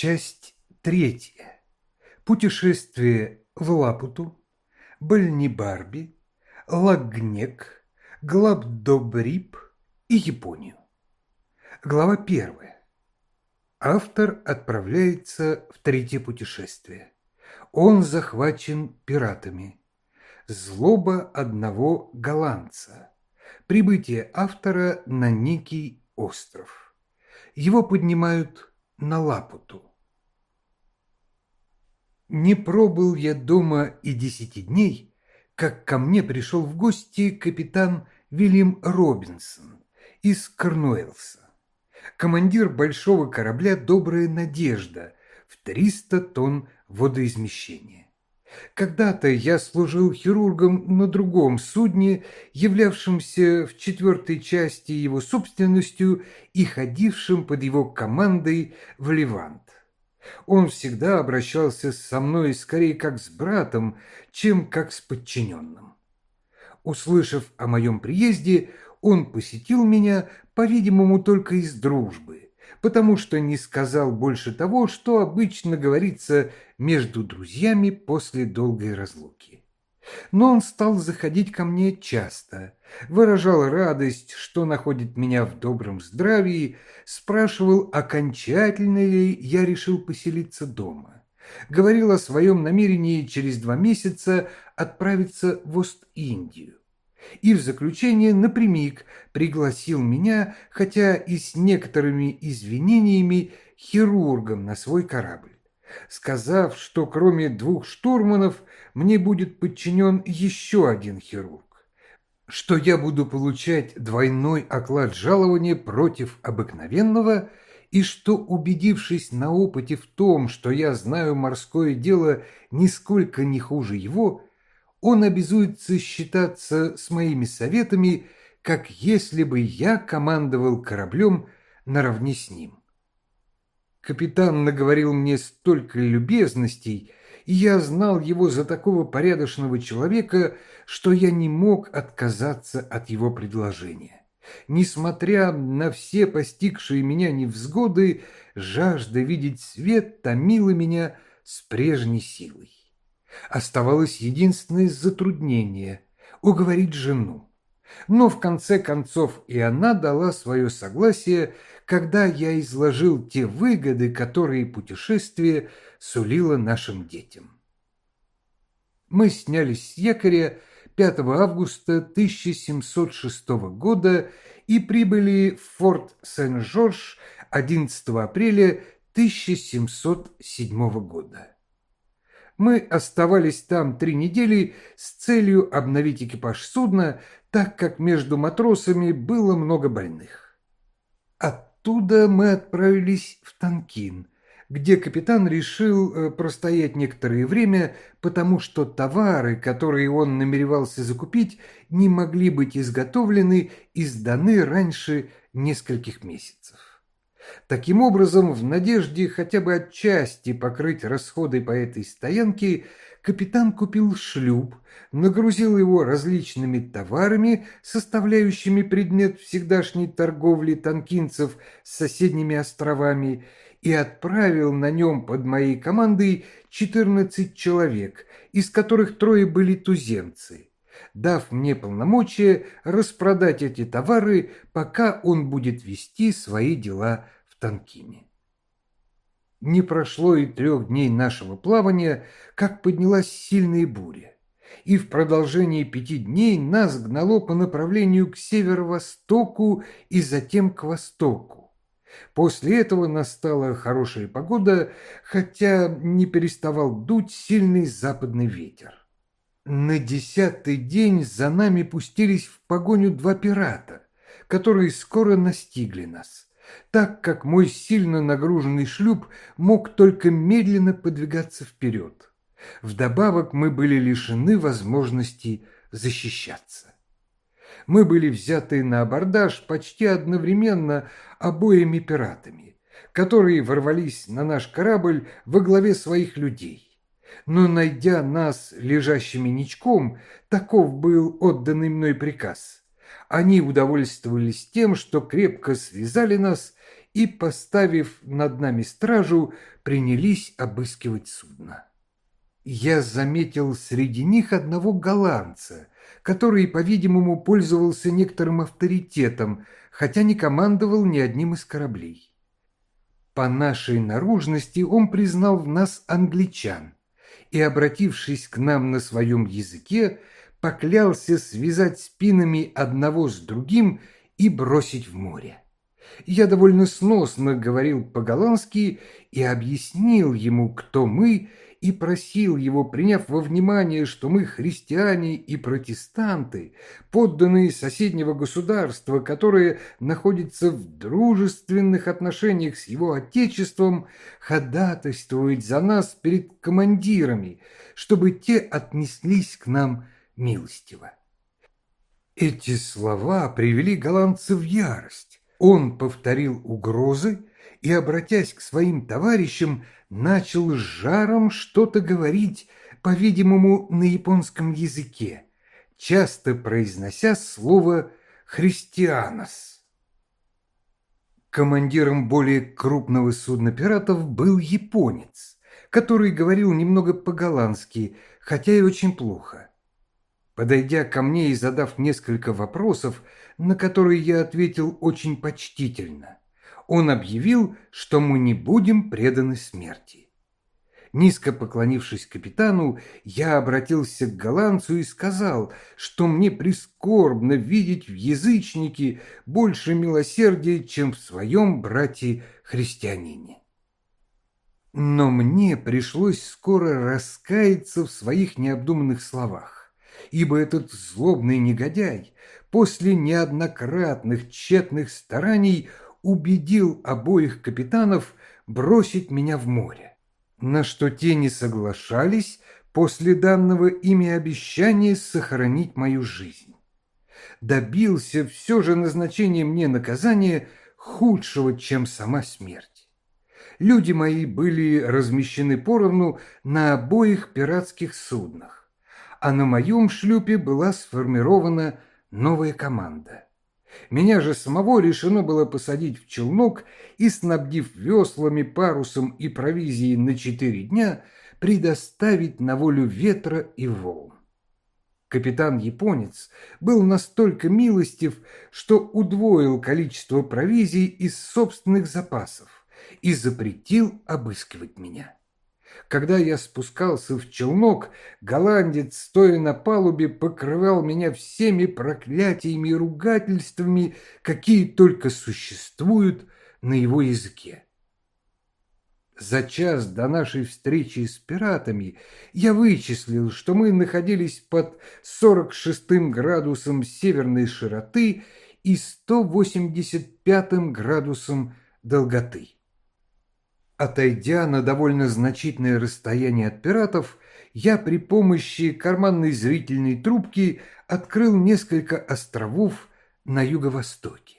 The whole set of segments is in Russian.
Часть третья. Путешествие в Лапуту, Бальнибарби, Лагнек, Глабдобрип и Японию. Глава первая. Автор отправляется в третье путешествие. Он захвачен пиратами. Злоба одного голландца. Прибытие автора на некий остров. Его поднимают на Лапуту. Не пробыл я дома и десяти дней, как ко мне пришел в гости капитан Вильям Робинсон из Корнуэлса, командир большого корабля «Добрая надежда» в 300 тонн водоизмещения. Когда-то я служил хирургом на другом судне, являвшемся в четвертой части его собственностью и ходившим под его командой в Левант. Он всегда обращался со мной скорее как с братом, чем как с подчиненным. Услышав о моем приезде, он посетил меня, по-видимому, только из дружбы, потому что не сказал больше того, что обычно говорится между друзьями после долгой разлуки. Но он стал заходить ко мне часто, выражал радость, что находит меня в добром здравии, спрашивал, окончательно ли я решил поселиться дома. Говорил о своем намерении через два месяца отправиться в Ост-Индию. И в заключение напрямик пригласил меня, хотя и с некоторыми извинениями, хирургом на свой корабль сказав, что кроме двух штурманов мне будет подчинен еще один хирург, что я буду получать двойной оклад жалования против обыкновенного и что, убедившись на опыте в том, что я знаю морское дело нисколько не хуже его, он обязуется считаться с моими советами, как если бы я командовал кораблем наравне с ним. Капитан наговорил мне столько любезностей, и я знал его за такого порядочного человека, что я не мог отказаться от его предложения. Несмотря на все постигшие меня невзгоды, жажда видеть свет томила меня с прежней силой. Оставалось единственное затруднение – уговорить жену. Но в конце концов и она дала свое согласие, когда я изложил те выгоды, которые путешествие сулило нашим детям. Мы снялись с якоря 5 августа 1706 года и прибыли в форт Сен-Жорж 11 апреля 1707 года. Мы оставались там три недели с целью обновить экипаж судна, так как между матросами было много больных. Оттуда мы отправились в Танкин, где капитан решил э, простоять некоторое время, потому что товары, которые он намеревался закупить, не могли быть изготовлены и сданы раньше нескольких месяцев. Таким образом, в надежде хотя бы отчасти покрыть расходы по этой стоянке, капитан купил шлюп, нагрузил его различными товарами, составляющими предмет всегдашней торговли танкинцев с соседними островами, и отправил на нем под моей командой 14 человек, из которых трое были туземцы, дав мне полномочия распродать эти товары, пока он будет вести свои дела в Танкине. Не прошло и трех дней нашего плавания, как поднялась сильная буря, и в продолжении пяти дней нас гнало по направлению к северо-востоку и затем к востоку. После этого настала хорошая погода, хотя не переставал дуть сильный западный ветер. На десятый день за нами пустились в погоню два пирата, которые скоро настигли нас так как мой сильно нагруженный шлюп мог только медленно подвигаться вперед. Вдобавок мы были лишены возможности защищаться. Мы были взяты на абордаж почти одновременно обоими пиратами, которые ворвались на наш корабль во главе своих людей. Но, найдя нас лежащими ничком, таков был отданный мной приказ – они удовольствовались тем, что крепко связали нас и, поставив над нами стражу, принялись обыскивать судно. Я заметил среди них одного голландца, который, по-видимому, пользовался некоторым авторитетом, хотя не командовал ни одним из кораблей. По нашей наружности он признал в нас англичан и, обратившись к нам на своем языке, поклялся связать спинами одного с другим и бросить в море. Я довольно сносно говорил по-голландски и объяснил ему, кто мы, и просил его, приняв во внимание, что мы христиане и протестанты, подданные соседнего государства, которое находится в дружественных отношениях с его отечеством, ходатайствовать за нас перед командирами, чтобы те отнеслись к нам милостиво. Эти слова привели голландца в ярость. Он повторил угрозы и, обратясь к своим товарищам, начал с жаром что-то говорить, по-видимому, на японском языке, часто произнося слово «христианос». Командиром более крупного судна пиратов был японец, который говорил немного по-голландски, хотя и очень плохо. Подойдя ко мне и задав несколько вопросов, на которые я ответил очень почтительно, он объявил, что мы не будем преданы смерти. Низко поклонившись капитану, я обратился к голландцу и сказал, что мне прискорбно видеть в язычнике больше милосердия, чем в своем брате-христианине. Но мне пришлось скоро раскаяться в своих необдуманных словах ибо этот злобный негодяй после неоднократных тщетных стараний убедил обоих капитанов бросить меня в море, на что те не соглашались после данного ими обещания сохранить мою жизнь. Добился все же назначения мне наказания худшего, чем сама смерть. Люди мои были размещены поровну на обоих пиратских суднах а на моем шлюпе была сформирована новая команда. Меня же самого решено было посадить в челнок и, снабдив веслами, парусом и провизией на четыре дня, предоставить на волю ветра и волн. Капитан-японец был настолько милостив, что удвоил количество провизий из собственных запасов и запретил обыскивать меня. Когда я спускался в челнок, голландец, стоя на палубе, покрывал меня всеми проклятиями и ругательствами, какие только существуют на его языке. За час до нашей встречи с пиратами я вычислил, что мы находились под 46 градусом северной широты и 185 градусом долготы. Отойдя на довольно значительное расстояние от пиратов, я при помощи карманной зрительной трубки открыл несколько островов на юго-востоке.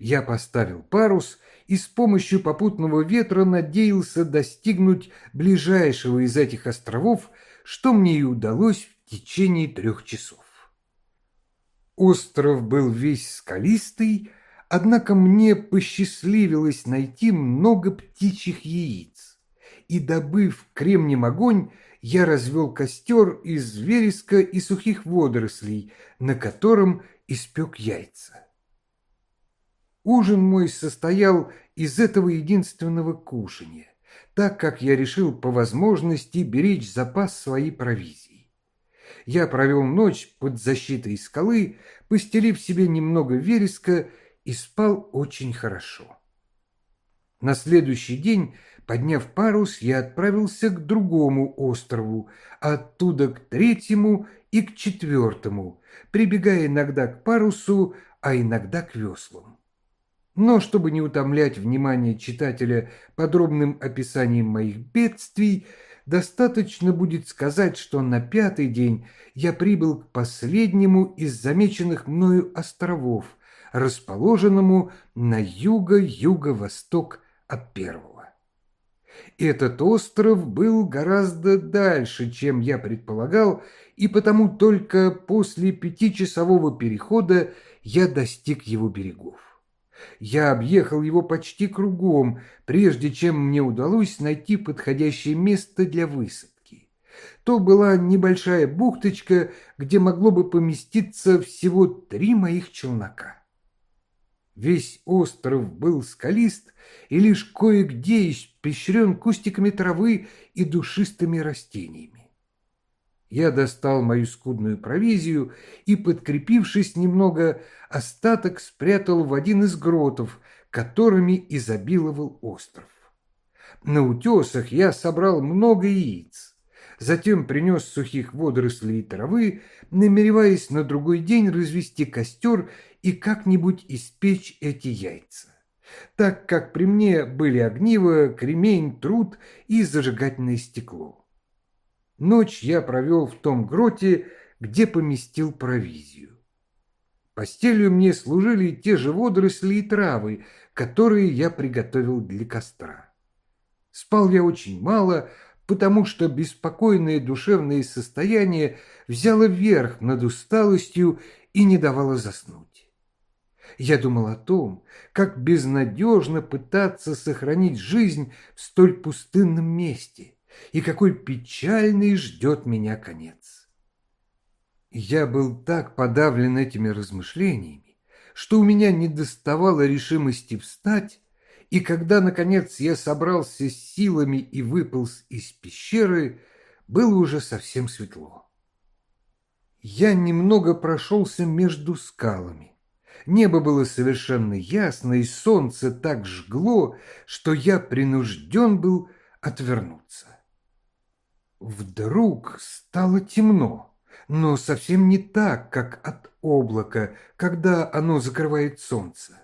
Я поставил парус и с помощью попутного ветра надеялся достигнуть ближайшего из этих островов, что мне и удалось в течение трех часов. Остров был весь скалистый, Однако мне посчастливилось найти много птичьих яиц, и, добыв кремнем огонь, я развел костер из вереска и сухих водорослей, на котором испек яйца. Ужин мой состоял из этого единственного кушания, так как я решил по возможности беречь запас своей провизии. Я провел ночь под защитой скалы, постелив себе немного вереска и спал очень хорошо. На следующий день, подняв парус, я отправился к другому острову, оттуда к третьему и к четвертому, прибегая иногда к парусу, а иногда к веслам. Но чтобы не утомлять внимание читателя подробным описанием моих бедствий, достаточно будет сказать, что на пятый день я прибыл к последнему из замеченных мною островов, расположенному на юго-юго-восток от первого. Этот остров был гораздо дальше, чем я предполагал, и потому только после пятичасового перехода я достиг его берегов. Я объехал его почти кругом, прежде чем мне удалось найти подходящее место для высадки. То была небольшая бухточка, где могло бы поместиться всего три моих челнока. Весь остров был скалист и лишь кое-где испещрен кустиками травы и душистыми растениями. Я достал мою скудную провизию и, подкрепившись немного, остаток спрятал в один из гротов, которыми изобиловал остров. На утесах я собрал много яиц, затем принес сухих водорослей и травы, намереваясь на другой день развести костер и как-нибудь испечь эти яйца, так как при мне были огниво, кремень, труд и зажигательное стекло. Ночь я провел в том гроте, где поместил провизию. Постелью мне служили те же водоросли и травы, которые я приготовил для костра. Спал я очень мало, потому что беспокойное душевное состояние взяло верх над усталостью и не давало заснуть. Я думал о том, как безнадежно пытаться сохранить жизнь в столь пустынном месте – и какой печальный ждет меня конец. Я был так подавлен этими размышлениями, что у меня не доставало решимости встать, и когда, наконец, я собрался с силами и выполз из пещеры, было уже совсем светло. Я немного прошелся между скалами. Небо было совершенно ясно, и солнце так жгло, что я принужден был отвернуться. Вдруг стало темно, но совсем не так, как от облака, когда оно закрывает солнце.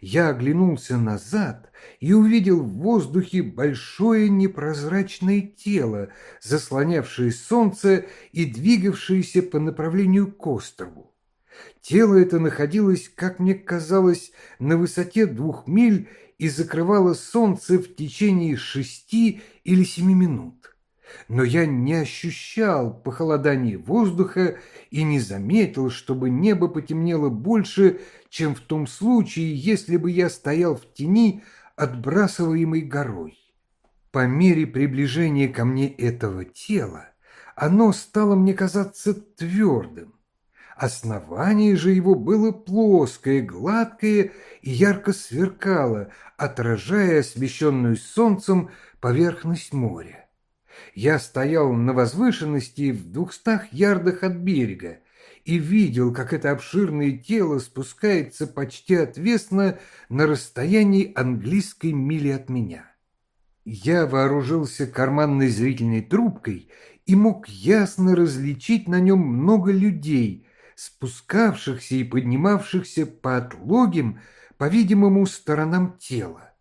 Я оглянулся назад и увидел в воздухе большое непрозрачное тело, заслонявшее солнце и двигавшееся по направлению к острову. Тело это находилось, как мне казалось, на высоте двух миль и закрывало солнце в течение шести или семи минут но я не ощущал похолодания воздуха и не заметил, чтобы небо потемнело больше, чем в том случае, если бы я стоял в тени, отбрасываемой горой. По мере приближения ко мне этого тела, оно стало мне казаться твердым. Основание же его было плоское, гладкое и ярко сверкало, отражая освещенную солнцем поверхность моря. Я стоял на возвышенности в двухстах ярдах от берега и видел, как это обширное тело спускается почти отвесно на расстоянии английской мили от меня. Я вооружился карманной зрительной трубкой и мог ясно различить на нем много людей, спускавшихся и поднимавшихся по отлогим, по-видимому, сторонам тела.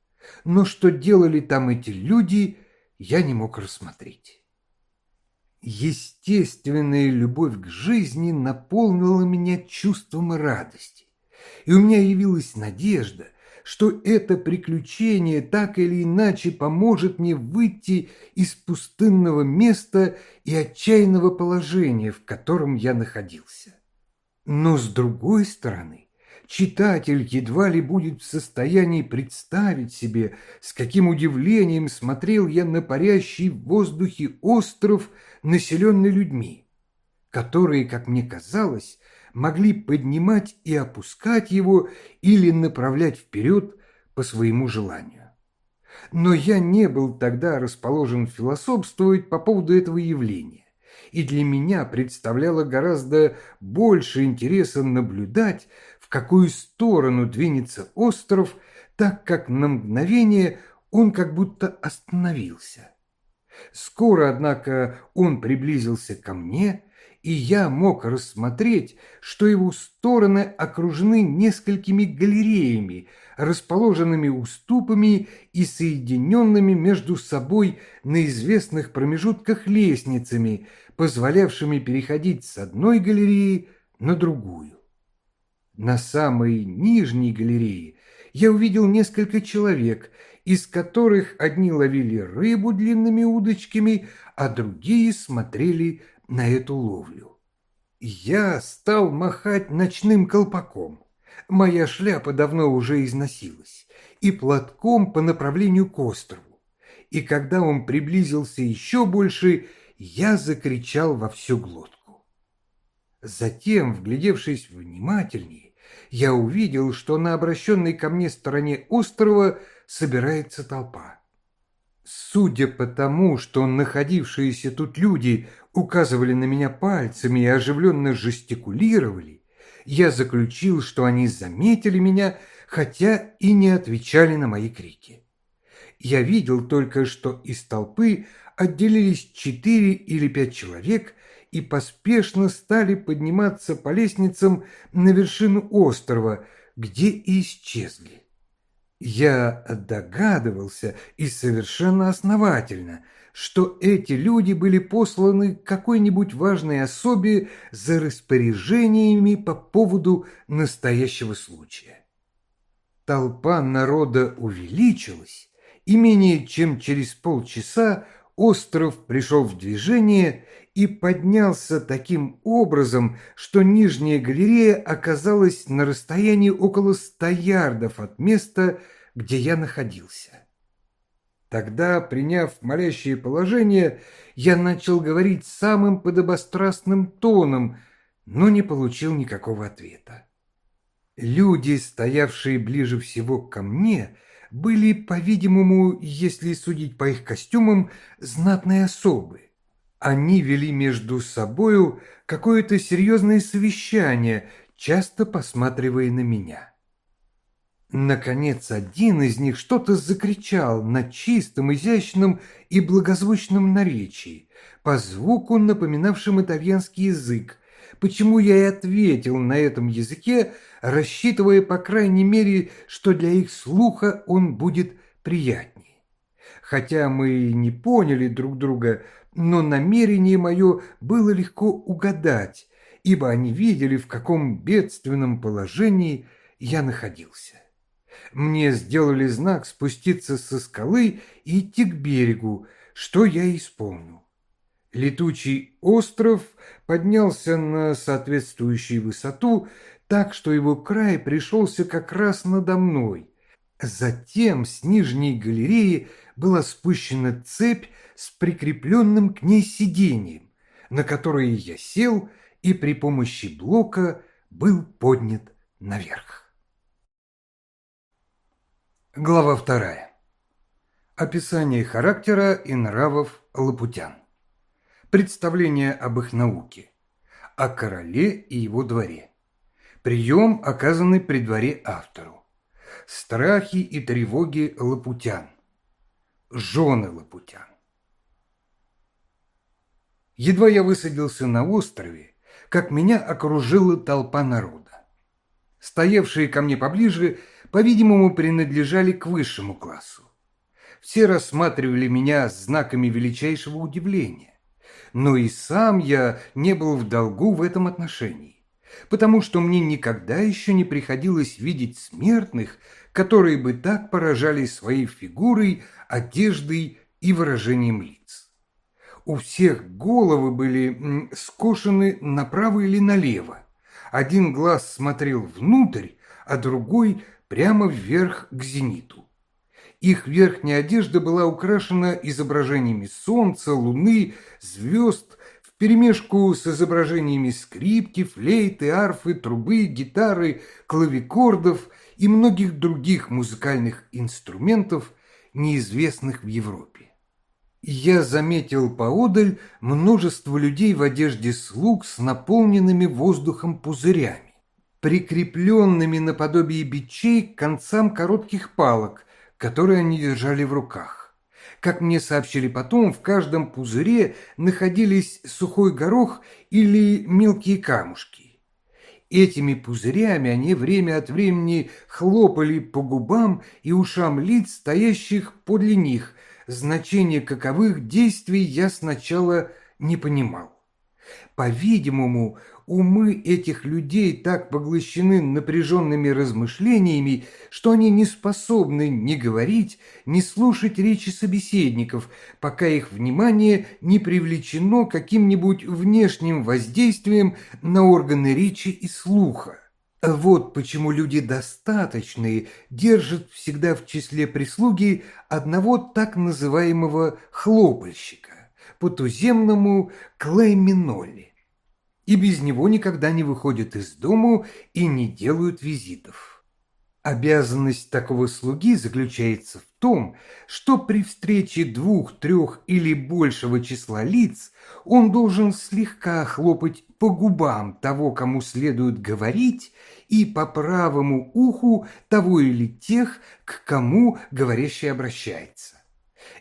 Но что делали там эти люди – я не мог рассмотреть. Естественная любовь к жизни наполнила меня чувством радости, и у меня явилась надежда, что это приключение так или иначе поможет мне выйти из пустынного места и отчаянного положения, в котором я находился. Но с другой стороны, читатель едва ли будет в состоянии представить себе, с каким удивлением смотрел я на парящий в воздухе остров, населенный людьми, которые, как мне казалось, могли поднимать и опускать его или направлять вперед по своему желанию. Но я не был тогда расположен философствовать по поводу этого явления и для меня представляло гораздо больше интереса наблюдать, в какую сторону двинется остров, так как на мгновение он как будто остановился. Скоро, однако, он приблизился ко мне, и я мог рассмотреть, что его стороны окружены несколькими галереями, расположенными уступами и соединенными между собой на известных промежутках лестницами, позволявшими переходить с одной галереи на другую. На самой нижней галерее я увидел несколько человек, из которых одни ловили рыбу длинными удочками, а другие смотрели на эту ловлю. Я стал махать ночным колпаком. Моя шляпа давно уже износилась, и платком по направлению к острову. И когда он приблизился еще больше, я закричал во всю глотку. Затем, вглядевшись внимательнее, я увидел, что на обращенной ко мне стороне острова собирается толпа. Судя по тому, что находившиеся тут люди указывали на меня пальцами и оживленно жестикулировали, я заключил, что они заметили меня, хотя и не отвечали на мои крики. Я видел только, что из толпы отделились четыре или пять человек и поспешно стали подниматься по лестницам на вершину острова, где и исчезли. Я догадывался и совершенно основательно, что эти люди были посланы какой-нибудь важной особе за распоряжениями по поводу настоящего случая. Толпа народа увеличилась, и менее чем через полчаса остров пришел в движение и поднялся таким образом, что нижняя галерея оказалась на расстоянии около ста ярдов от места, где я находился. Тогда, приняв молящее положение, я начал говорить самым подобострастным тоном, но не получил никакого ответа. Люди, стоявшие ближе всего ко мне, были, по-видимому, если судить по их костюмам, знатные особы. Они вели между собою какое-то серьезное совещание, часто посматривая на меня. Наконец, один из них что-то закричал на чистом, изящном и благозвучном наречии, по звуку напоминавшем итальянский язык, почему я и ответил на этом языке, рассчитывая, по крайней мере, что для их слуха он будет приятнее. Хотя мы не поняли друг друга, но намерение мое было легко угадать, ибо они видели, в каком бедственном положении я находился. Мне сделали знак спуститься со скалы и идти к берегу, что я исполнил. Летучий остров поднялся на соответствующую высоту, так что его край пришелся как раз надо мной. Затем с нижней галереи была спущена цепь с прикрепленным к ней сиденьем, на которое я сел и при помощи блока был поднят наверх. Глава вторая. Описание характера и нравов лапутян. Представление об их науке. О короле и его дворе. Прием, оказанный при дворе автору. Страхи и тревоги лапутян. Жены лапутян. Едва я высадился на острове, как меня окружила толпа народа. Стоявшие ко мне поближе – по-видимому, принадлежали к высшему классу. Все рассматривали меня с знаками величайшего удивления. Но и сам я не был в долгу в этом отношении, потому что мне никогда еще не приходилось видеть смертных, которые бы так поражали своей фигурой, одеждой и выражением лиц. У всех головы были скошены направо или налево. Один глаз смотрел внутрь, а другой прямо вверх к зениту. Их верхняя одежда была украшена изображениями солнца, луны, звезд, вперемешку с изображениями скрипки, флейты, арфы, трубы, гитары, клавикордов и многих других музыкальных инструментов, неизвестных в Европе. Я заметил поодаль множество людей в одежде слуг с наполненными воздухом пузырями прикрепленными наподобие бичей к концам коротких палок, которые они держали в руках. Как мне сообщили потом, в каждом пузыре находились сухой горох или мелкие камушки. Этими пузырями они время от времени хлопали по губам и ушам лиц, стоящих подле них, значение каковых действий я сначала не понимал. По-видимому, умы этих людей так поглощены напряженными размышлениями, что они не способны ни говорить, ни слушать речи собеседников, пока их внимание не привлечено каким-нибудь внешним воздействием на органы речи и слуха. Вот почему люди достаточные держат всегда в числе прислуги одного так называемого хлопальщика по туземному клейминолли. И без него никогда не выходят из дому и не делают визитов. Обязанность такого слуги заключается в том, что при встрече двух, трех или большего числа лиц он должен слегка хлопать по губам того, кому следует говорить, и по правому уху того или тех, к кому говорящий обращается.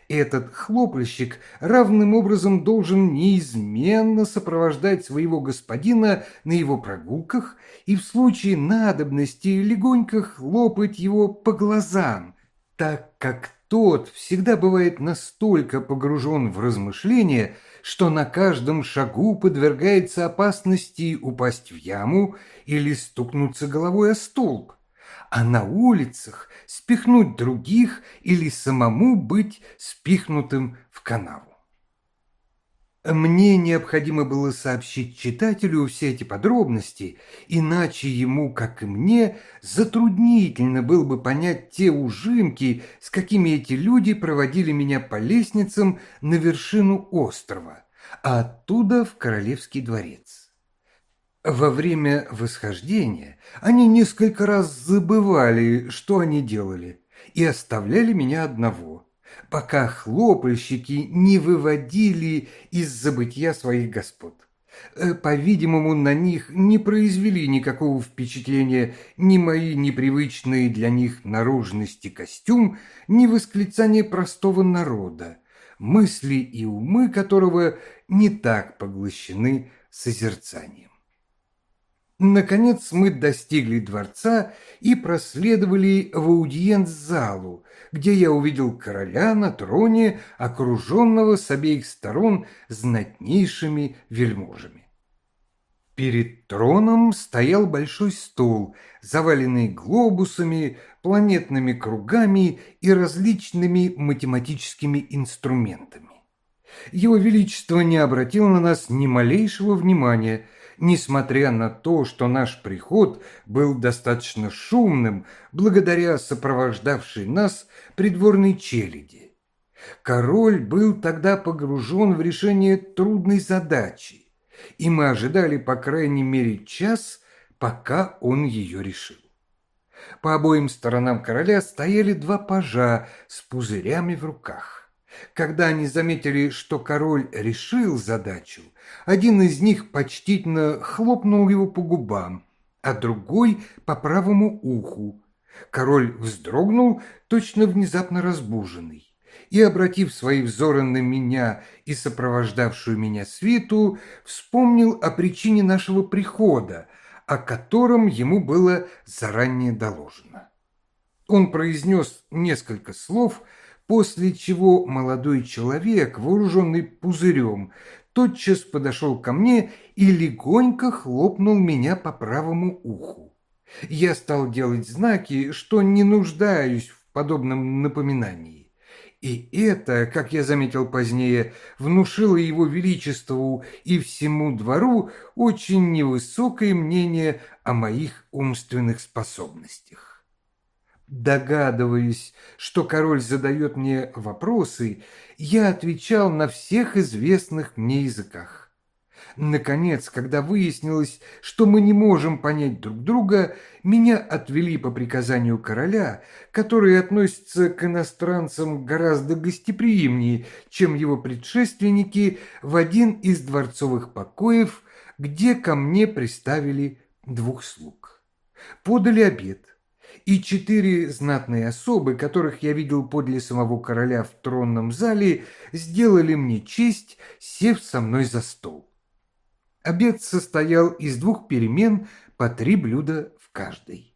Этот хлопальщик равным образом должен неизменно сопровождать своего господина на его прогулках и в случае надобности легонько хлопать его по глазам, так как тот всегда бывает настолько погружен в размышления, что на каждом шагу подвергается опасности упасть в яму или стукнуться головой о столб а на улицах спихнуть других или самому быть спихнутым в канаву. Мне необходимо было сообщить читателю все эти подробности, иначе ему, как и мне, затруднительно было бы понять те ужимки, с какими эти люди проводили меня по лестницам на вершину острова, а оттуда в Королевский дворец. Во время восхождения они несколько раз забывали, что они делали, и оставляли меня одного, пока хлопальщики не выводили из забытья своих господ. Э, по-видимому, на них не произвели никакого впечатления ни мои непривычные для них наружности костюм, ни восклицания простого народа, мысли и умы которого не так поглощены созерцанием. Наконец мы достигли дворца и проследовали в аудиенц-залу, где я увидел короля на троне, окруженного с обеих сторон знатнейшими вельможами. Перед троном стоял большой стол, заваленный глобусами, планетными кругами и различными математическими инструментами. Его Величество не обратил на нас ни малейшего внимания – несмотря на то, что наш приход был достаточно шумным благодаря сопровождавшей нас придворной челяди. Король был тогда погружен в решение трудной задачи, и мы ожидали по крайней мере час, пока он ее решил. По обоим сторонам короля стояли два пажа с пузырями в руках. Когда они заметили, что король решил задачу, один из них почтительно хлопнул его по губам, а другой по правому уху. Король вздрогнул, точно внезапно разбуженный, и, обратив свои взоры на меня и сопровождавшую меня свиту, вспомнил о причине нашего прихода, о котором ему было заранее доложено. Он произнес несколько слов – после чего молодой человек, вооруженный пузырем, тотчас подошел ко мне и легонько хлопнул меня по правому уху. Я стал делать знаки, что не нуждаюсь в подобном напоминании. И это, как я заметил позднее, внушило его величеству и всему двору очень невысокое мнение о моих умственных способностях. Догадываясь, что король задает мне вопросы, я отвечал на всех известных мне языках. Наконец, когда выяснилось, что мы не можем понять друг друга, меня отвели по приказанию короля, который относится к иностранцам гораздо гостеприимнее, чем его предшественники, в один из дворцовых покоев, где ко мне приставили двух слуг. Подали обед – и четыре знатные особы, которых я видел подле самого короля в тронном зале, сделали мне честь, сев со мной за стол. Обед состоял из двух перемен по три блюда в каждой.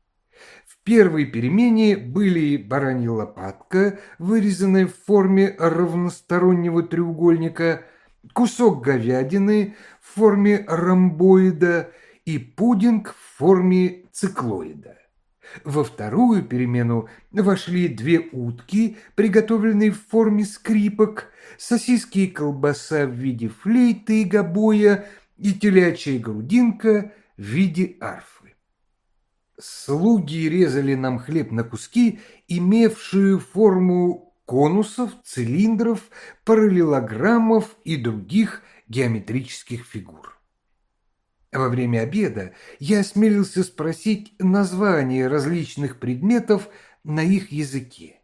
В первой перемене были баранья лопатка, вырезанная в форме равностороннего треугольника, кусок говядины в форме ромбоида и пудинг в форме циклоида. Во вторую перемену вошли две утки, приготовленные в форме скрипок, сосиски и колбаса в виде флейты и гобоя и телячья грудинка в виде арфы. Слуги резали нам хлеб на куски, имевшие форму конусов, цилиндров, параллелограммов и других геометрических фигур. Во время обеда я осмелился спросить названия различных предметов на их языке.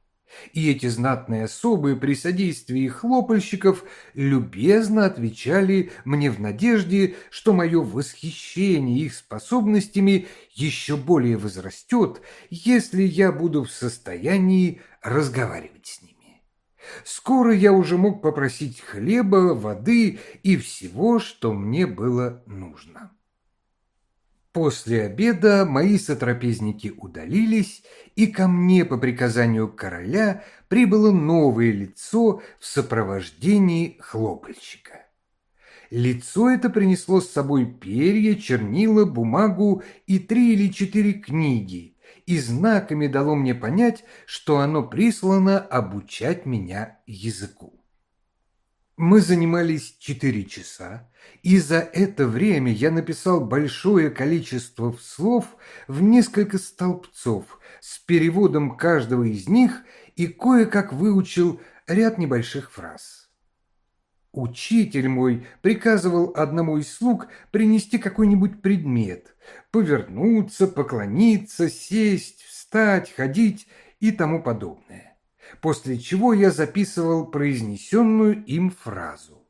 И эти знатные особы при содействии хлопальщиков любезно отвечали мне в надежде, что мое восхищение их способностями еще более возрастет, если я буду в состоянии разговаривать с ними. Скоро я уже мог попросить хлеба, воды и всего, что мне было нужно. После обеда мои сотрапезники удалились, и ко мне по приказанию короля прибыло новое лицо в сопровождении хлопальщика. Лицо это принесло с собой перья, чернила, бумагу и три или четыре книги, и знаками дало мне понять, что оно прислано обучать меня языку. Мы занимались четыре часа, и за это время я написал большое количество слов в несколько столбцов с переводом каждого из них и кое-как выучил ряд небольших фраз. Учитель мой приказывал одному из слуг принести какой-нибудь предмет, повернуться, поклониться, сесть, встать, ходить и тому подобное после чего я записывал произнесенную им фразу.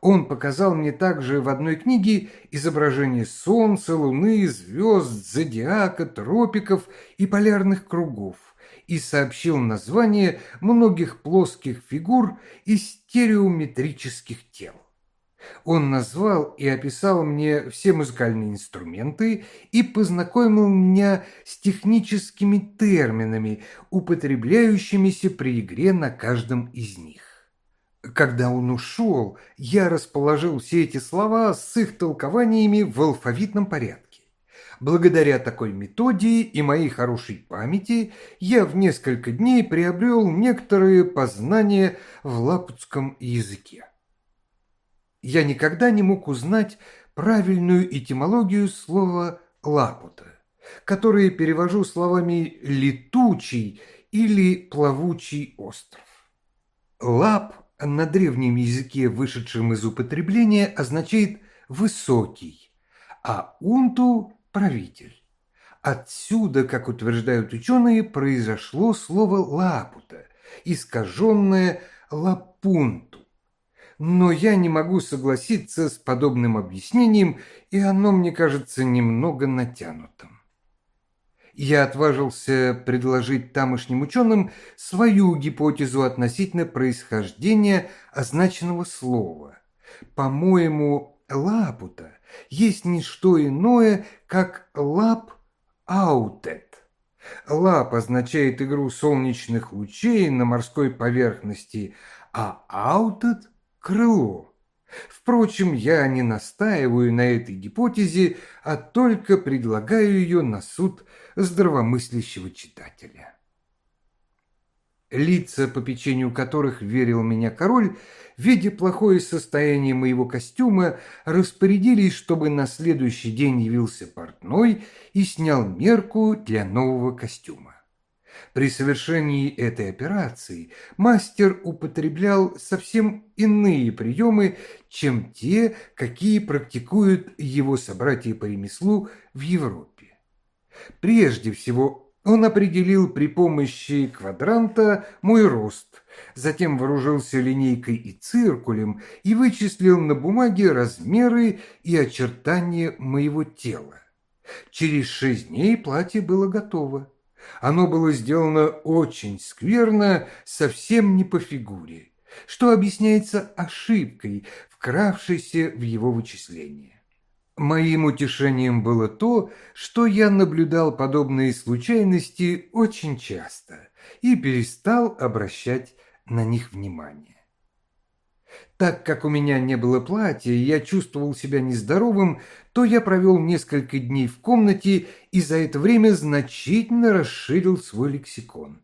Он показал мне также в одной книге изображение солнца, луны, звезд, зодиака, тропиков и полярных кругов и сообщил название многих плоских фигур и стереометрических тел. Он назвал и описал мне все музыкальные инструменты и познакомил меня с техническими терминами, употребляющимися при игре на каждом из них. Когда он ушел, я расположил все эти слова с их толкованиями в алфавитном порядке. Благодаря такой методе и моей хорошей памяти я в несколько дней приобрел некоторые познания в лапутском языке я никогда не мог узнать правильную этимологию слова «лапута», которое перевожу словами «летучий» или «плавучий остров». «Лап» на древнем языке, вышедшем из употребления, означает «высокий», а «унту» – «правитель». Отсюда, как утверждают ученые, произошло слово «лапута», искаженное «лапунту» но я не могу согласиться с подобным объяснением, и оно мне кажется немного натянутым. Я отважился предложить тамошним ученым свою гипотезу относительно происхождения означенного слова. По-моему, лапута есть не что иное, как лап-аутет. Лап означает игру солнечных лучей на морской поверхности, а аутет крыло. Впрочем, я не настаиваю на этой гипотезе, а только предлагаю ее на суд здравомыслящего читателя. Лица, по печенью которых верил меня король, видя плохое состояние моего костюма, распорядились, чтобы на следующий день явился портной и снял мерку для нового костюма. При совершении этой операции мастер употреблял совсем иные приемы, чем те, какие практикуют его собратья по ремеслу в Европе. Прежде всего, он определил при помощи квадранта мой рост, затем вооружился линейкой и циркулем и вычислил на бумаге размеры и очертания моего тела. Через шесть дней платье было готово. Оно было сделано очень скверно, совсем не по фигуре, что объясняется ошибкой, вкравшейся в его вычисление. Моим утешением было то, что я наблюдал подобные случайности очень часто и перестал обращать на них внимание. Так как у меня не было платья, и я чувствовал себя нездоровым, то я провел несколько дней в комнате и за это время значительно расширил свой лексикон.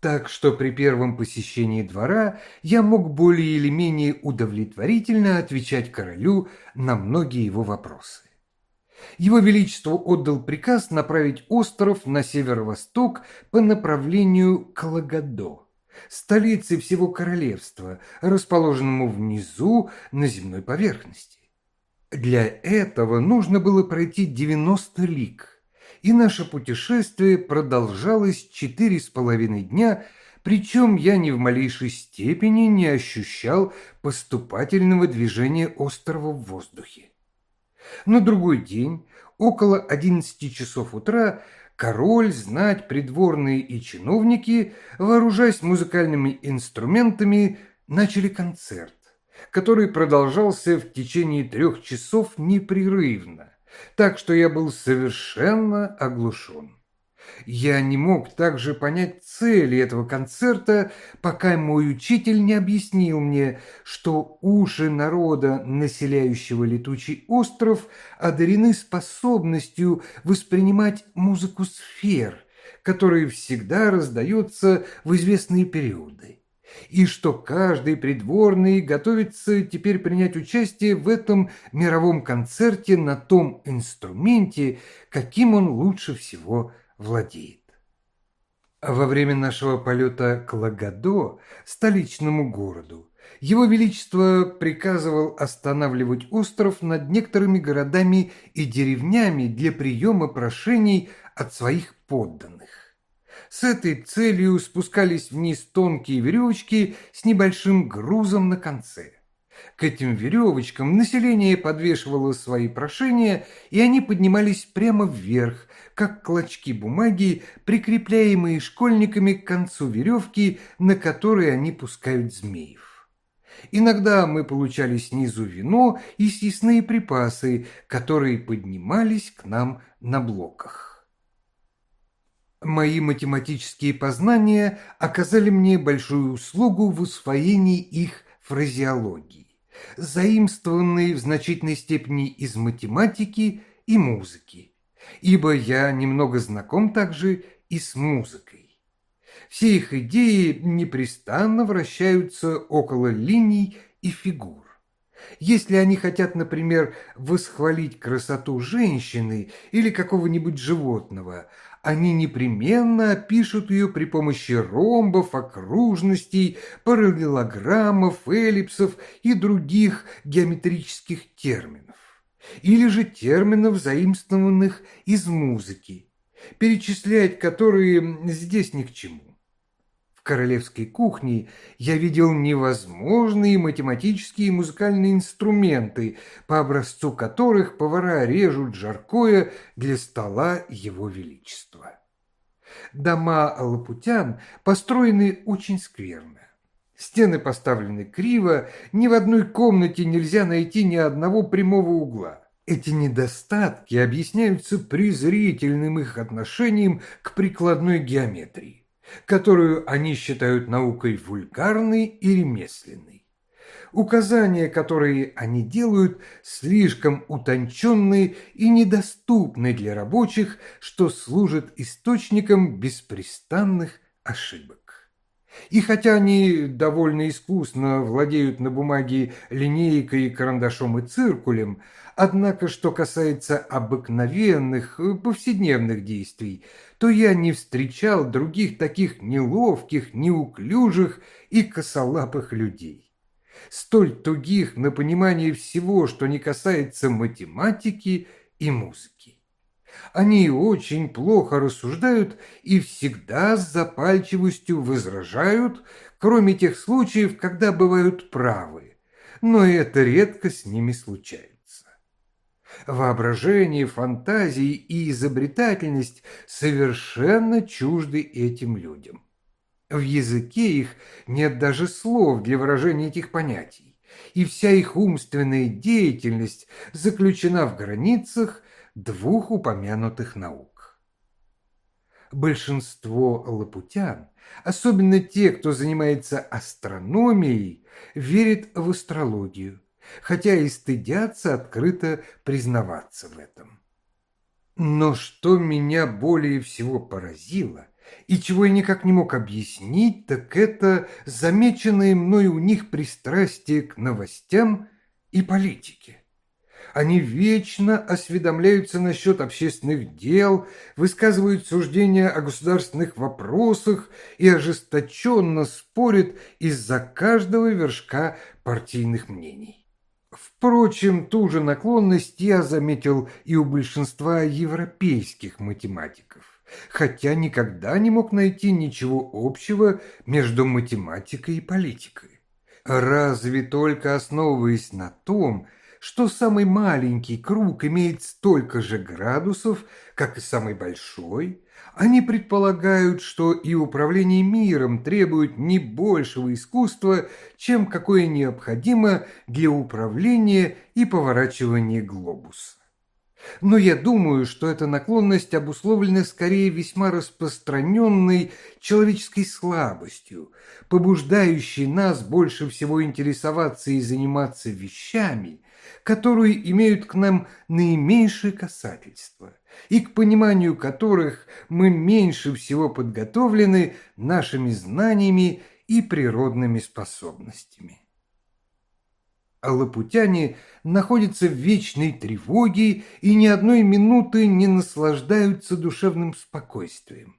Так что при первом посещении двора я мог более или менее удовлетворительно отвечать королю на многие его вопросы. Его Величество отдал приказ направить остров на северо-восток по направлению к Лагодо, столице всего королевства, расположенному внизу на земной поверхности. Для этого нужно было пройти 90 лиг, и наше путешествие продолжалось четыре с половиной дня, причем я ни в малейшей степени не ощущал поступательного движения острова в воздухе. На другой день, около 11 часов утра, король, знать, придворные и чиновники, вооружаясь музыкальными инструментами, начали концерт, который продолжался в течение трех часов непрерывно, так что я был совершенно оглушен. Я не мог также понять цели этого концерта, пока мой учитель не объяснил мне, что уши народа, населяющего летучий остров, одарены способностью воспринимать музыку сфер, которая всегда раздается в известные периоды. И что каждый придворный готовится теперь принять участие в этом мировом концерте на том инструменте, каким он лучше всего владеет. Во время нашего полета к Лагодо, столичному городу, его Величество приказывал останавливать остров над некоторыми городами и деревнями для приема прошений от своих подданных. С этой целью спускались вниз тонкие веревочки с небольшим грузом на конце. К этим веревочкам население подвешивало свои прошения, и они поднимались прямо вверх, как клочки бумаги, прикрепляемые школьниками к концу веревки, на которой они пускают змеев. Иногда мы получали снизу вино и съестные припасы, которые поднимались к нам на блоках. Мои математические познания оказали мне большую услугу в усвоении их фразеологии, заимствованной в значительной степени из математики и музыки ибо я немного знаком также и с музыкой. Все их идеи непрестанно вращаются около линий и фигур. Если они хотят, например, восхвалить красоту женщины или какого-нибудь животного, они непременно опишут ее при помощи ромбов, окружностей, параллелограммов, эллипсов и других геометрических терминов или же терминов, заимствованных из музыки, перечислять которые здесь ни к чему. В королевской кухне я видел невозможные математические и музыкальные инструменты, по образцу которых повара режут жаркое для стола его величества. Дома лапутян построены очень скверно. Стены поставлены криво, ни в одной комнате нельзя найти ни одного прямого угла. Эти недостатки объясняются презрительным их отношением к прикладной геометрии, которую они считают наукой вульгарной и ремесленной. Указания, которые они делают, слишком утонченные и недоступны для рабочих, что служит источником беспрестанных ошибок. И хотя они довольно искусно владеют на бумаге линейкой, карандашом и циркулем, однако, что касается обыкновенных, повседневных действий, то я не встречал других таких неловких, неуклюжих и косолапых людей. Столь тугих на понимание всего, что не касается математики и музыки. Они очень плохо рассуждают и всегда с запальчивостью возражают, кроме тех случаев, когда бывают правы, но это редко с ними случается. Воображение, фантазии и изобретательность совершенно чужды этим людям. В языке их нет даже слов для выражения этих понятий, и вся их умственная деятельность заключена в границах двух упомянутых наук. Большинство лапутян, особенно те, кто занимается астрономией, верят в астрологию, хотя и стыдятся открыто признаваться в этом. Но что меня более всего поразило, и чего я никак не мог объяснить, так это замеченное мной у них пристрастие к новостям и политике. Они вечно осведомляются насчет общественных дел, высказывают суждения о государственных вопросах и ожесточенно спорят из-за каждого вершка партийных мнений. Впрочем, ту же наклонность я заметил и у большинства европейских математиков, хотя никогда не мог найти ничего общего между математикой и политикой. Разве только основываясь на том, что самый маленький круг имеет столько же градусов, как и самый большой, они предполагают, что и управление миром требует не большего искусства, чем какое необходимо для управления и поворачивания глобуса. Но я думаю, что эта наклонность обусловлена скорее весьма распространенной человеческой слабостью, побуждающей нас больше всего интересоваться и заниматься вещами, которые имеют к нам наименьшее касательство и к пониманию которых мы меньше всего подготовлены нашими знаниями и природными способностями. А находятся в вечной тревоге и ни одной минуты не наслаждаются душевным спокойствием.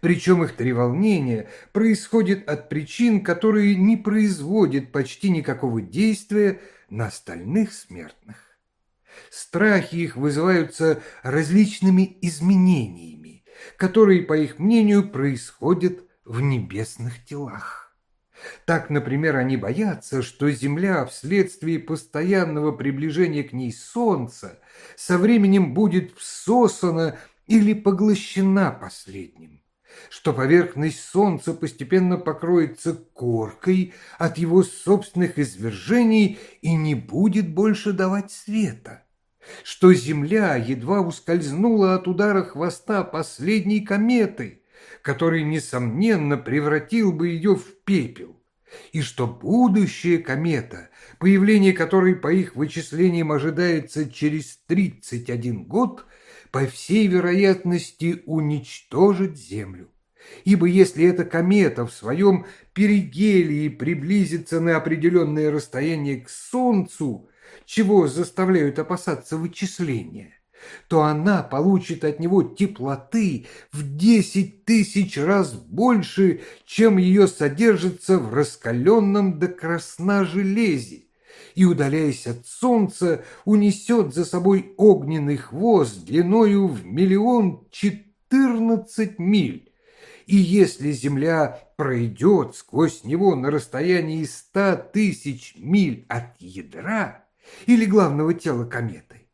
Причем их треволнение происходит от причин, которые не производят почти никакого действия на остальных смертных. Страхи их вызываются различными изменениями, которые, по их мнению, происходят в небесных телах. Так, например, они боятся, что Земля вследствие постоянного приближения к ней Солнца со временем будет всосана или поглощена последним что поверхность Солнца постепенно покроется коркой от его собственных извержений и не будет больше давать света, что Земля едва ускользнула от удара хвоста последней кометы, который, несомненно, превратил бы ее в пепел, и что будущая комета, появление которой по их вычислениям ожидается через 31 год – по всей вероятности уничтожит Землю. Ибо если эта комета в своем перигелии приблизится на определенное расстояние к Солнцу, чего заставляют опасаться вычисления, то она получит от него теплоты в десять тысяч раз больше, чем ее содержится в раскаленном до красна железе и, удаляясь от солнца, унесет за собой огненный хвост длиною в миллион четырнадцать миль. И если Земля пройдет сквозь него на расстоянии ста тысяч миль от ядра или главного тела кометы,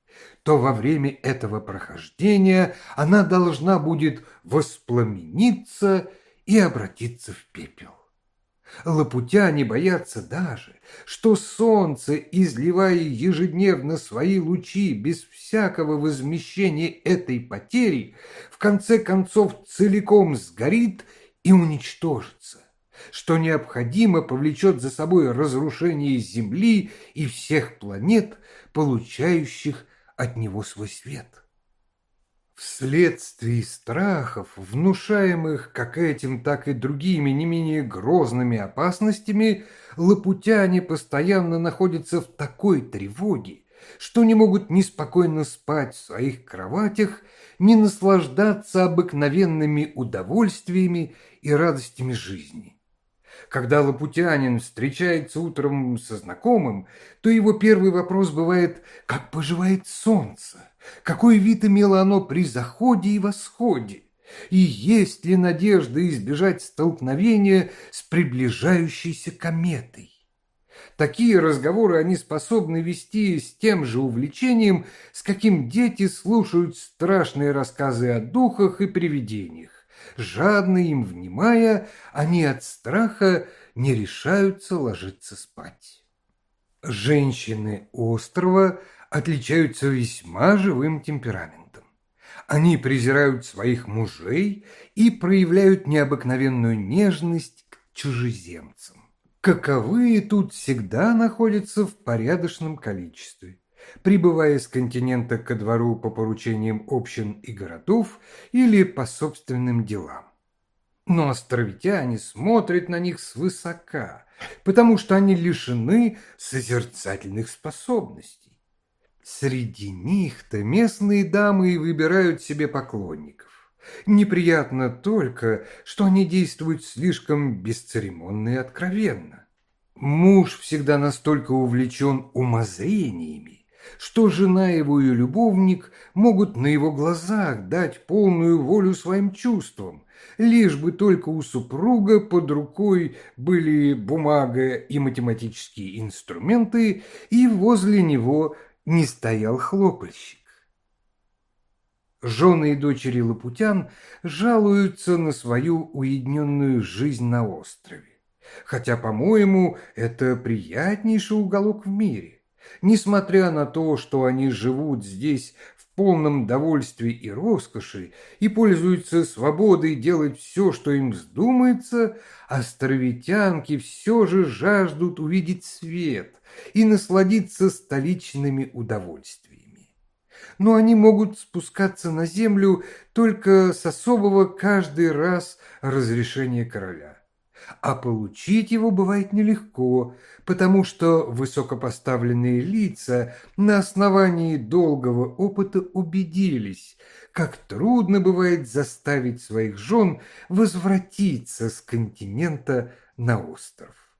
то во время этого прохождения она должна будет воспламениться и обратиться в пепел. Лапутяне боятся даже, что солнце, изливая ежедневно свои лучи без всякого возмещения этой потери, в конце концов целиком сгорит и уничтожится, что необходимо повлечет за собой разрушение Земли и всех планет, получающих от него свой свет. Вследствие страхов, внушаемых как этим, так и другими не менее грозными опасностями, лапутяне постоянно находятся в такой тревоге, что не могут ни спокойно спать в своих кроватях, ни наслаждаться обыкновенными удовольствиями и радостями жизни. Когда лапутянин встречается утром со знакомым, то его первый вопрос бывает «Как поживает солнце?» Какой вид имело оно при заходе и восходе, и есть ли надежда избежать столкновения с приближающейся кометой. Такие разговоры они способны вести с тем же увлечением, с каким дети слушают страшные рассказы о духах и привидениях. Жадно им внимая, они от страха не решаются ложиться спать. Женщины острова отличаются весьма живым темпераментом. Они презирают своих мужей и проявляют необыкновенную нежность к чужеземцам. Каковые тут всегда находятся в порядочном количестве, прибывая с континента ко двору по поручениям общин и городов или по собственным делам. Но островитяне смотрят на них свысока, потому что они лишены созерцательных способностей. Среди них-то местные дамы и выбирают себе поклонников. Неприятно только, что они действуют слишком бесцеремонно и откровенно. Муж всегда настолько увлечен умозрениями, что жена его и любовник могут на его глазах дать полную волю своим чувствам, лишь бы только у супруга под рукой были бумага и математические инструменты, и возле него не стоял хлопальщик. Жены и дочери Лапутян жалуются на свою уединенную жизнь на острове. Хотя, по-моему, это приятнейший уголок в мире. Несмотря на то, что они живут здесь полном довольстве и роскоши и пользуются свободой делать все, что им вздумается, островитянки все же жаждут увидеть свет и насладиться столичными удовольствиями но они могут спускаться на землю только с особого каждый раз разрешения короля. А получить его бывает нелегко, потому что высокопоставленные лица на основании долгого опыта убедились, как трудно бывает заставить своих жен возвратиться с континента на остров.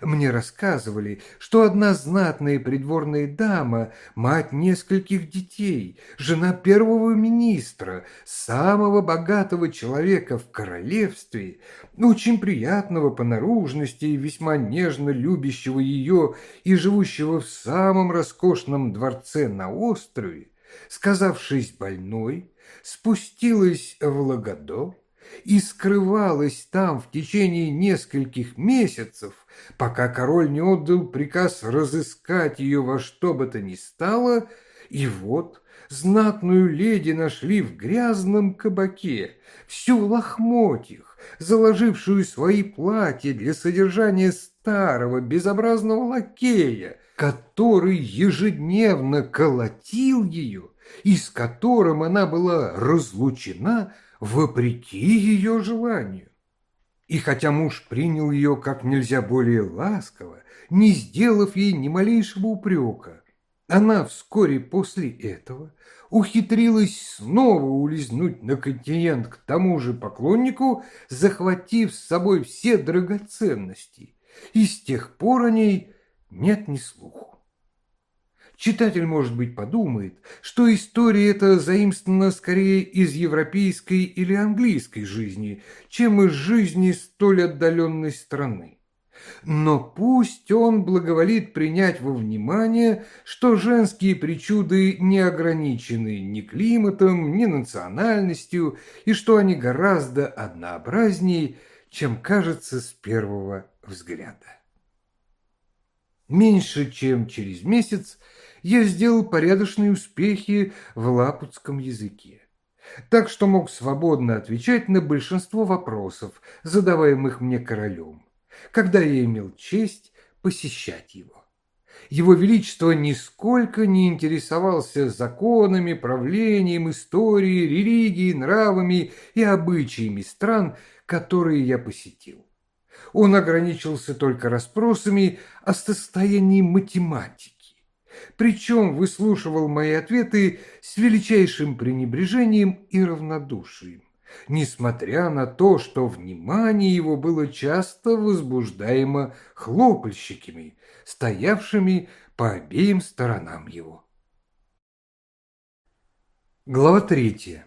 Мне рассказывали, что одна знатная придворная дама, мать нескольких детей, жена первого министра, самого богатого человека в королевстве, очень приятного по наружности и весьма нежно любящего ее и живущего в самом роскошном дворце на острове, сказавшись больной, спустилась в Лагодо, и скрывалась там в течение нескольких месяцев, пока король не отдал приказ разыскать ее во что бы то ни стало, и вот знатную леди нашли в грязном кабаке, всю в лохмотьях, заложившую свои платья для содержания старого безобразного лакея, который ежедневно колотил ее и с которым она была разлучена вопреки ее желанию. И хотя муж принял ее как нельзя более ласково, не сделав ей ни малейшего упрека, она вскоре после этого ухитрилась снова улизнуть на континент к тому же поклоннику, захватив с собой все драгоценности, и с тех пор о ней нет ни слуху. Читатель, может быть, подумает, что история эта заимствована скорее из европейской или английской жизни, чем из жизни столь отдаленной страны. Но пусть он благоволит принять во внимание, что женские причуды не ограничены ни климатом, ни национальностью, и что они гораздо однообразнее, чем кажется с первого взгляда. Меньше чем через месяц я сделал порядочные успехи в лапутском языке. Так что мог свободно отвечать на большинство вопросов, задаваемых мне королем, когда я имел честь посещать его. Его Величество нисколько не интересовался законами, правлением, историей, религией, нравами и обычаями стран, которые я посетил. Он ограничился только расспросами о состоянии математики причем выслушивал мои ответы с величайшим пренебрежением и равнодушием, несмотря на то, что внимание его было часто возбуждаемо хлопальщиками, стоявшими по обеим сторонам его. Глава третья.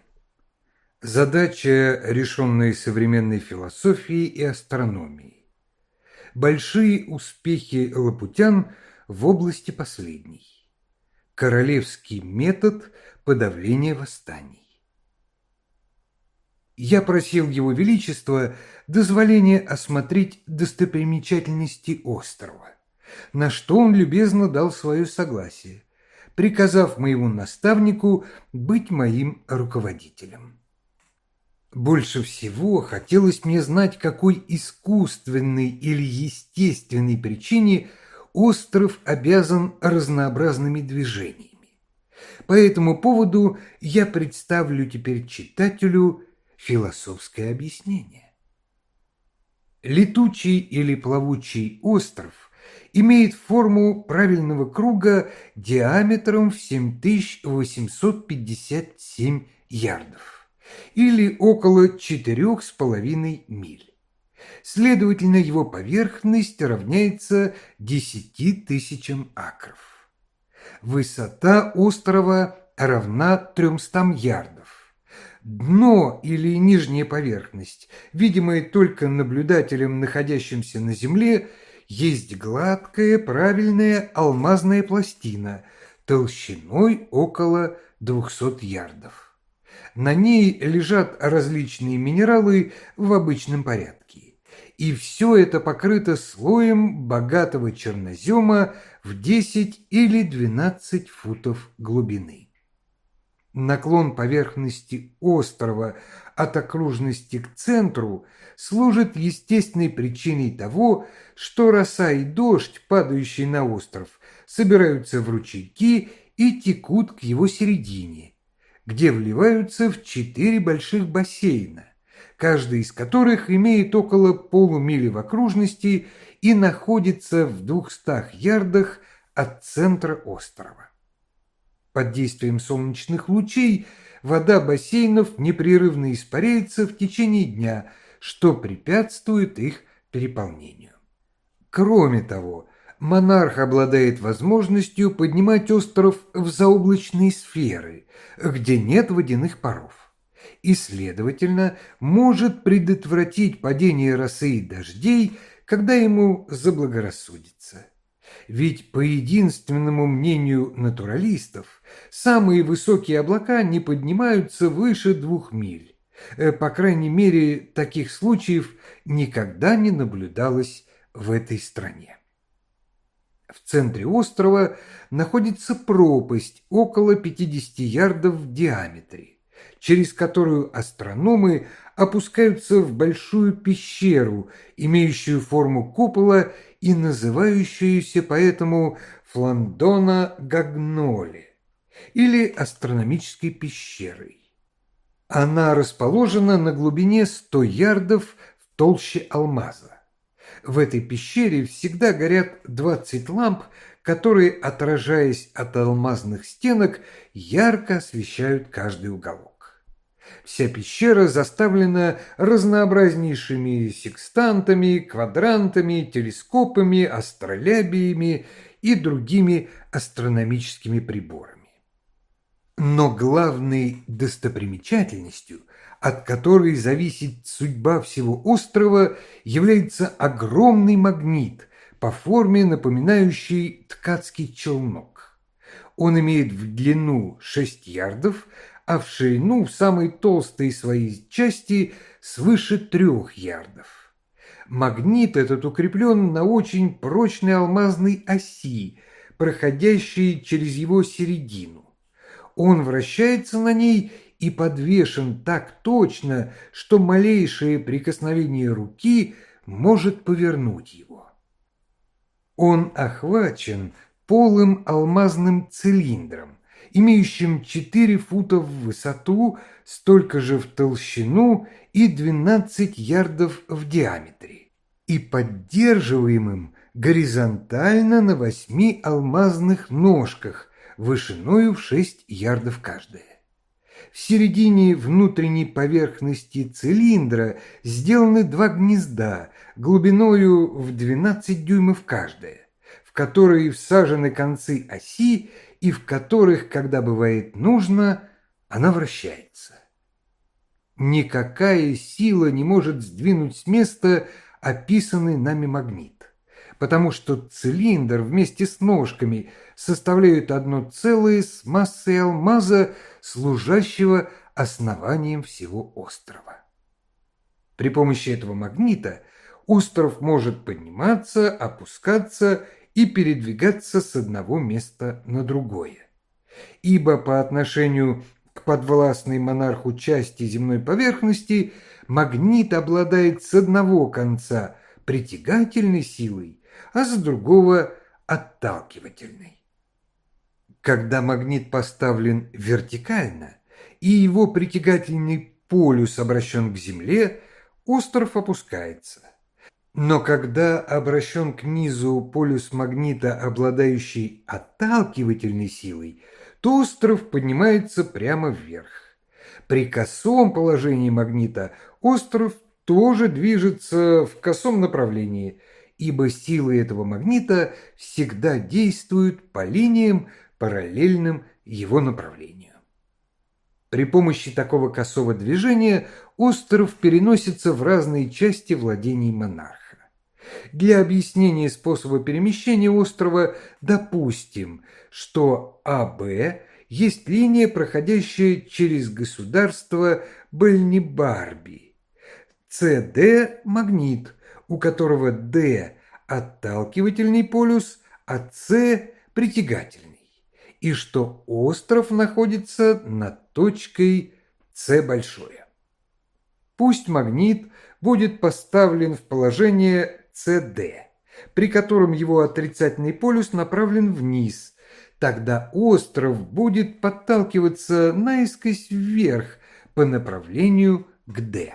Задача, решенная современной философией и астрономией. Большие успехи лапутян – в области последней. Королевский метод подавления восстаний. Я просил Его Величества дозволения осмотреть достопримечательности острова, на что он любезно дал свое согласие, приказав моему наставнику быть моим руководителем. Больше всего хотелось мне знать, какой искусственной или естественной причине – остров обязан разнообразными движениями. По этому поводу я представлю теперь читателю философское объяснение. Летучий или плавучий остров имеет форму правильного круга диаметром в 7857 ярдов или около 4,5 миль. Следовательно, его поверхность равняется 10 тысячам акров. Высота острова равна 300 ярдов. Дно или нижняя поверхность, видимая только наблюдателем, находящимся на земле, есть гладкая правильная алмазная пластина толщиной около 200 ярдов. На ней лежат различные минералы в обычном порядке. И все это покрыто слоем богатого чернозема в 10 или 12 футов глубины. Наклон поверхности острова от окружности к центру служит естественной причиной того, что роса и дождь, падающие на остров, собираются в ручейки и текут к его середине, где вливаются в четыре больших бассейна, каждый из которых имеет около полумили в окружности и находится в двухстах ярдах от центра острова. Под действием солнечных лучей вода бассейнов непрерывно испаряется в течение дня, что препятствует их переполнению. Кроме того, монарх обладает возможностью поднимать остров в заоблачные сферы, где нет водяных паров, и, следовательно, может предотвратить падение росы и дождей, когда ему заблагорассудится. Ведь по единственному мнению натуралистов, самые высокие облака не поднимаются выше двух миль. Э, по крайней мере, таких случаев никогда не наблюдалось в этой стране. В центре острова находится пропасть около 50 ярдов в диаметре, через которую астрономы опускаются в большую пещеру, имеющую форму купола и называющуюся поэтому Фландона Гагноли или астрономической пещерой. Она расположена на глубине 100 ярдов в толще алмаза. В этой пещере всегда горят 20 ламп, которые, отражаясь от алмазных стенок, ярко освещают каждый уголок. Вся пещера заставлена разнообразнейшими секстантами, квадрантами, телескопами, астролябиями и другими астрономическими приборами. Но главной достопримечательностью, от которой зависит судьба всего острова, является огромный магнит по форме, напоминающий ткацкий челнок. Он имеет в длину 6 ярдов, а в ширину в самой толстой своей части свыше трех ярдов. Магнит этот укреплен на очень прочной алмазной оси, проходящей через его середину. Он вращается на ней и подвешен так точно, что малейшее прикосновение руки может повернуть его. Он охвачен полым алмазным цилиндром, имеющим 4 фута в высоту, столько же в толщину и 12 ярдов в диаметре, и поддерживаемым горизонтально на восьми алмазных ножках, вышиною в 6 ярдов каждая. В середине внутренней поверхности цилиндра сделаны два гнезда глубиною в 12 дюймов каждое, в которые всажены концы оси и в которых, когда бывает нужно, она вращается. Никакая сила не может сдвинуть с места описанный нами магнит, потому что цилиндр вместе с ножками составляют одно целое с массой алмаза, служащего основанием всего острова. При помощи этого магнита остров может подниматься, опускаться и передвигаться с одного места на другое. Ибо по отношению к подвластной монарху части земной поверхности магнит обладает с одного конца притягательной силой, а с другого отталкивательной. Когда магнит поставлен вертикально и его притягательный полюс обращен к земле, остров опускается. Но когда обращен к низу полюс магнита, обладающий отталкивательной силой, то остров поднимается прямо вверх. При косом положении магнита остров тоже движется в косом направлении, ибо силы этого магнита всегда действуют по линиям, параллельным его направлению. При помощи такого косого движения остров переносится в разные части владений монарха. Для объяснения способа перемещения острова допустим, что АБ есть линия, проходящая через государство Бальнибарби. СД – магнит, у которого Д – отталкивательный полюс, а С – притягательный, и что остров находится над точкой С большое. Пусть магнит будет поставлен в положение CD, при котором его отрицательный полюс направлен вниз. Тогда остров будет подталкиваться наискось вверх по направлению к D.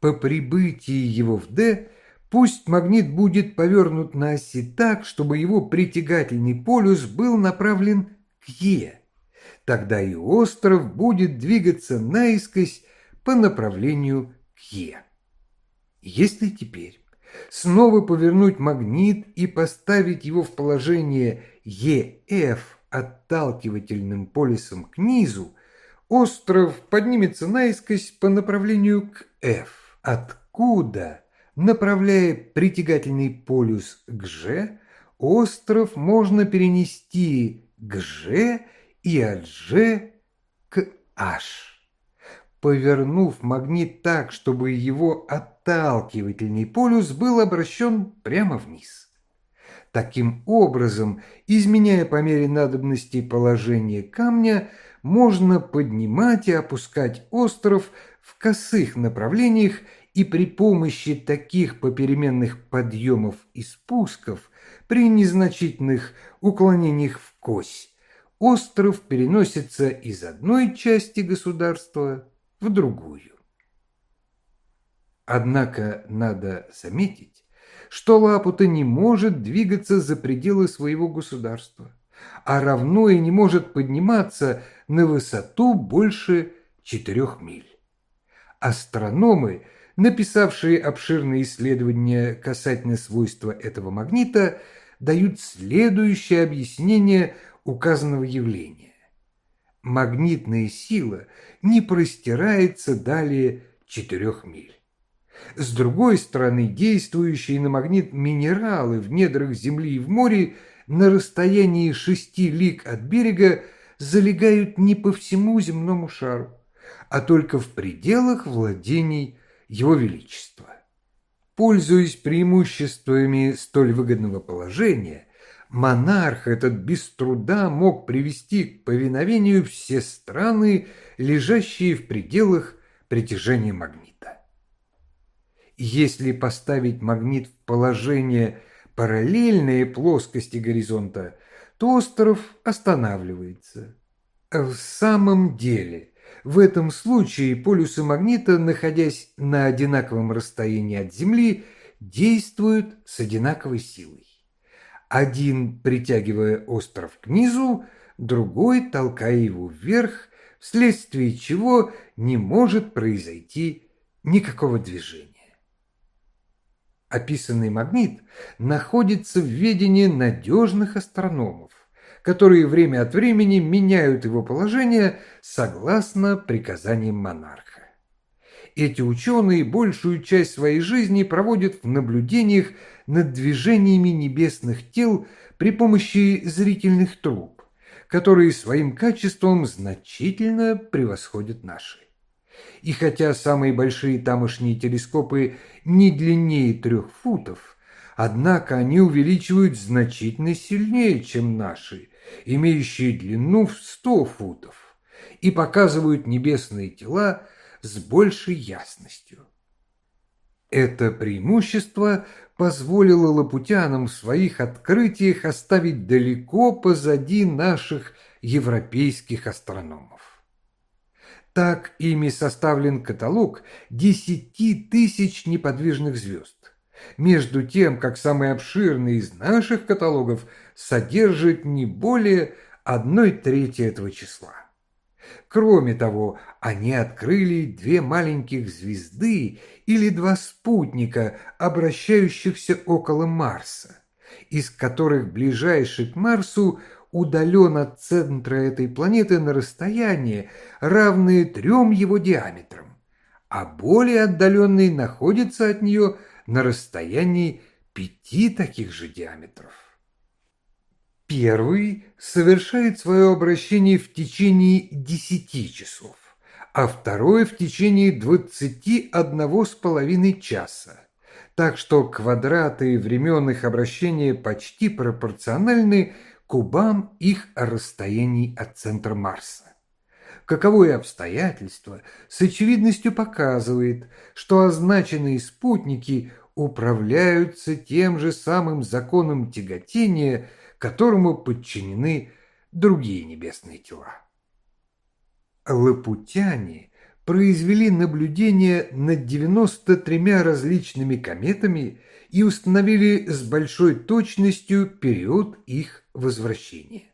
По прибытии его в D пусть магнит будет повернут на оси так, чтобы его притягательный полюс был направлен к Е. Тогда и остров будет двигаться наискось по направлению к Е. Если теперь снова повернуть магнит и поставить его в положение ЕФ отталкивательным полюсом к низу, остров поднимется наискось по направлению к F, откуда, направляя притягательный полюс к G, остров можно перенести к G и от G к H повернув магнит так, чтобы его отталкивательный полюс был обращен прямо вниз. Таким образом, изменяя по мере надобности положение камня, можно поднимать и опускать остров в косых направлениях и при помощи таких попеременных подъемов и спусков при незначительных уклонениях в кось остров переносится из одной части государства в другую. Однако надо заметить, что Лапута не может двигаться за пределы своего государства, а равно и не может подниматься на высоту больше четырех миль. Астрономы, написавшие обширные исследования касательно свойства этого магнита, дают следующее объяснение указанного явления магнитная сила не простирается далее четырех миль. С другой стороны, действующие на магнит минералы в недрах Земли и в море на расстоянии шести лиг от берега залегают не по всему земному шару, а только в пределах владений Его Величества. Пользуясь преимуществами столь выгодного положения, монарх этот без труда мог привести к повиновению все страны, лежащие в пределах притяжения магнита. Если поставить магнит в положение параллельное плоскости горизонта, то остров останавливается. В самом деле, в этом случае полюсы магнита, находясь на одинаковом расстоянии от Земли, действуют с одинаковой силой один притягивая остров к низу, другой толкая его вверх, вследствие чего не может произойти никакого движения. Описанный магнит находится в ведении надежных астрономов, которые время от времени меняют его положение согласно приказаниям монарха. Эти ученые большую часть своей жизни проводят в наблюдениях над движениями небесных тел при помощи зрительных труб, которые своим качеством значительно превосходят наши. И хотя самые большие тамошние телескопы не длиннее трех футов, однако они увеличивают значительно сильнее, чем наши, имеющие длину в сто футов, и показывают небесные тела с большей ясностью. Это преимущество позволило лапутянам в своих открытиях оставить далеко позади наших европейских астрономов. Так ими составлен каталог десяти тысяч неподвижных звезд, между тем, как самый обширный из наших каталогов содержит не более одной трети этого числа. Кроме того, они открыли две маленьких звезды или два спутника, обращающихся около Марса, из которых ближайший к Марсу удален от центра этой планеты на расстояние, равное трем его диаметрам, а более отдаленный находится от нее на расстоянии пяти таких же диаметров. Первый совершает свое обращение в течение десяти часов, а второй в течение двадцати одного с половиной часа. Так что квадраты времен их обращения почти пропорциональны кубам их расстояний от центра Марса. Каковое обстоятельство с очевидностью показывает, что означенные спутники управляются тем же самым законом тяготения, которому подчинены другие небесные тела. Лапутяне произвели наблюдение над 93 различными кометами и установили с большой точностью период их возвращения.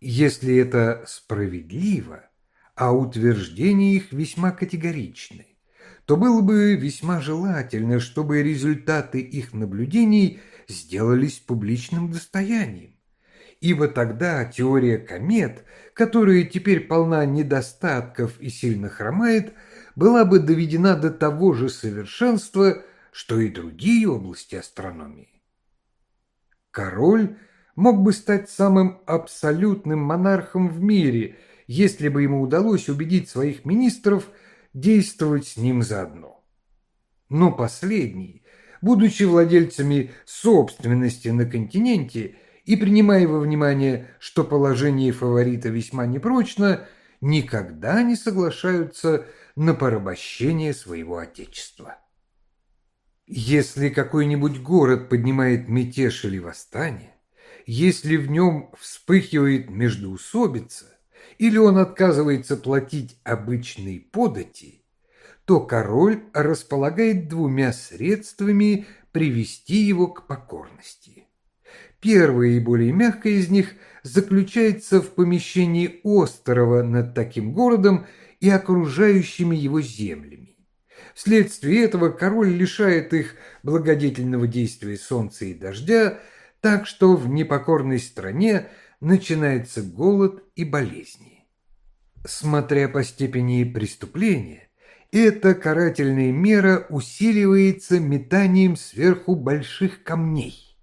Если это справедливо, а утверждения их весьма категоричны, то было бы весьма желательно, чтобы результаты их наблюдений сделались публичным достоянием. Ибо тогда теория комет, которая теперь полна недостатков и сильно хромает, была бы доведена до того же совершенства, что и другие области астрономии. Король мог бы стать самым абсолютным монархом в мире, если бы ему удалось убедить своих министров – действовать с ним заодно. Но последние, будучи владельцами собственности на континенте и принимая во внимание, что положение фаворита весьма непрочно, никогда не соглашаются на порабощение своего отечества. Если какой-нибудь город поднимает мятеж или восстание, если в нем вспыхивает междоусобица, или он отказывается платить обычные подати, то король располагает двумя средствами привести его к покорности. Первое и более мягкое из них заключается в помещении острова над таким городом и окружающими его землями. Вследствие этого король лишает их благодетельного действия солнца и дождя, так что в непокорной стране – начинается голод и болезни. Смотря по степени преступления, эта карательная мера усиливается метанием сверху больших камней,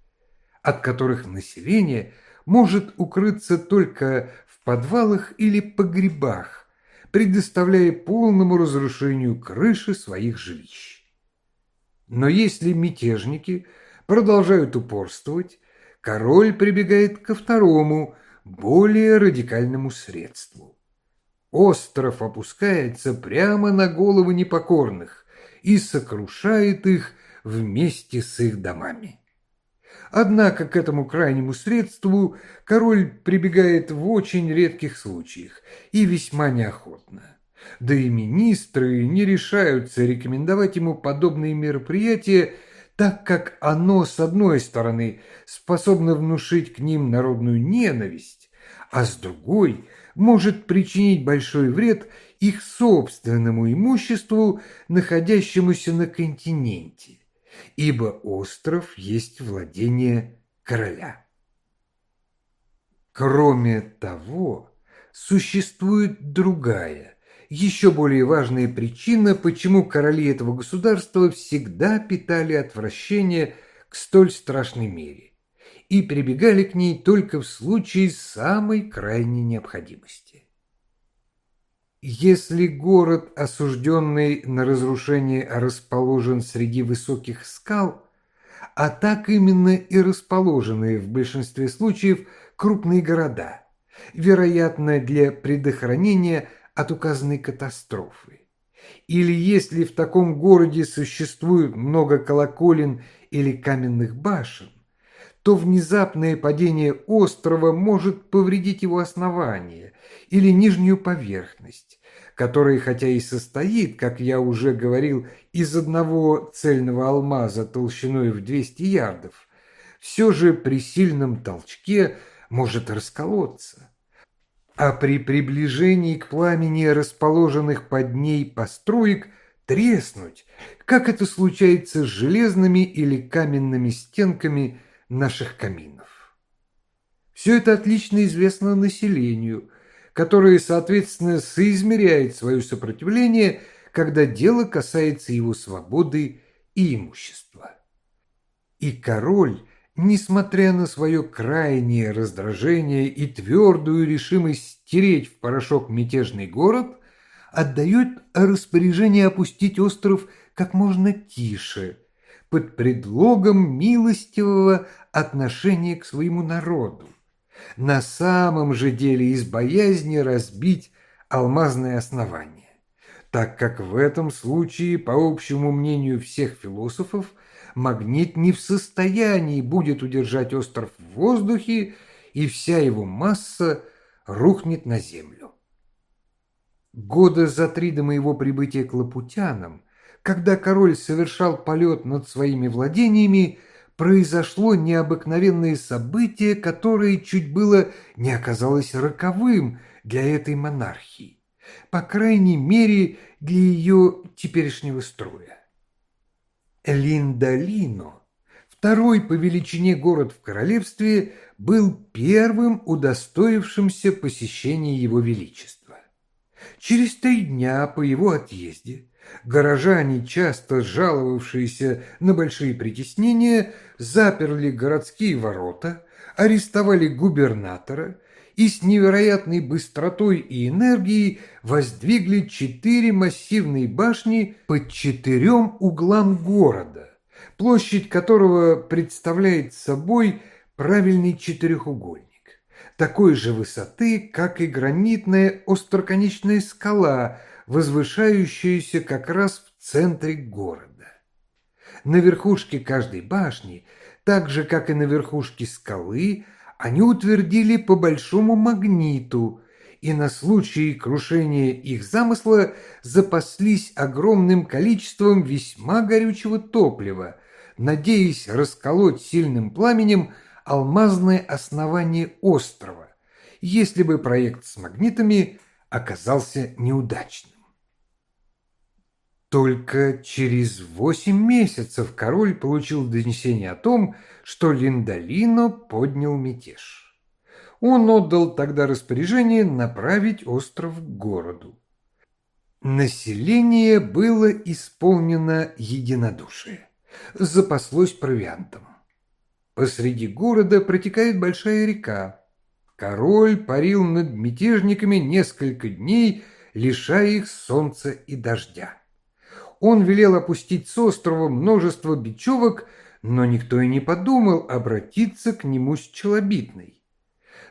от которых население может укрыться только в подвалах или погребах, предоставляя полному разрушению крыши своих жилищ. Но если мятежники продолжают упорствовать, король прибегает ко второму, более радикальному средству. Остров опускается прямо на головы непокорных и сокрушает их вместе с их домами. Однако к этому крайнему средству король прибегает в очень редких случаях и весьма неохотно. Да и министры не решаются рекомендовать ему подобные мероприятия, так как оно, с одной стороны, способно внушить к ним народную ненависть, а с другой может причинить большой вред их собственному имуществу, находящемуся на континенте, ибо остров есть владение короля. Кроме того, существует другая, еще более важная причина, почему короли этого государства всегда питали отвращение к столь страшной мере и прибегали к ней только в случае самой крайней необходимости. Если город, осужденный на разрушение, расположен среди высоких скал, а так именно и расположены в большинстве случаев крупные города, вероятно, для предохранения – от указанной катастрофы. Или если в таком городе существует много колоколен или каменных башен, то внезапное падение острова может повредить его основание или нижнюю поверхность, который хотя и состоит, как я уже говорил, из одного цельного алмаза толщиной в 200 ярдов, все же при сильном толчке может расколоться. А при приближении к пламени расположенных под ней построек треснуть, как это случается с железными или каменными стенками наших каминов. Все это отлично известно населению, которое, соответственно, соизмеряет свое сопротивление, когда дело касается его свободы и имущества. И король, несмотря на свое крайнее раздражение и твердую решимость стереть в порошок мятежный город, отдает распоряжение опустить остров как можно тише, под предлогом милостивого отношения к своему народу на самом же деле из боязни разбить алмазное основание, так как в этом случае, по общему мнению всех философов, магнит не в состоянии будет удержать остров в воздухе, и вся его масса рухнет на землю. Года за три до моего прибытия к Лапутянам, когда король совершал полет над своими владениями, произошло необыкновенное событие, которое чуть было не оказалось роковым для этой монархии, по крайней мере для ее теперешнего строя. Линдолино, второй по величине город в королевстве, был первым удостоившимся посещения его величества. Через три дня по его отъезде Горожане, часто жаловавшиеся на большие притеснения, заперли городские ворота, арестовали губернатора и с невероятной быстротой и энергией воздвигли четыре массивные башни под четырем углам города, площадь которого представляет собой правильный четырехугольник такой же высоты, как и гранитная остроконечная скала – возвышающуюся как раз в центре города. На верхушке каждой башни, так же, как и на верхушке скалы, они утвердили по большому магниту и на случай крушения их замысла запаслись огромным количеством весьма горючего топлива, надеясь расколоть сильным пламенем алмазное основание острова, если бы проект с магнитами оказался неудачным. Только через восемь месяцев король получил донесение о том, что Линдолино поднял мятеж. Он отдал тогда распоряжение направить остров к городу. Население было исполнено единодушие, запаслось провиантом. Посреди города протекает большая река. Король парил над мятежниками несколько дней, лишая их солнца и дождя. Он велел опустить с острова множество бечевок, но никто и не подумал обратиться к нему с челобитной.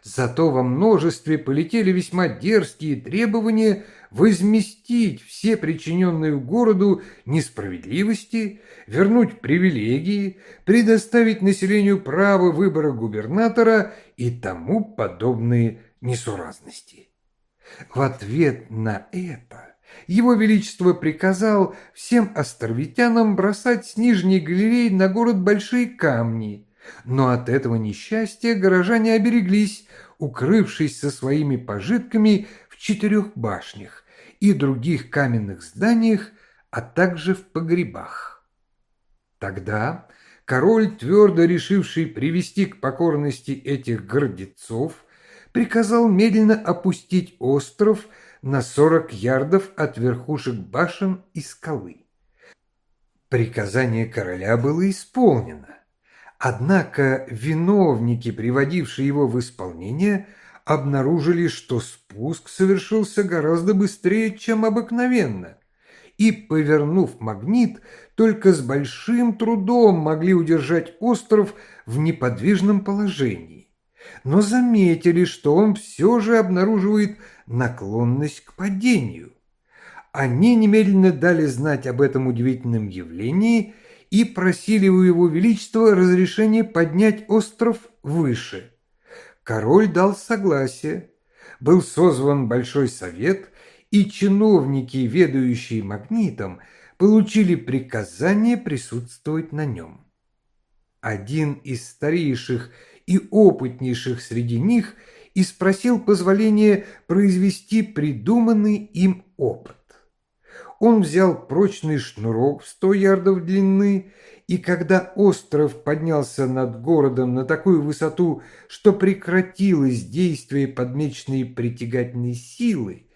Зато во множестве полетели весьма дерзкие требования возместить все причиненные городу несправедливости, вернуть привилегии, предоставить населению право выбора губернатора и тому подобные несуразности. В ответ на это его Величество приказал всем островитянам бросать с нижней галереи на город большие камни, но от этого несчастья горожане обереглись, укрывшись со своими пожитками в четырех башнях и других каменных зданиях, а также в погребах. Тогда король, твердо решивший привести к покорности этих гордецов, приказал медленно опустить остров – на 40 ярдов от верхушек башен и скалы. Приказание короля было исполнено. Однако виновники, приводившие его в исполнение, обнаружили, что спуск совершился гораздо быстрее, чем обыкновенно, и, повернув магнит, только с большим трудом могли удержать остров в неподвижном положении. Но заметили, что он все же обнаруживает наклонность к падению. Они немедленно дали знать об этом удивительном явлении и просили у его величества разрешения поднять остров выше. Король дал согласие. Был созван большой совет, и чиновники, ведающие магнитом, получили приказание присутствовать на нем. Один из старейших и опытнейших среди них и спросил позволения произвести придуманный им опыт. Он взял прочный шнурок в сто ярдов длины, и когда остров поднялся над городом на такую высоту, что прекратилось действие подмеченной притягательной силы,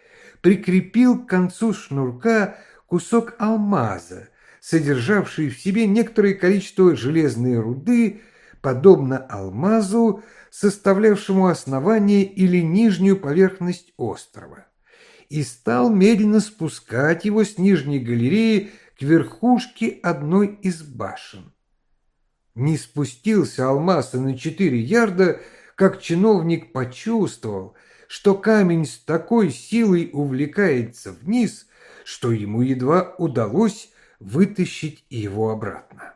прикрепил к концу шнурка кусок алмаза, содержавший в себе некоторое количество железной руды, подобно алмазу, составлявшему основание или нижнюю поверхность острова, и стал медленно спускать его с нижней галереи к верхушке одной из башен. Не спустился алмаз на четыре ярда, как чиновник почувствовал, что камень с такой силой увлекается вниз, что ему едва удалось вытащить его обратно.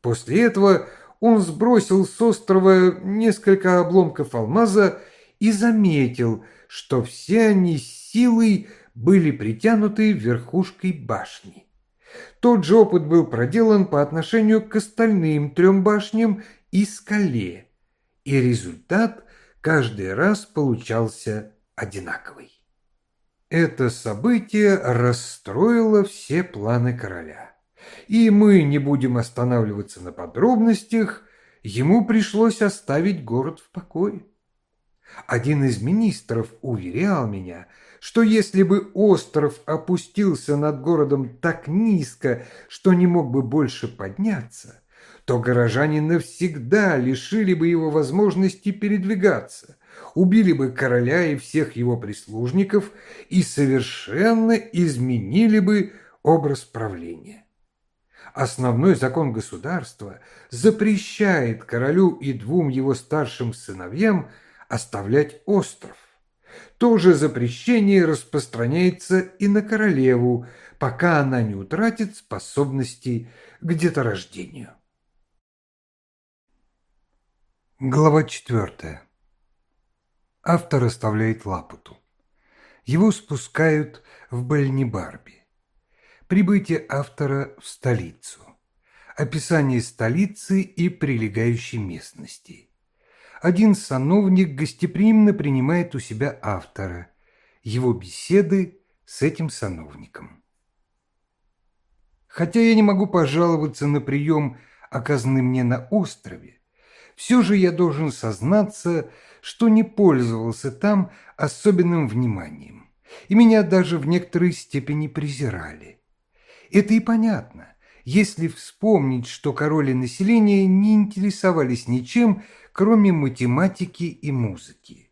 После этого он сбросил с острова несколько обломков алмаза и заметил, что все они силой были притянуты верхушкой башни. Тот же опыт был проделан по отношению к остальным трем башням и скале, и результат каждый раз получался одинаковый. Это событие расстроило все планы короля. И мы не будем останавливаться на подробностях, ему пришлось оставить город в покое. Один из министров уверял меня, что если бы остров опустился над городом так низко, что не мог бы больше подняться, то горожане навсегда лишили бы его возможности передвигаться, убили бы короля и всех его прислужников и совершенно изменили бы образ правления. Основной закон государства запрещает королю и двум его старшим сыновьям оставлять остров. То же запрещение распространяется и на королеву, пока она не утратит способности к деторождению. Глава четвертая. Автор оставляет Лапуту. Его спускают в Бальнибарби. Прибытие автора в столицу. Описание столицы и прилегающей местности один сановник гостеприимно принимает у себя автора, его беседы с этим сановником. Хотя я не могу пожаловаться на прием, оказанный мне на острове, все же я должен сознаться, что не пользовался там особенным вниманием, и меня даже в некоторой степени презирали. Это и понятно, если вспомнить, что король и население не интересовались ничем, кроме математики и музыки.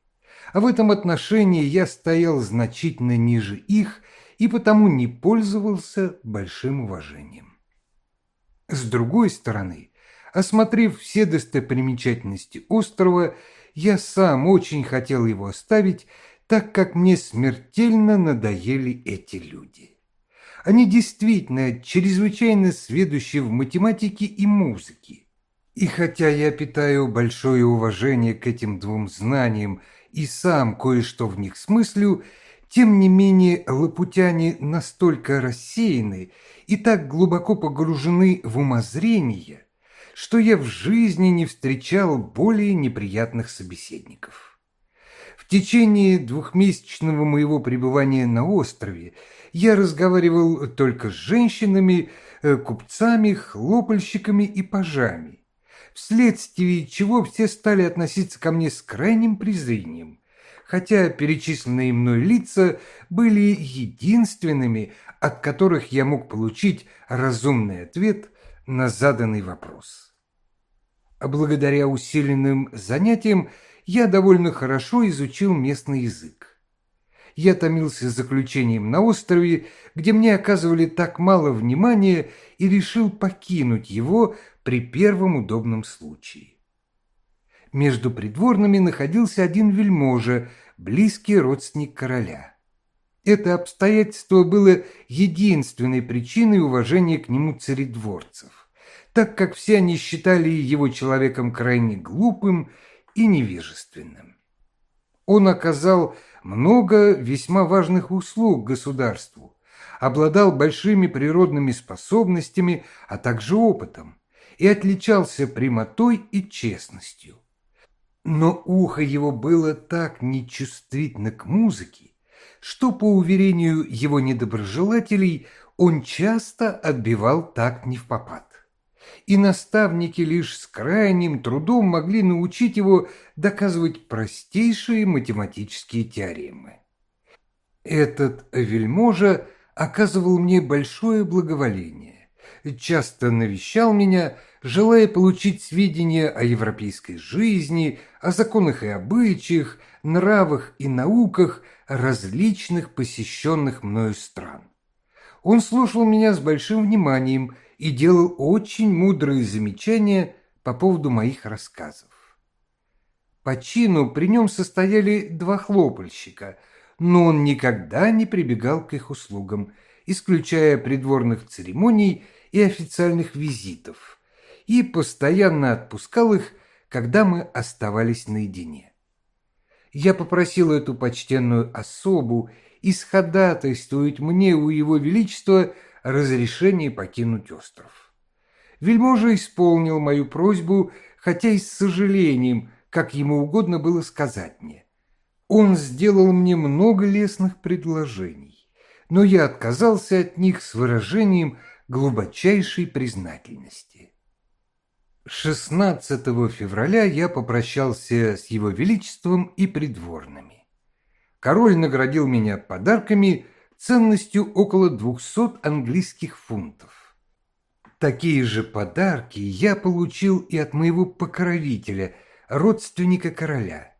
А в этом отношении я стоял значительно ниже их и потому не пользовался большим уважением. С другой стороны, осмотрев все достопримечательности острова, я сам очень хотел его оставить, так как мне смертельно надоели эти люди. Они действительно чрезвычайно сведущи в математике и музыке, и хотя я питаю большое уважение к этим двум знаниям и сам кое-что в них смыслю, тем не менее лапутяне настолько рассеяны и так глубоко погружены в умозрение, что я в жизни не встречал более неприятных собеседников. В течение двухмесячного моего пребывания на острове я разговаривал только с женщинами, э, купцами, хлопальщиками и пажами, вследствие чего все стали относиться ко мне с крайним презрением, хотя перечисленные мной лица были единственными, от которых я мог получить разумный ответ на заданный вопрос. А благодаря усиленным занятиям я довольно хорошо изучил местный язык. Я томился заключением на острове, где мне оказывали так мало внимания, и решил покинуть его при первом удобном случае. Между придворными находился один вельможа, близкий родственник короля. Это обстоятельство было единственной причиной уважения к нему царедворцев, так как все они считали его человеком крайне глупым и невежественным. Он оказал много весьма важных услуг государству, обладал большими природными способностями, а также опытом, и отличался прямотой и честностью. Но ухо его было так нечувствительно к музыке, что, по уверению его недоброжелателей, он часто отбивал так не в попад. И наставники лишь с крайним трудом могли научить его доказывать простейшие математические теоремы. Этот вельможа оказывал мне большое благоволение, часто навещал меня, желая получить сведения о европейской жизни, о законах и обычаях, нравах и науках различных посещенных мною стран. Он слушал меня с большим вниманием и делал очень мудрые замечания по поводу моих рассказов. По чину при нем состояли два хлопальщика – но он никогда не прибегал к их услугам, исключая придворных церемоний и официальных визитов, и постоянно отпускал их, когда мы оставались наедине. Я попросил эту почтенную особу исходатайствовать мне у его величества разрешение покинуть остров. Вельможа исполнил мою просьбу, хотя и с сожалением, как ему угодно было сказать мне. Он сделал мне много лестных предложений, но я отказался от них с выражением глубочайшей признательности. 16 февраля я попрощался с его величеством и придворными. Король наградил меня подарками ценностью около 200 английских фунтов. Такие же подарки я получил и от моего покровителя, родственника короля –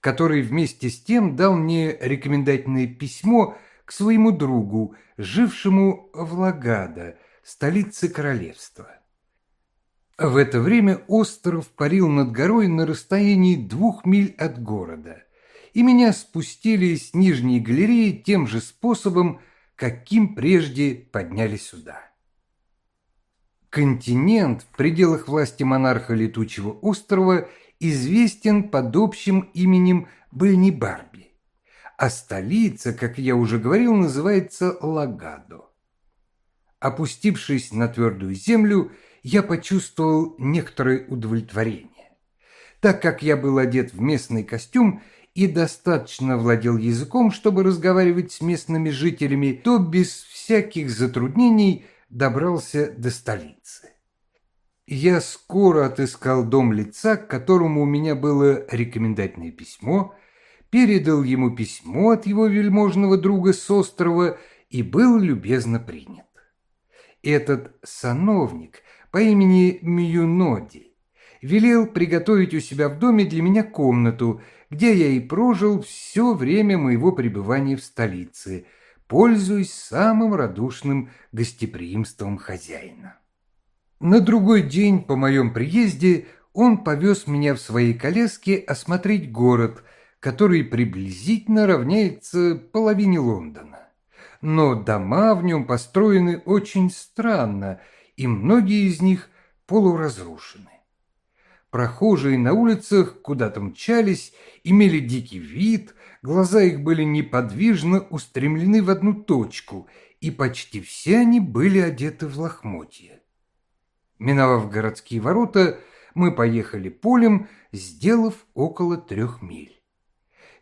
который вместе с тем дал мне рекомендательное письмо к своему другу, жившему в Лагадо, столице королевства. В это время остров парил над горой на расстоянии двух миль от города, и меня спустили с нижней галереи тем же способом, каким прежде подняли сюда. Континент в пределах власти монарха Летучего острова известен под общим именем Бальни-Барби, а столица, как я уже говорил, называется Лагадо. Опустившись на твердую землю, я почувствовал некоторое удовлетворение. Так как я был одет в местный костюм и достаточно владел языком, чтобы разговаривать с местными жителями, то без всяких затруднений добрался до столицы. Я скоро отыскал дом лица, к которому у меня было рекомендательное письмо, передал ему письмо от его вельможного друга с острова и был любезно принят. Этот сановник по имени Мьюноди велел приготовить у себя в доме для меня комнату, где я и прожил все время моего пребывания в столице, пользуясь самым радушным гостеприимством хозяина. На другой день по моем приезде он повез меня в своей коляске осмотреть город, который приблизительно равняется половине Лондона. Но дома в нем построены очень странно, и многие из них полуразрушены. Прохожие на улицах куда-то мчались, имели дикий вид, глаза их были неподвижно устремлены в одну точку, и почти все они были одеты в лохмотья. Миновав городские ворота, мы поехали полем, сделав около трех миль.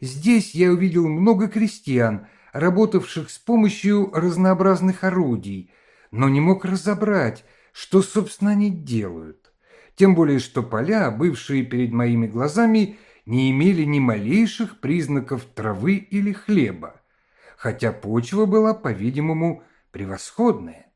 Здесь я увидел много крестьян, работавших с помощью разнообразных орудий, но не мог разобрать, что, собственно, они делают. Тем более, что поля, бывшие перед моими глазами, не имели ни малейших признаков травы или хлеба, хотя почва была, по-видимому, превосходная.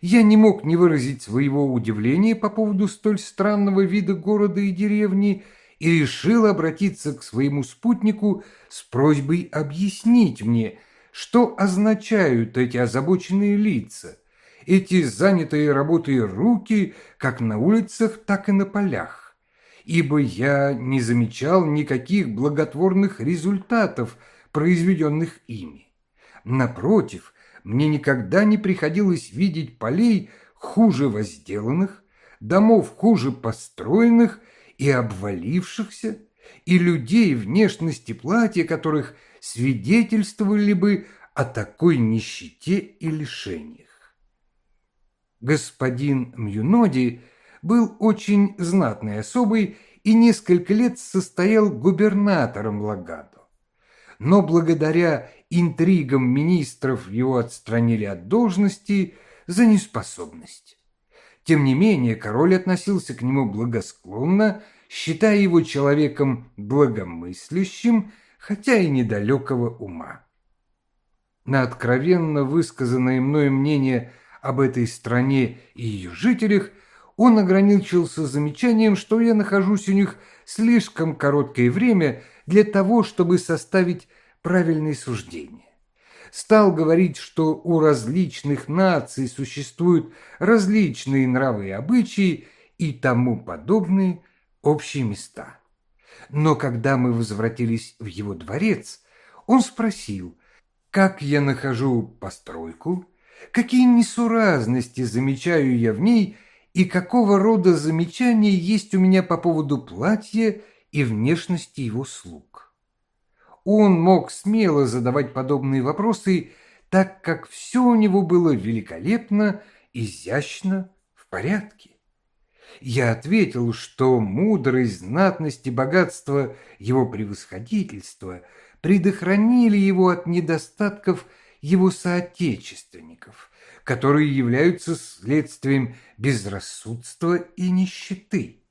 Я не мог не выразить своего удивления по поводу столь странного вида города и деревни и решил обратиться к своему спутнику с просьбой объяснить мне, что означают эти озабоченные лица, эти занятые работой руки как на улицах, так и на полях, ибо я не замечал никаких благотворных результатов, произведенных ими. Напротив, мне никогда не приходилось видеть полей хуже возделанных, домов хуже построенных и обвалившихся, и людей, внешности платья которых свидетельствовали бы о такой нищете и лишениях. Господин Мюноди был очень знатной особой и несколько лет состоял губернатором Лагадо. Но благодаря интригам министров его отстранили от должности за неспособность. Тем не менее, король относился к нему благосклонно, считая его человеком благомыслящим, хотя и недалекого ума. На откровенно высказанное мною мнение об этой стране и ее жителях он ограничился замечанием, что я нахожусь у них слишком короткое время для того, чтобы составить правильные суждения. Стал говорить, что у различных наций существуют различные нравы и обычаи и тому подобные общие места. Но когда мы возвратились в его дворец, он спросил, как я нахожу постройку, какие несуразности замечаю я в ней и какого рода замечания есть у меня по поводу платья и внешности его слуг. Он мог смело задавать подобные вопросы, так как все у него было великолепно, изящно, в порядке. Я ответил, что мудрость, знатность и богатство его превосходительства – предохранили его от недостатков его соотечественников, которые являются следствием безрассудства и нищеты.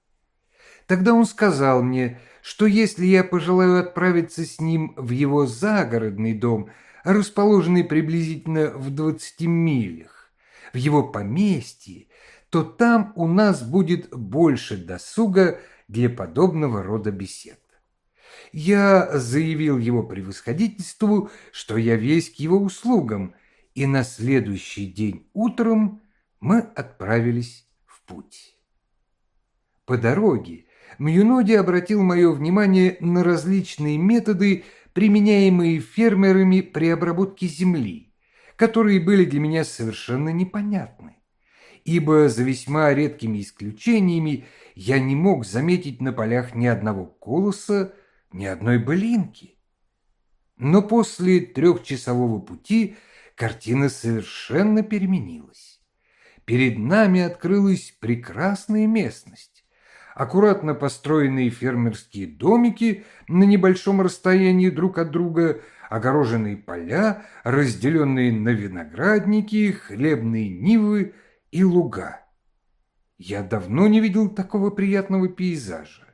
Тогда он сказал мне, что если я пожелаю отправиться с ним в его загородный дом, расположенный приблизительно в двадцати милях, в его поместье, то там у нас будет больше досуга для подобного рода бесед я заявил его превосходительству, что я весь к его услугам, и на следующий день утром мы отправились в путь. По дороге Мьюноди обратил мое внимание на различные методы, применяемые фермерами при обработке земли, которые были для меня совершенно непонятны, ибо за весьма редкими исключениями я не мог заметить на полях ни одного колоса, ни одной былинки. Но после трехчасового пути картина совершенно переменилась. Перед нами открылась прекрасная местность. Аккуратно построенные фермерские домики на небольшом расстоянии друг от друга, огороженные поля, разделенные на виноградники, хлебные нивы и луга. Я давно не видел такого приятного пейзажа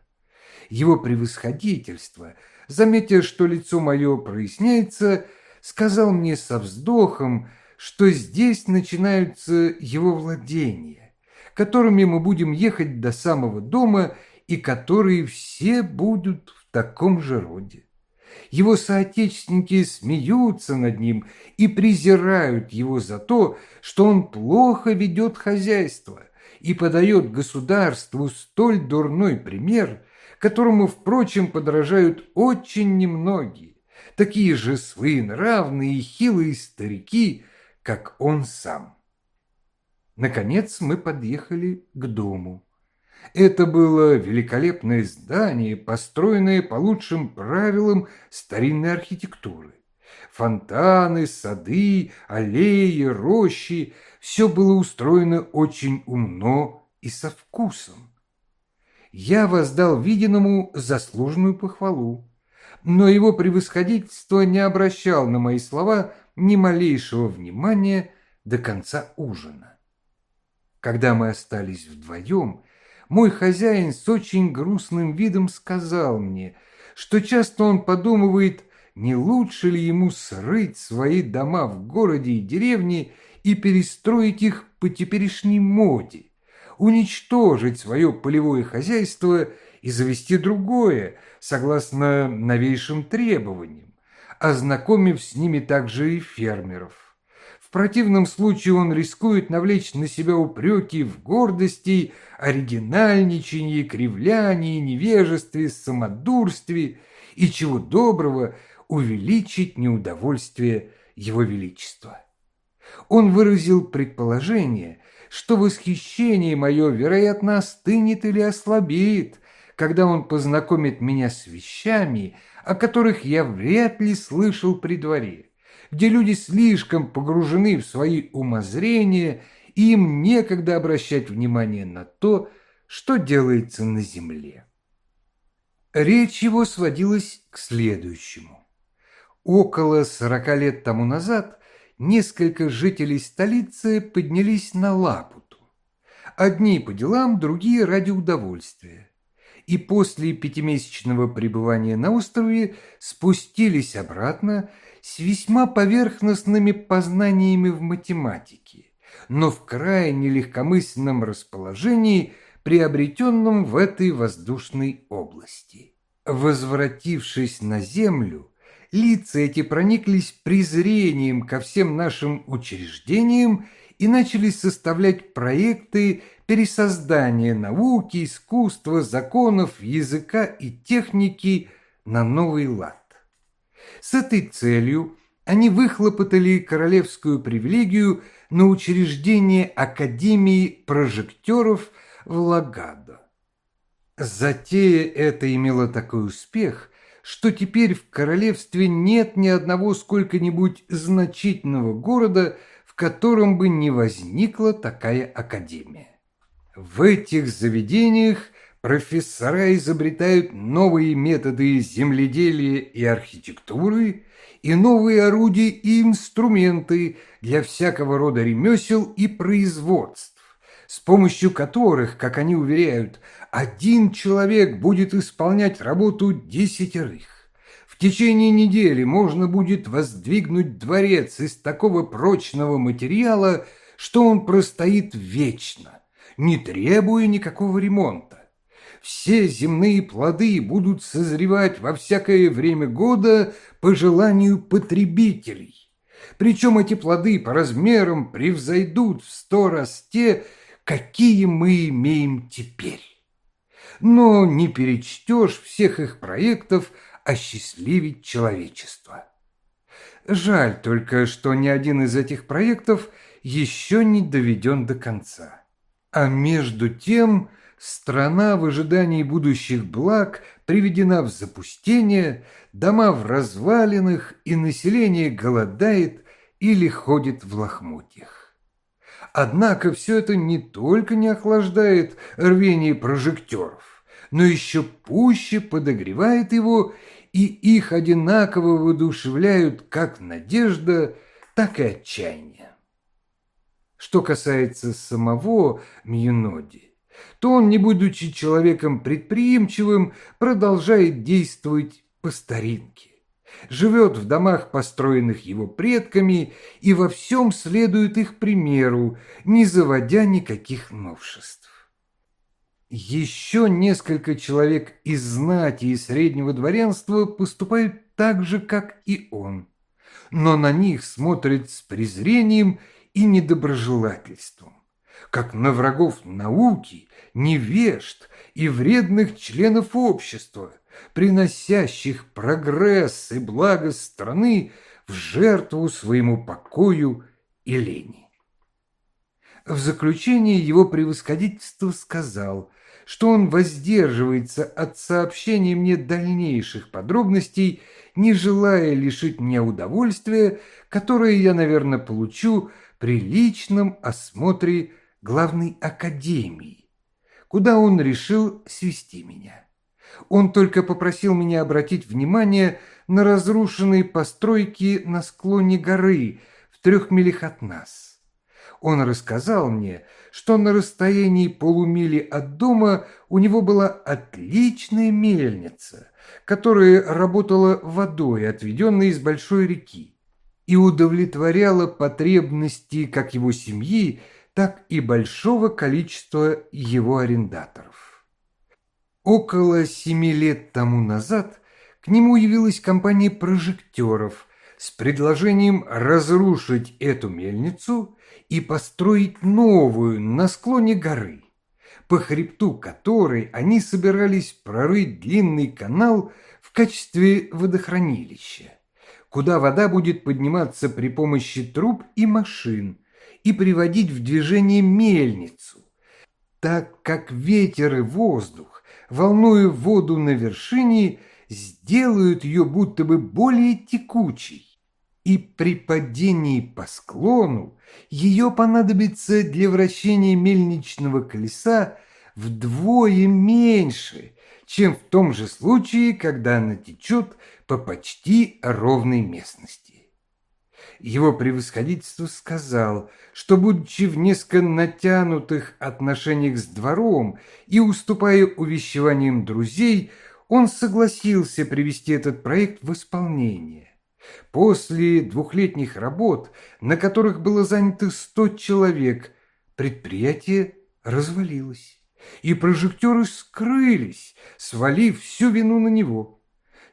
его превосходительство, заметя, что лицо мое проясняется, сказал мне со вздохом, что здесь начинаются его владения, которыми мы будем ехать до самого дома и которые все будут в таком же роде. Его соотечественники смеются над ним и презирают его за то, что он плохо ведет хозяйство и подает государству столь дурной пример, которому, впрочем, подражают очень немногие, такие же своенравные и хилые старики, как он сам. Наконец мы подъехали к дому. Это было великолепное здание, построенное по лучшим правилам старинной архитектуры. Фонтаны, сады, аллеи, рощи – все было устроено очень умно и со вкусом я воздал виденному заслуженную похвалу. Но его превосходительство не обращал на мои слова ни малейшего внимания до конца ужина. Когда мы остались вдвоем, мой хозяин с очень грустным видом сказал мне, что часто он подумывает, не лучше ли ему срыть свои дома в городе и деревне и перестроить их по теперешней моде, уничтожить свое полевое хозяйство и завести другое, согласно новейшим требованиям, ознакомив с ними также и фермеров. В противном случае он рискует навлечь на себя упреки в гордости, оригинальничании, кривлянии, невежестве, самодурстве и, чего доброго, увеличить неудовольствие его величества. Он выразил предположение, что восхищение мое, вероятно, остынет или ослабеет, когда он познакомит меня с вещами, о которых я вряд ли слышал при дворе, где люди слишком погружены в свои умозрения, и им некогда обращать внимание на то, что делается на земле. Речь его сводилась к следующему. Около сорока лет тому назад несколько жителей столицы поднялись на Лапуту. Одни по делам, другие ради удовольствия. И после пятимесячного пребывания на острове спустились обратно с весьма поверхностными познаниями в математике, но в крайне легкомысленном расположении – приобретенном в этой воздушной области. Возвратившись на землю, лица эти прониклись презрением ко всем нашим учреждениям и начали составлять проекты пересоздания науки, искусства, законов, языка и техники на новый лад. С этой целью они выхлопотали королевскую привилегию на учреждение Академии прожекторов – в Лагадо. Затея эта имела такой успех, что теперь в королевстве нет ни одного сколько-нибудь значительного города, в котором бы не возникла такая академия. В этих заведениях профессора изобретают новые методы земледелия и архитектуры и новые орудия и инструменты для всякого рода ремесел и производств с помощью которых, как они уверяют, один человек будет исполнять работу десятерых. В течение недели можно будет воздвигнуть дворец из такого прочного материала, что он простоит вечно, не требуя никакого ремонта. Все земные плоды будут созревать во всякое время года по желанию потребителей. Причем эти плоды по размерам превзойдут в сто раз те, какие мы имеем теперь. Но не перечтешь всех их проектов осчастливить человечество. Жаль только, что ни один из этих проектов еще не доведен до конца. А между тем страна в ожидании будущих благ приведена в запустение, дома в развалинах и население голодает или ходит в лохмотьях. Однако все это не только не охлаждает рвение прожекторов, но еще пуще подогревает его, и их одинаково воодушевляют как надежда, так и отчаяние. Что касается самого Мьюноди, то он, не будучи человеком предприимчивым, продолжает действовать по старинке живет в домах, построенных его предками, и во всем следует их примеру, не заводя никаких новшеств. Еще несколько человек из знати и среднего дворянства поступают так же, как и он, но на них смотрят с презрением и недоброжелательством, как на врагов науки, невежд и вредных членов общества – приносящих прогресс и благо страны в жертву своему покою и лени. В заключение его превосходительство сказал, что он воздерживается от сообщения мне дальнейших подробностей, не желая лишить меня удовольствия, которое я, наверное, получу при личном осмотре главной академии, куда он решил свести меня. Он только попросил меня обратить внимание на разрушенные постройки на склоне горы в трех милях от нас. Он рассказал мне, что на расстоянии полумили от дома у него была отличная мельница, которая работала водой, отведенной из большой реки, и удовлетворяла потребности как его семьи, так и большого количества его арендаторов. Около семи лет тому назад к нему явилась компания прожекторов с предложением разрушить эту мельницу и построить новую на склоне горы, по хребту которой они собирались прорыть длинный канал в качестве водохранилища, куда вода будет подниматься при помощи труб и машин и приводить в движение мельницу, так как ветер и воздух волнуя воду на вершине, сделают ее будто бы более текучей. И при падении по склону ее понадобится для вращения мельничного колеса вдвое меньше, чем в том же случае, когда она течет по почти ровной местности. Его превосходительство сказал, что, будучи в несколько натянутых отношениях с двором и уступая увещеваниям друзей, он согласился привести этот проект в исполнение. После двухлетних работ, на которых было занято сто человек, предприятие развалилось, и прожекторы скрылись, свалив всю вину на него.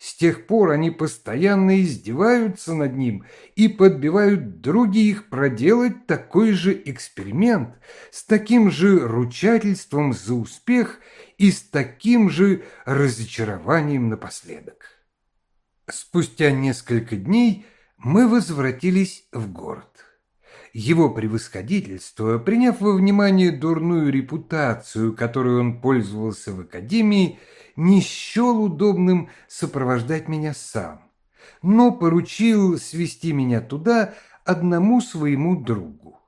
С тех пор они постоянно издеваются над ним и подбивают других проделать такой же эксперимент с таким же ручательством за успех и с таким же разочарованием напоследок. Спустя несколько дней мы возвратились в город. Его превосходительство, приняв во внимание дурную репутацию, которую он пользовался в академии, не счел удобным сопровождать меня сам, но поручил свести меня туда одному своему другу.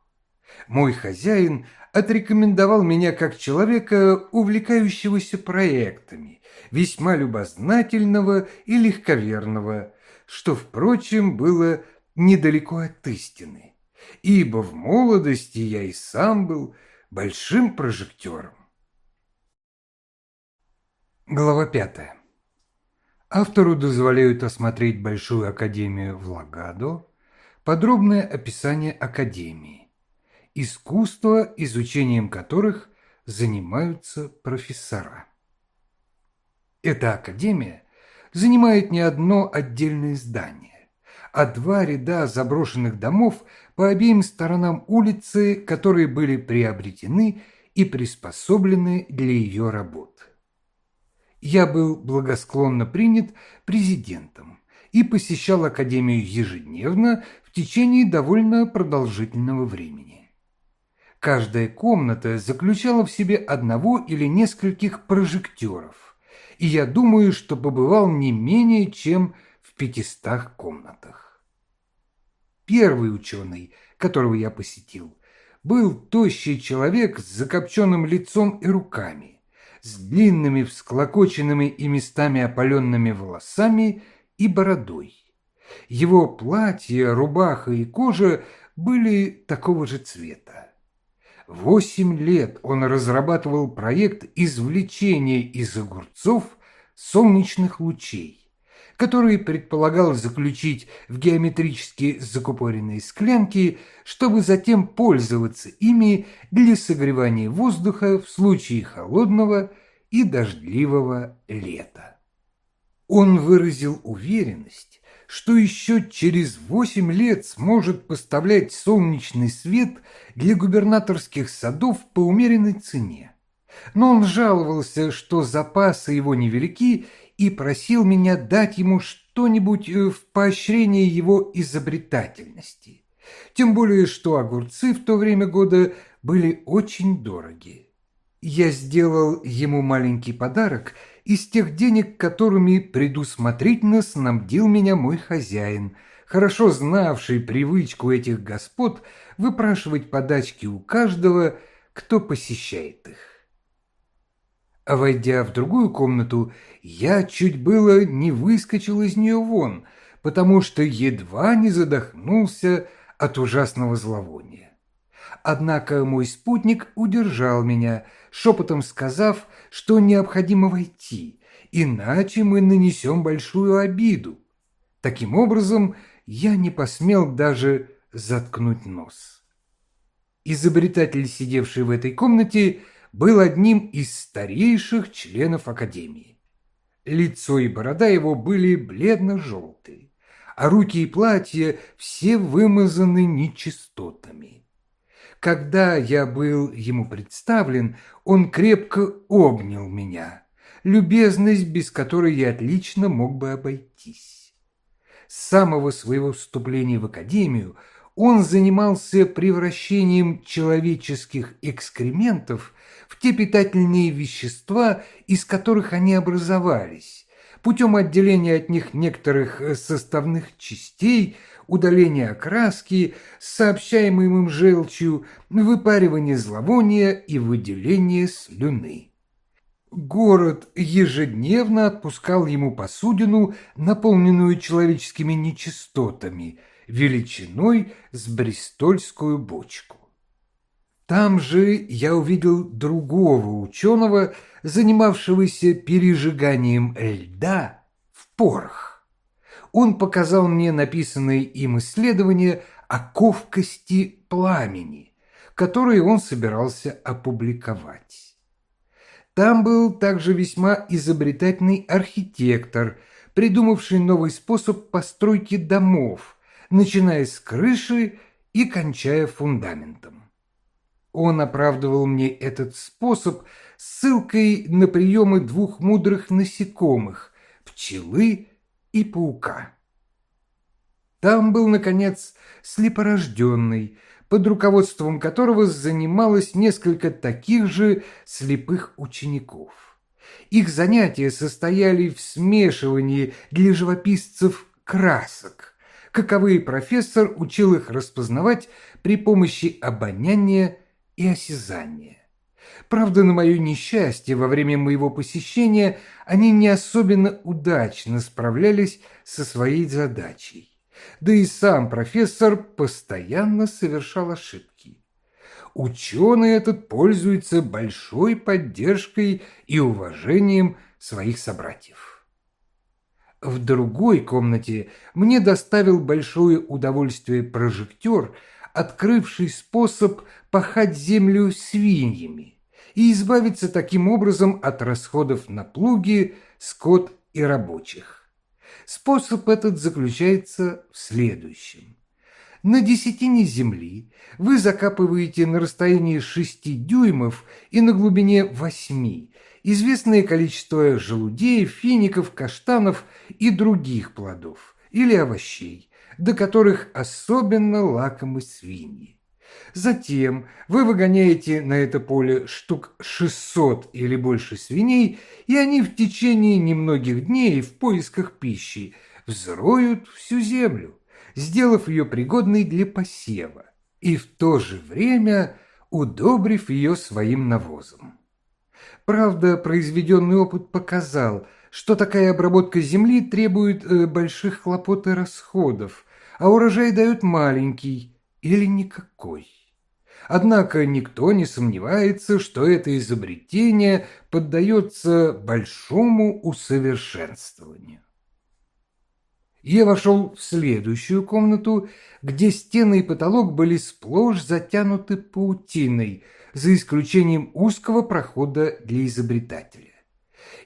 Мой хозяин отрекомендовал меня как человека, увлекающегося проектами, весьма любознательного и легковерного, что, впрочем, было недалеко от истины, ибо в молодости я и сам был большим прожектором. Глава пятая. Автору дозволяют осмотреть Большую Академию в Лагадо, подробное описание Академии, искусство, изучением которых занимаются профессора. Эта Академия занимает не одно отдельное здание, а два ряда заброшенных домов по обеим сторонам улицы, которые были приобретены и приспособлены для ее работы я был благосклонно принят президентом и посещал Академию ежедневно в течение довольно продолжительного времени. Каждая комната заключала в себе одного или нескольких прожекторов, и я думаю, что побывал не менее чем в пятистах комнатах. Первый ученый, которого я посетил, был тощий человек с закопченным лицом и руками, с длинными всклокоченными и местами опаленными волосами и бородой. Его платье, рубаха и кожа были такого же цвета. Восемь лет он разрабатывал проект извлечения из огурцов солнечных лучей который предполагал заключить в геометрически закупоренные склянки, чтобы затем пользоваться ими для согревания воздуха в случае холодного и дождливого лета. Он выразил уверенность, что еще через восемь лет сможет поставлять солнечный свет для губернаторских садов по умеренной цене. Но он жаловался, что запасы его невелики и просил меня дать ему что-нибудь э, в поощрение его изобретательности. Тем более, что огурцы в то время года были очень дороги. Я сделал ему маленький подарок из тех денег, которыми предусмотрительно снабдил меня мой хозяин, хорошо знавший привычку этих господ выпрашивать подачки у каждого, кто посещает их. Войдя в другую комнату, я чуть было не выскочил из нее вон, потому что едва не задохнулся от ужасного зловония. Однако мой спутник удержал меня, шепотом сказав, что необходимо войти, иначе мы нанесем большую обиду. Таким образом, я не посмел даже заткнуть нос. Изобретатель, сидевший в этой комнате, был одним из старейших членов Академии. Лицо и борода его были бледно-желтые, а руки и платья все вымазаны нечистотами. Когда я был ему представлен, он крепко обнял меня, любезность, без которой я отлично мог бы обойтись. С самого своего вступления в Академию он занимался превращением человеческих экскрементов те питательные вещества, из которых они образовались, путем отделения от них некоторых составных частей, удаления окраски, сообщаемым им желчью, выпаривания зловония и выделения слюны. Город ежедневно отпускал ему посудину, наполненную человеческими нечистотами – величиной с брестольскую бочку. Там же я увидел другого ученого, занимавшегося пережиганием льда в порох. Он показал мне написанные им исследования о ковкости пламени, которые он собирался опубликовать. Там был также весьма изобретательный архитектор, придумавший новый способ постройки домов, начиная с крыши и кончая фундаментом. Он оправдывал мне этот способ ссылкой на приемы двух мудрых насекомых – пчелы и паука. Там был, наконец, слепорожденный, под руководством которого занималось несколько таких же слепых учеников. Их занятия состояли в смешивании для живописцев красок – каковые профессор учил их распознавать при помощи обоняния и осязания. Правда, на мое несчастье, во время моего посещения они не особенно удачно справлялись со своей задачей. Да и сам профессор постоянно совершал ошибки. Ученый этот пользуется большой поддержкой и уважением своих собратьев. В другой комнате мне доставил большое удовольствие прожектор, открывший способ пахать землю свиньями и избавиться таким образом от расходов на плуги, скот и рабочих. Способ этот заключается в следующем. На десятине земли вы закапываете на расстоянии шести дюймов и на глубине восьми известное количество желудей, фиников, каштанов и других плодов или овощей, до которых особенно лакомы свиньи. Затем вы выгоняете на это поле штук 600 или больше свиней, и они в течение немногих дней в поисках пищи взроют всю землю, сделав ее пригодной для посева, и в то же время удобрив ее своим навозом. Правда, произведенный опыт показал, что такая обработка земли требует э, больших хлопот и расходов, а урожай дает маленький или никакой. Однако никто не сомневается, что это изобретение поддается большому усовершенствованию. Я вошел в следующую комнату, где стены и потолок были сплошь затянуты паутиной – за исключением узкого прохода для изобретателя.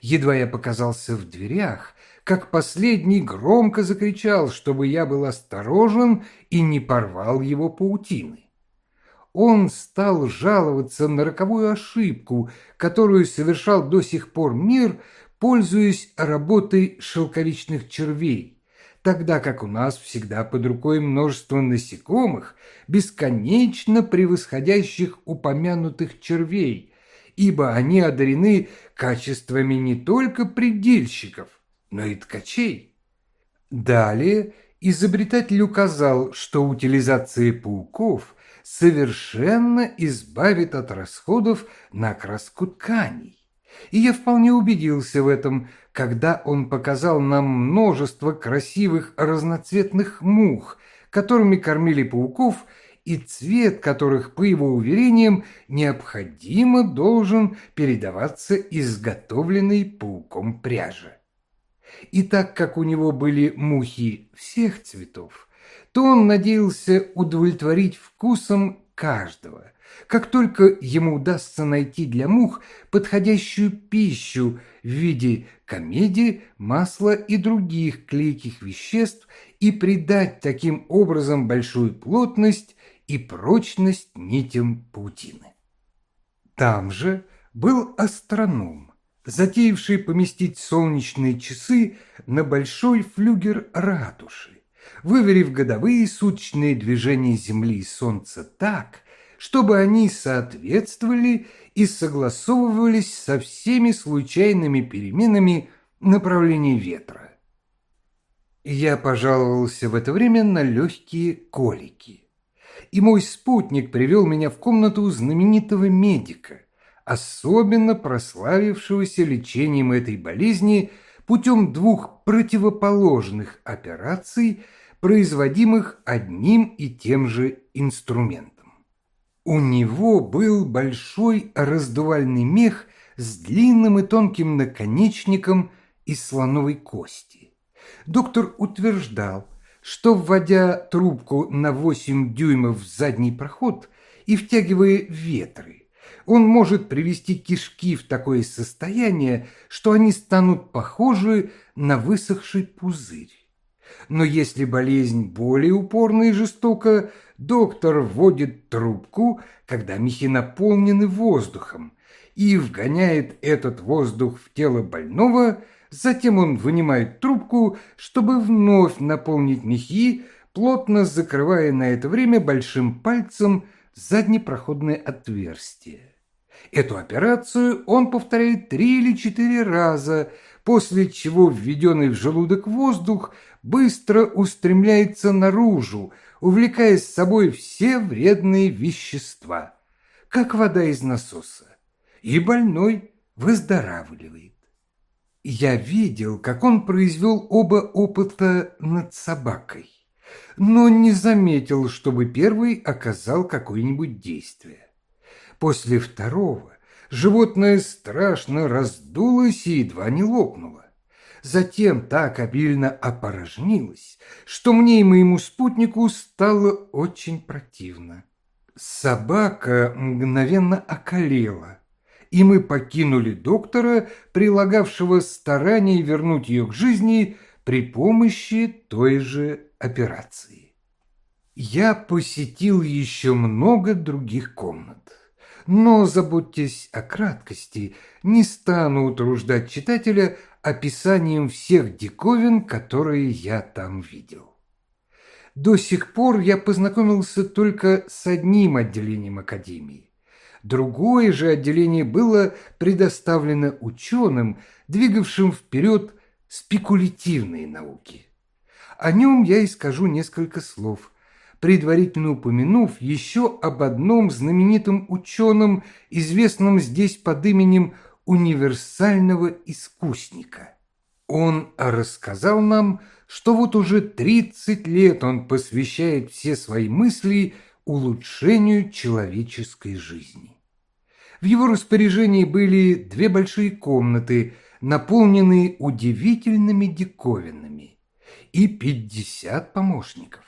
Едва я показался в дверях, как последний громко закричал, чтобы я был осторожен и не порвал его паутины. Он стал жаловаться на роковую ошибку, которую совершал до сих пор мир, пользуясь работой шелковичных червей тогда как у нас всегда под рукой множество насекомых, бесконечно превосходящих упомянутых червей, ибо они одарены качествами не только предельщиков, но и ткачей. Далее изобретатель указал, что утилизация пауков совершенно избавит от расходов на окраску тканей. И я вполне убедился в этом, когда он показал нам множество красивых разноцветных мух, которыми кормили пауков, и цвет которых, по его уверениям, необходимо должен передаваться изготовленной пауком пряжи. И так как у него были мухи всех цветов, то он надеялся удовлетворить вкусом каждого – как только ему удастся найти для мух подходящую пищу в виде комедии, масла и других клейких веществ и придать таким образом большую плотность и прочность нитям паутины. Там же был астроном, затеявший поместить солнечные часы на большой флюгер ратуши, выверив годовые суточные движения Земли и Солнца так, чтобы они соответствовали и согласовывались со всеми случайными переменами направления ветра. Я пожаловался в это время на легкие колики. И мой спутник привел меня в комнату знаменитого медика, особенно прославившегося лечением этой болезни путем двух противоположных операций, производимых одним и тем же инструментом. У него был большой раздувальный мех с длинным и тонким наконечником из слоновой кости. Доктор утверждал, что, вводя трубку на 8 дюймов в задний проход и втягивая ветры, он может привести кишки в такое состояние, что они станут похожи на высохший пузырь. Но если болезнь более упорна и жестока, доктор вводит трубку, когда мехи наполнены воздухом, и вгоняет этот воздух в тело больного, затем он вынимает трубку, чтобы вновь наполнить мехи, плотно закрывая на это время большим пальцем заднепроходное отверстие. Эту операцию он повторяет три или четыре раза, после чего введенный в желудок воздух быстро устремляется наружу, увлекая с собой все вредные вещества, как вода из насоса, и больной выздоравливает. Я видел, как он произвел оба опыта над собакой, но не заметил, чтобы первый оказал какое-нибудь действие. После второго животное страшно раздулось и едва не лопнуло затем так обильно опорожнилась, что мне и моему спутнику стало очень противно. Собака мгновенно околела, и мы покинули доктора, прилагавшего старания вернуть ее к жизни при помощи той же операции. Я посетил еще много других комнат. Но заботьтесь о краткости, не стану утруждать читателя описанием всех диковин, которые я там видел. До сих пор я познакомился только с одним отделением Академии. Другое же отделение было предоставлено ученым, двигавшим вперед спекулятивные науки. О нем я и скажу несколько слов, предварительно упомянув еще об одном знаменитом ученом, известном здесь под именем универсального искусника. Он рассказал нам, что вот уже 30 лет он посвящает все свои мысли улучшению человеческой жизни. В его распоряжении были две большие комнаты, наполненные удивительными диковинами, и 50 помощников.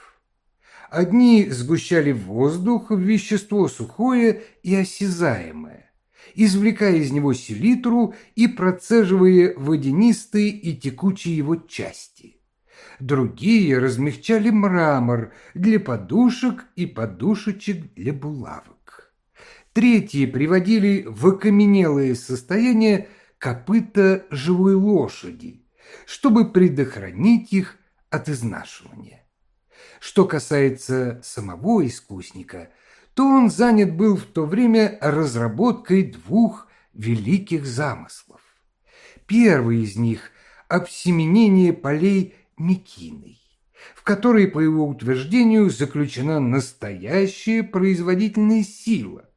Одни сгущали воздух в вещество сухое и осязаемое, извлекая из него селитру и процеживая водянистые и текучие его части. Другие размягчали мрамор для подушек и подушечек для булавок. Третьи приводили в окаменелое состояние копыта живой лошади, чтобы предохранить их от изнашивания. Что касается самого искусника – то он занят был в то время разработкой двух великих замыслов. Первый из них – обсеменение полей Микиной, в которой, по его утверждению, заключена настоящая производительная сила,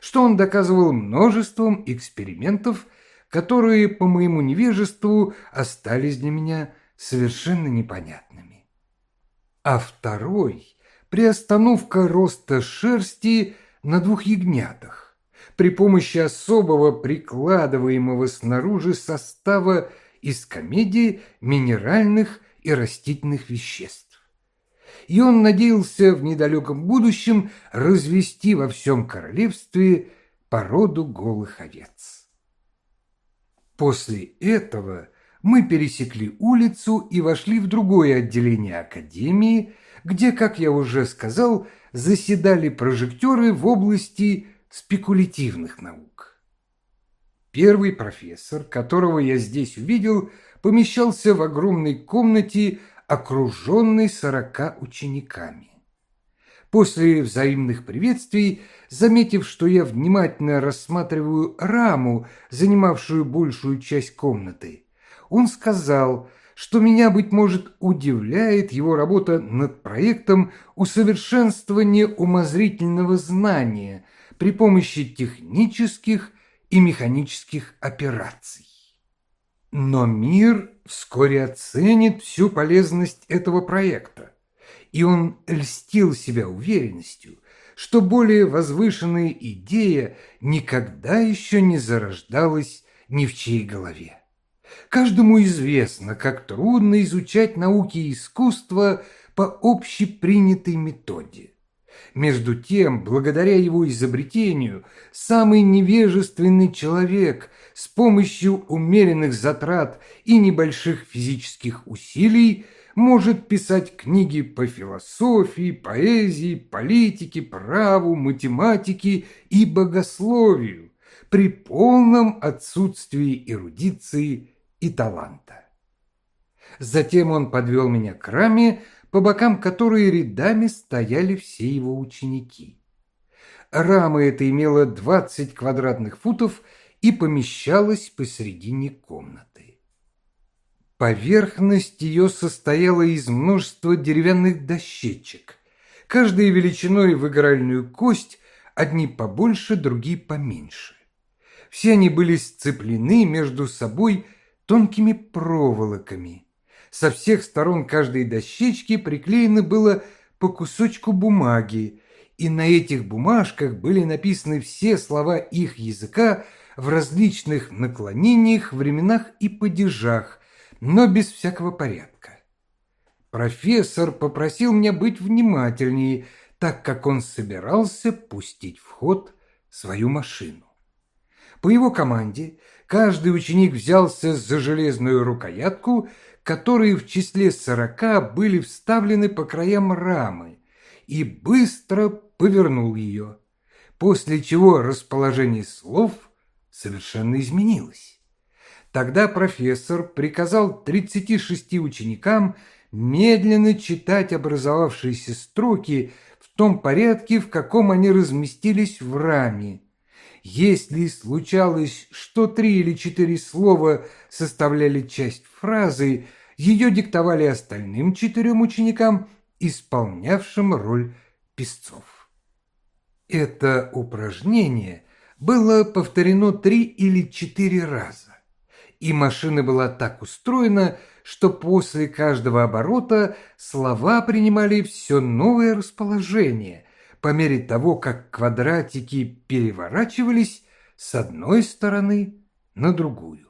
что он доказывал множеством экспериментов, которые, по моему невежеству, остались для меня совершенно непонятными. А второй приостановка роста шерсти на двух ягнятах при помощи особого прикладываемого снаружи состава из комедии минеральных и растительных веществ. И он надеялся в недалеком будущем развести во всем королевстве породу голых овец. После этого мы пересекли улицу и вошли в другое отделение академии, где, как я уже сказал, заседали прожекторы в области спекулятивных наук. Первый профессор, которого я здесь увидел, помещался в огромной комнате, окруженный сорока учениками. После взаимных приветствий, заметив, что я внимательно рассматриваю раму, занимавшую большую часть комнаты, он сказал, что меня, быть может, удивляет его работа над проектом усовершенствования умозрительного знания при помощи технических и механических операций. Но мир вскоре оценит всю полезность этого проекта и он льстил себя уверенностью, что более возвышенная идея никогда еще не зарождалась ни в чьей голове. Каждому известно, как трудно изучать науки и искусство по общепринятой методе. Между тем, благодаря его изобретению, самый невежественный человек с помощью умеренных затрат и небольших физических усилий – может писать книги по философии, поэзии, политике, праву, математике и богословию при полном отсутствии эрудиции и таланта. Затем он подвел меня к раме, по бокам которой рядами стояли все его ученики. Рама эта имела 20 квадратных футов и помещалась посередине комнаты. Поверхность ее состояла из множества деревянных дощечек, каждая величиной в игральную кость, одни побольше, другие поменьше. Все они были сцеплены между собой тонкими проволоками. Со всех сторон каждой дощечки приклеено было по кусочку бумаги, и на этих бумажках были написаны все слова их языка в различных наклонениях, временах и падежах, но без всякого порядка. Профессор попросил меня быть внимательнее, так как он собирался пустить в ход свою машину. По его команде каждый ученик взялся за железную рукоятку, которые в числе сорока были вставлены по краям рамы, и быстро повернул ее, после чего расположение слов совершенно изменилось. Тогда профессор приказал 36 ученикам медленно читать образовавшиеся строки в том порядке, в каком они разместились в раме. Если случалось, что три или четыре слова составляли часть фразы, ее диктовали остальным четырем ученикам, исполнявшим роль песцов. Это упражнение было повторено три или четыре раза и машина была так устроена, что после каждого оборота слова принимали все новое расположение по мере того, как квадратики переворачивались с одной стороны на другую.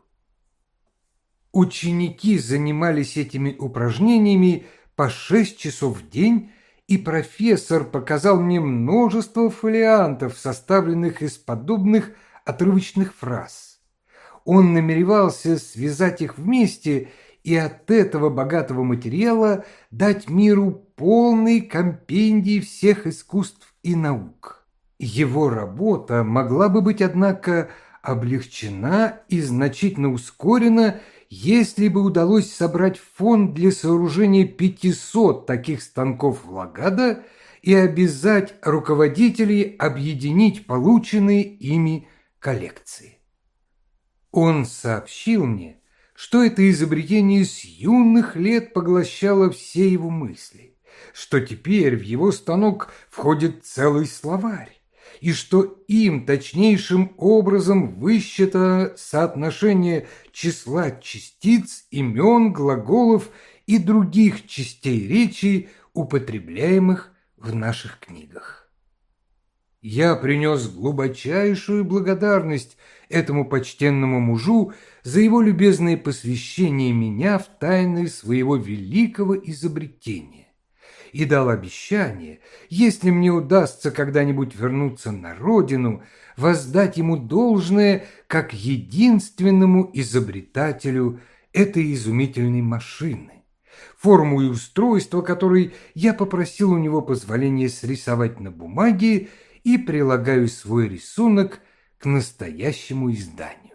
Ученики занимались этими упражнениями по шесть часов в день, и профессор показал мне множество фолиантов, составленных из подобных отрывочных фраз он намеревался связать их вместе и от этого богатого материала дать миру полный компендий всех искусств и наук. Его работа могла бы быть, однако, облегчена и значительно ускорена, если бы удалось собрать фонд для сооружения 500 таких станков Лагада и обязать руководителей объединить полученные ими коллекции. Он сообщил мне, что это изобретение с юных лет поглощало все его мысли, что теперь в его станок входит целый словарь, и что им точнейшим образом высчитано соотношение числа частиц, имен, глаголов и других частей речи, употребляемых в наших книгах. Я принес глубочайшую благодарность этому почтенному мужу за его любезное посвящение меня в тайны своего великого изобретения и дал обещание, если мне удастся когда-нибудь вернуться на родину, воздать ему должное как единственному изобретателю этой изумительной машины, форму и устройство которой я попросил у него позволения срисовать на бумаге и прилагаю свой рисунок – к настоящему изданию.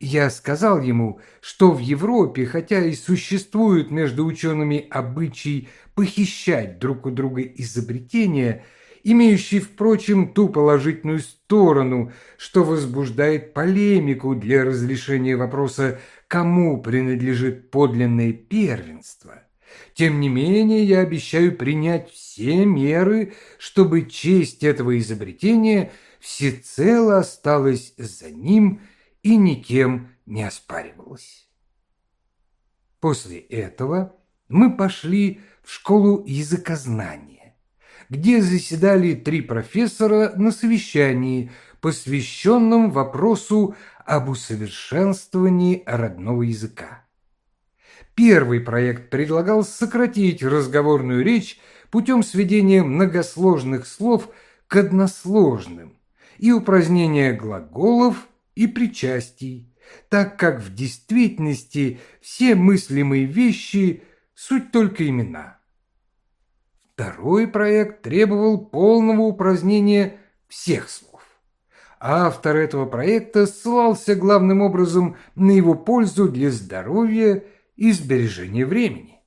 Я сказал ему, что в Европе, хотя и существует между учеными обычай похищать друг у друга изобретения, имеющий, впрочем, ту положительную сторону, что возбуждает полемику для разрешения вопроса, кому принадлежит подлинное первенство. Тем не менее, я обещаю принять все меры, чтобы честь этого изобретения всецело осталась за ним и никем не оспаривалась. После этого мы пошли в школу языкознания, где заседали три профессора на совещании, посвященном вопросу об усовершенствовании родного языка. Первый проект предлагал сократить разговорную речь путем сведения многосложных слов к односложным и упразднения глаголов и причастий, так как в действительности все мыслимые вещи – суть только имена. Второй проект требовал полного упразднения всех слов. Автор этого проекта ссылался главным образом на его пользу для здоровья и сбережения времени.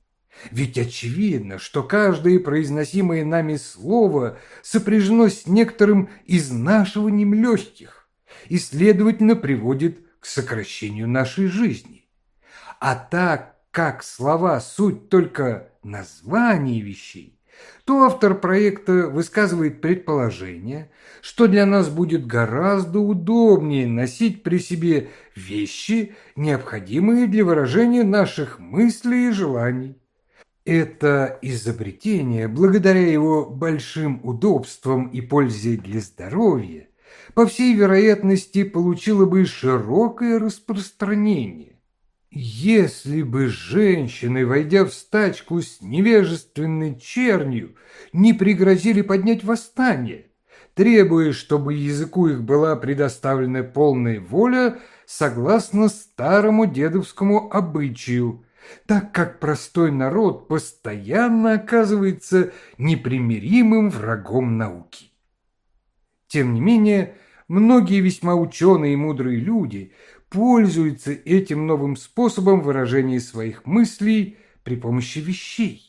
Ведь очевидно, что каждое произносимое нами слово сопряжено с некоторым изнашиванием легких и, следовательно, приводит к сокращению нашей жизни. А так как слова суть только названий вещей, то автор проекта высказывает предположение, что для нас будет гораздо удобнее носить при себе вещи, необходимые для выражения наших мыслей и желаний. Это изобретение, благодаря его большим удобствам и пользе для здоровья, по всей вероятности, получило бы широкое распространение. Если бы женщины, войдя в стачку с невежественной чернью, не пригрозили поднять восстание, требуя, чтобы языку их была предоставлена полная воля согласно старому дедовскому обычаю, так как простой народ постоянно оказывается непримиримым врагом науки. Тем не менее, многие весьма ученые и мудрые люди пользуются этим новым способом выражения своих мыслей при помощи вещей.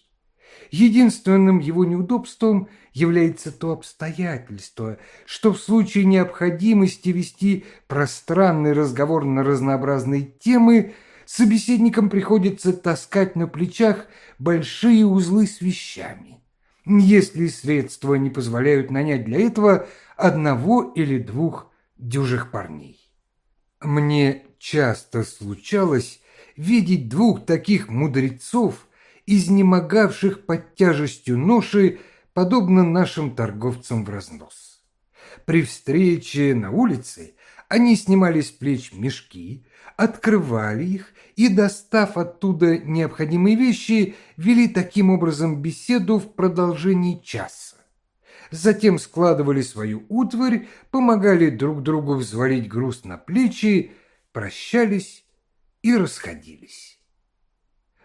Единственным его неудобством является то обстоятельство, что в случае необходимости вести пространный разговор на разнообразные темы собеседникам приходится таскать на плечах большие узлы с вещами, если средства не позволяют нанять для этого одного или двух дюжих парней. Мне часто случалось видеть двух таких мудрецов, изнемогавших под тяжестью ноши, подобно нашим торговцам в разнос. При встрече на улице они снимали с плеч мешки, открывали их и, достав оттуда необходимые вещи, вели таким образом беседу в продолжении часа затем складывали свою утварь, помогали друг другу взвалить груз на плечи, прощались и расходились.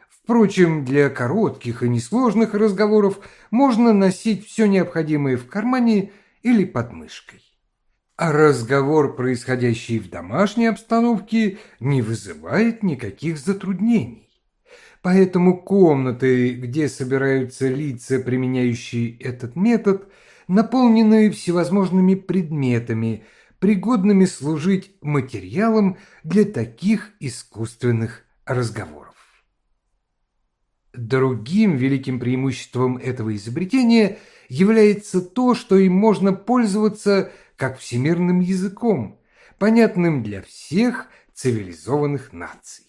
Впрочем, для коротких и несложных разговоров можно носить все необходимое в кармане или под мышкой. А разговор, происходящий в домашней обстановке, не вызывает никаких затруднений. Поэтому комнаты, где собираются лица, применяющие этот метод – наполненные всевозможными предметами, пригодными служить материалом для таких искусственных разговоров. Другим великим преимуществом этого изобретения является то, что им можно пользоваться как всемирным языком, понятным для всех цивилизованных наций.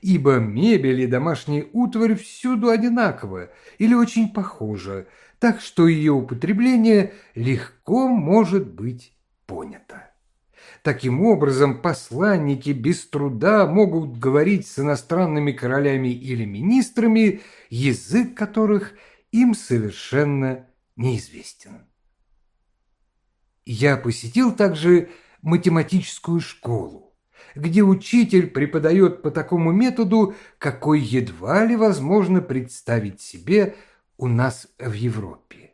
Ибо мебель и домашняя утварь всюду одинакова или очень похожа, так что ее употребление легко может быть понято. Таким образом, посланники без труда могут говорить с иностранными королями или министрами, язык которых им совершенно неизвестен. Я посетил также математическую школу, где учитель преподает по такому методу, какой едва ли возможно представить себе – у нас в Европе.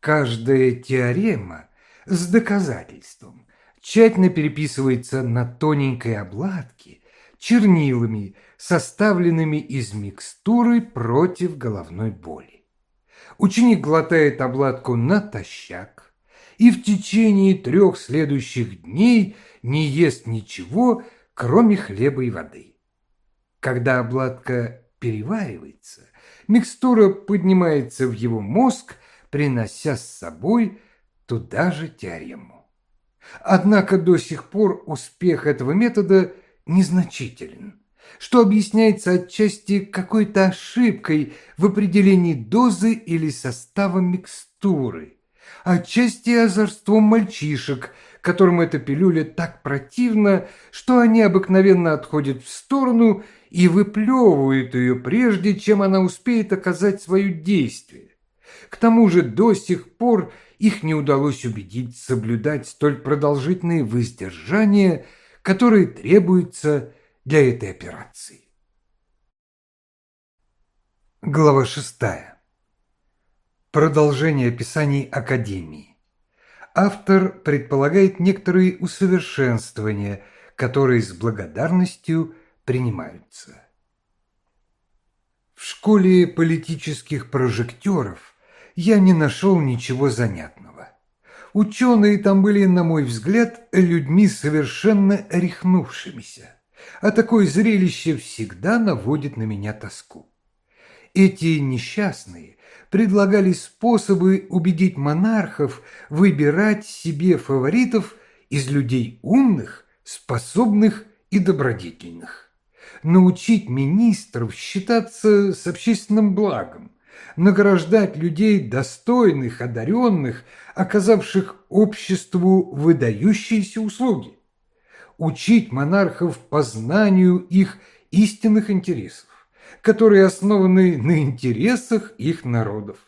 Каждая теорема с доказательством тщательно переписывается на тоненькой обладке чернилами, составленными из микстуры против головной боли. Ученик глотает обладку натощак и в течение трех следующих дней не ест ничего, кроме хлеба и воды. Когда обладка переваривается, микстура поднимается в его мозг, принося с собой туда же теорему. Однако до сих пор успех этого метода незначителен, что объясняется отчасти какой-то ошибкой в определении дозы или состава микстуры, отчасти озорством мальчишек, которым эта пилюля так противна, что они обыкновенно отходят в сторону и выплевывают ее прежде, чем она успеет оказать свое действие. К тому же до сих пор их не удалось убедить соблюдать столь продолжительные воздержания, которые требуются для этой операции. Глава шестая. Продолжение описаний Академии. Автор предполагает некоторые усовершенствования, которые с благодарностью принимаются. В школе политических прожекторов я не нашел ничего занятного. Ученые там были, на мой взгляд, людьми совершенно рехнувшимися, а такое зрелище всегда наводит на меня тоску. Эти несчастные предлагали способы убедить монархов выбирать себе фаворитов из людей умных, способных и добродетельных. Научить министров считаться с общественным благом, награждать людей достойных, одаренных, оказавших обществу выдающиеся услуги, учить монархов познанию их истинных интересов, которые основаны на интересах их народов,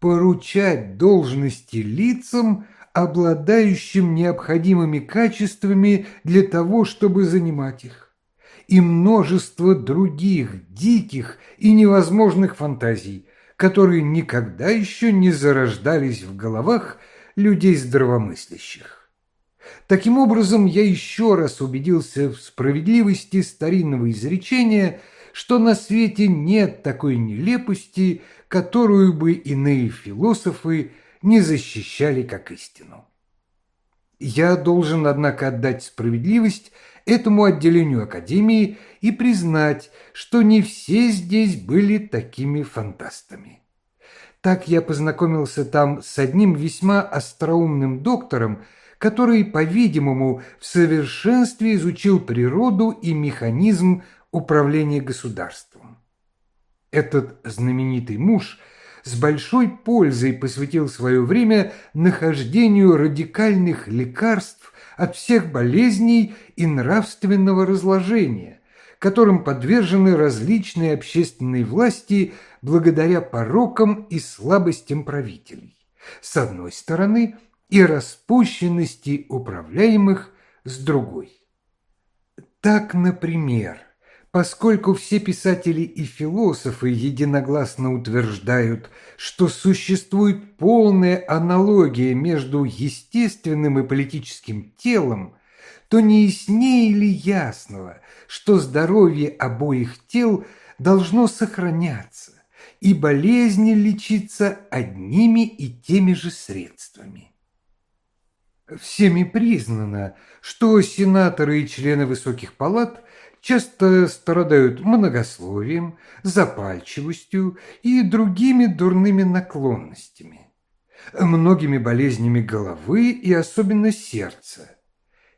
поручать должности лицам, обладающим необходимыми качествами для того, чтобы занимать их и множество других диких и невозможных фантазий, которые никогда еще не зарождались в головах людей здравомыслящих. Таким образом, я еще раз убедился в справедливости старинного изречения, что на свете нет такой нелепости, которую бы иные философы не защищали как истину. Я должен, однако, отдать справедливость этому отделению Академии и признать, что не все здесь были такими фантастами. Так я познакомился там с одним весьма остроумным доктором, который, по-видимому, в совершенстве изучил природу и механизм управления государством. Этот знаменитый муж с большой пользой посвятил свое время нахождению радикальных лекарств от всех болезней и нравственного разложения, которым подвержены различные общественные власти благодаря порокам и слабостям правителей, с одной стороны, и распущенности управляемых с другой. Так, например, Поскольку все писатели и философы единогласно утверждают, что существует полная аналогия между естественным и политическим телом, то не яснее ли ясного, что здоровье обоих тел должно сохраняться, и болезни лечиться одними и теми же средствами. Всеми признано, что сенаторы и члены высоких палат часто страдают многословием, запальчивостью и другими дурными наклонностями, многими болезнями головы и особенно сердца,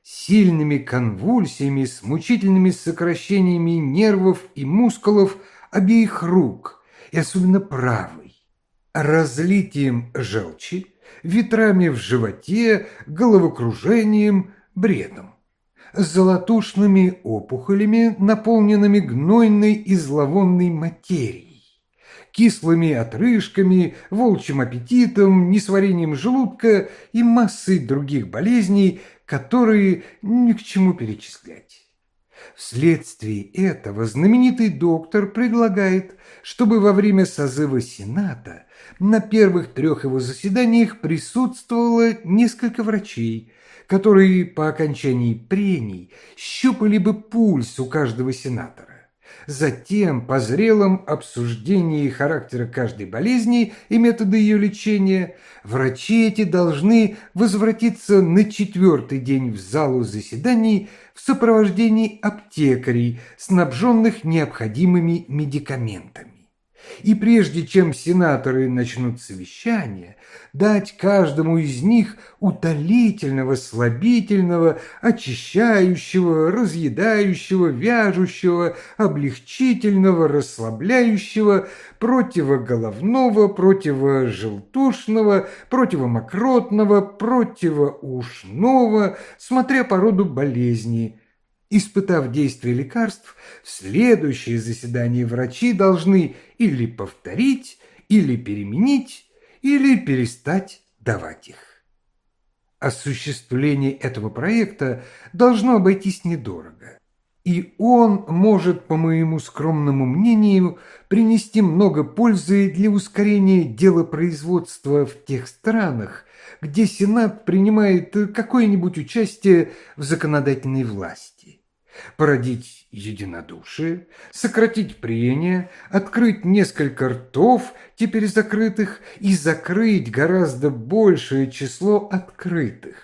сильными конвульсиями с мучительными сокращениями нервов и мускулов обеих рук и особенно правой, разлитием желчи, ветрами в животе, головокружением, бредом золотушными опухолями, наполненными гнойной и зловонной материей, кислыми отрыжками, волчьим аппетитом, несварением желудка и массой других болезней, которые ни к чему перечислять. Вследствие этого знаменитый доктор предлагает, чтобы во время созыва Сената на первых трех его заседаниях присутствовало несколько врачей, которые по окончании прений щупали бы пульс у каждого сенатора. Затем, по зрелом обсуждении характера каждой болезни и метода ее лечения, врачи эти должны возвратиться на четвертый день в залу заседаний в сопровождении аптекарей, снабженных необходимыми медикаментами и прежде чем сенаторы начнут совещание, дать каждому из них утолительного, слабительного, очищающего, разъедающего, вяжущего, облегчительного, расслабляющего, противоголовного, противожелтушного, противомокротного, противоушного, смотря по роду болезни – Испытав действие лекарств, в следующее заседание врачи должны или повторить, или переменить, или перестать давать их. Осуществление этого проекта должно обойтись недорого, и он может, по моему скромному мнению, принести много пользы для ускорения делопроизводства в тех странах, где Сенат принимает какое-нибудь участие в законодательной власти породить единодушие, сократить прения, открыть несколько ртов, теперь закрытых, и закрыть гораздо большее число открытых,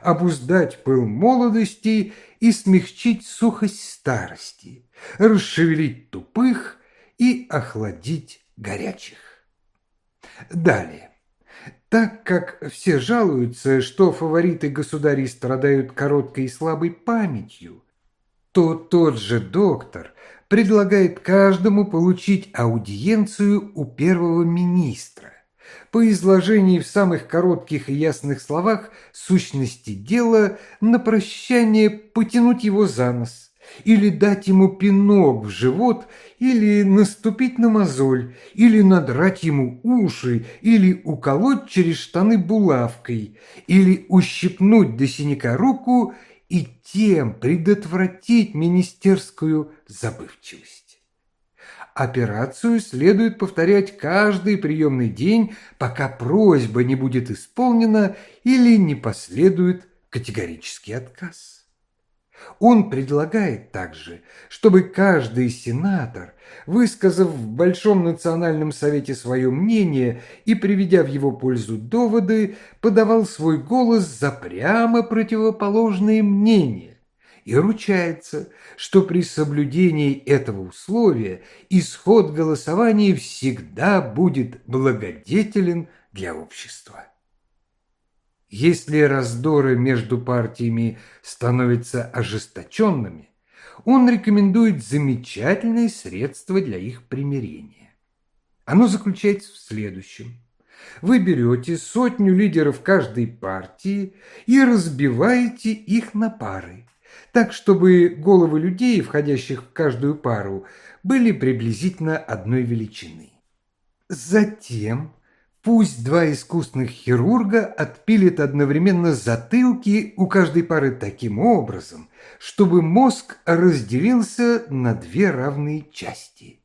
обуздать пыл молодости и смягчить сухость старости, расшевелить тупых и охладить горячих. Далее. Так как все жалуются, что фавориты государей страдают короткой и слабой памятью, то тот же доктор предлагает каждому получить аудиенцию у первого министра. По изложении в самых коротких и ясных словах сущности дела на прощание потянуть его за нос или дать ему пинок в живот, или наступить на мозоль, или надрать ему уши, или уколоть через штаны булавкой, или ущипнуть до синяка руку и тем предотвратить министерскую забывчивость. Операцию следует повторять каждый приемный день, пока просьба не будет исполнена или не последует категорический отказ. Он предлагает также, чтобы каждый сенатор, высказав в Большом национальном совете свое мнение и приведя в его пользу доводы, подавал свой голос за прямо противоположные мнения и ручается, что при соблюдении этого условия исход голосования всегда будет благодетелен для общества. Если раздоры между партиями становятся ожесточенными, он рекомендует замечательные средства для их примирения. Оно заключается в следующем. Вы берете сотню лидеров каждой партии и разбиваете их на пары, так чтобы головы людей, входящих в каждую пару, были приблизительно одной величины. Затем Пусть два искусных хирурга отпилят одновременно затылки у каждой пары таким образом, чтобы мозг разделился на две равные части.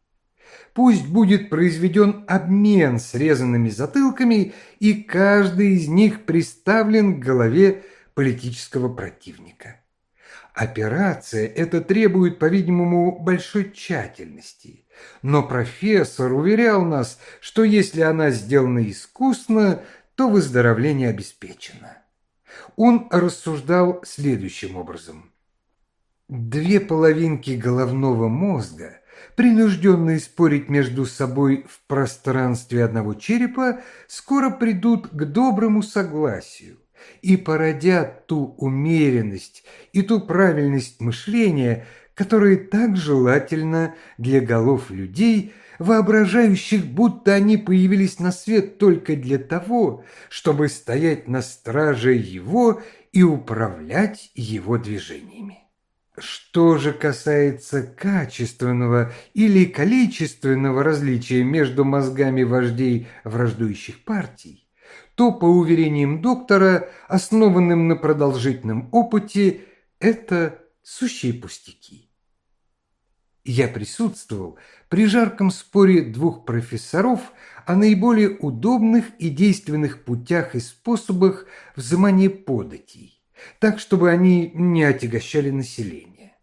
Пусть будет произведен обмен срезанными затылками, и каждый из них приставлен к голове политического противника. Операция эта требует, по-видимому, большой тщательности. Но профессор уверял нас, что если она сделана искусно, то выздоровление обеспечено. Он рассуждал следующим образом. Две половинки головного мозга, принужденные спорить между собой в пространстве одного черепа, скоро придут к доброму согласию и породят ту умеренность и ту правильность мышления, которые так желательно для голов людей, воображающих, будто они появились на свет только для того, чтобы стоять на страже его и управлять его движениями. Что же касается качественного или количественного различия между мозгами вождей враждующих партий, то, по уверениям доктора, основанным на продолжительном опыте, это сущие пустяки. Я присутствовал при жарком споре двух профессоров о наиболее удобных и действенных путях и способах взимания податей, так, чтобы они не отягощали население.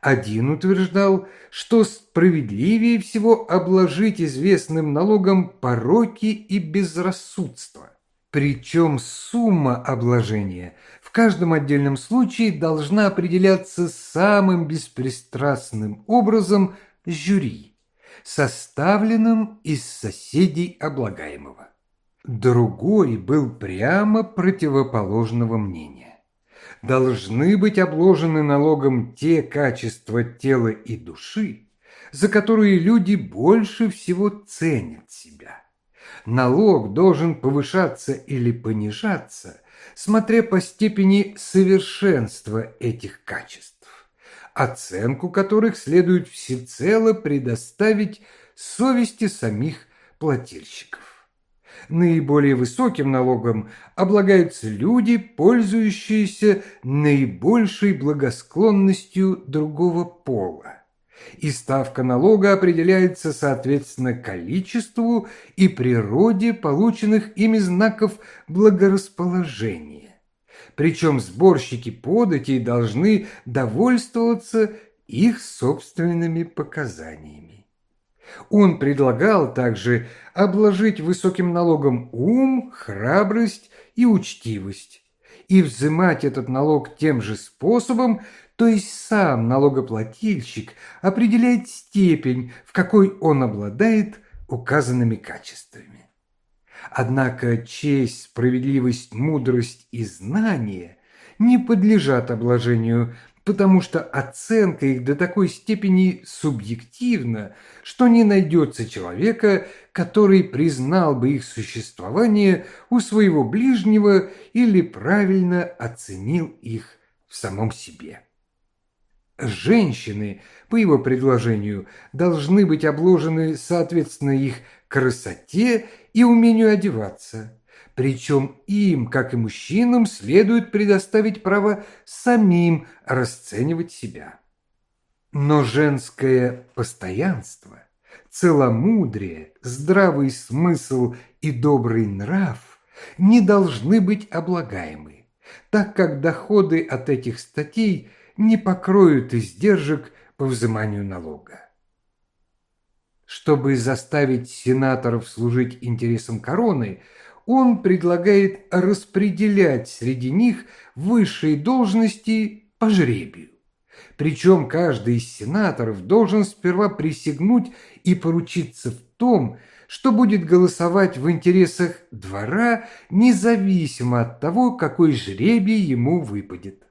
Один утверждал, что справедливее всего обложить известным налогом пороки и безрассудство. Причем сумма обложения в каждом отдельном случае должна определяться самым беспристрастным образом жюри, составленным из соседей облагаемого. Другой был прямо противоположного мнения. Должны быть обложены налогом те качества тела и души, за которые люди больше всего ценят себя. Налог должен повышаться или понижаться – смотря по степени совершенства этих качеств, оценку которых следует всецело предоставить совести самих плательщиков. Наиболее высоким налогом облагаются люди, пользующиеся наибольшей благосклонностью другого пола и ставка налога определяется соответственно количеству и природе полученных ими знаков благорасположения. Причем сборщики податей должны довольствоваться их собственными показаниями. Он предлагал также обложить высоким налогом ум, храбрость и учтивость и взимать этот налог тем же способом, то есть сам налогоплательщик определяет степень, в какой он обладает указанными качествами. Однако честь, справедливость, мудрость и знание не подлежат обложению, потому что оценка их до такой степени субъективна, что не найдется человека, который признал бы их существование у своего ближнего или правильно оценил их в самом себе. Женщины, по его предложению, должны быть обложены соответственно их красоте и умению одеваться. Причем им, как и мужчинам, следует предоставить право самим расценивать себя. Но женское постоянство, целомудрие, здравый смысл и добрый нрав не должны быть облагаемы, так как доходы от этих статей – не покроют издержек по взиманию налога. Чтобы заставить сенаторов служить интересам короны, он предлагает распределять среди них высшие должности по жребию. Причем каждый из сенаторов должен сперва присягнуть и поручиться в том, что будет голосовать в интересах двора, независимо от того, какой жребий ему выпадет.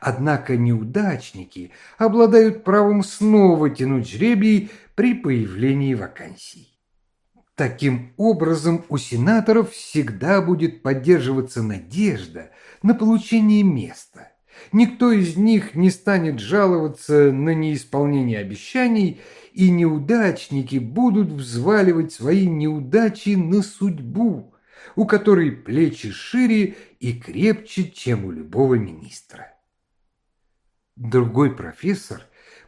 Однако неудачники обладают правом снова тянуть жребий при появлении вакансий. Таким образом, у сенаторов всегда будет поддерживаться надежда на получение места. Никто из них не станет жаловаться на неисполнение обещаний, и неудачники будут взваливать свои неудачи на судьбу, у которой плечи шире и крепче, чем у любого министра. Другой профессор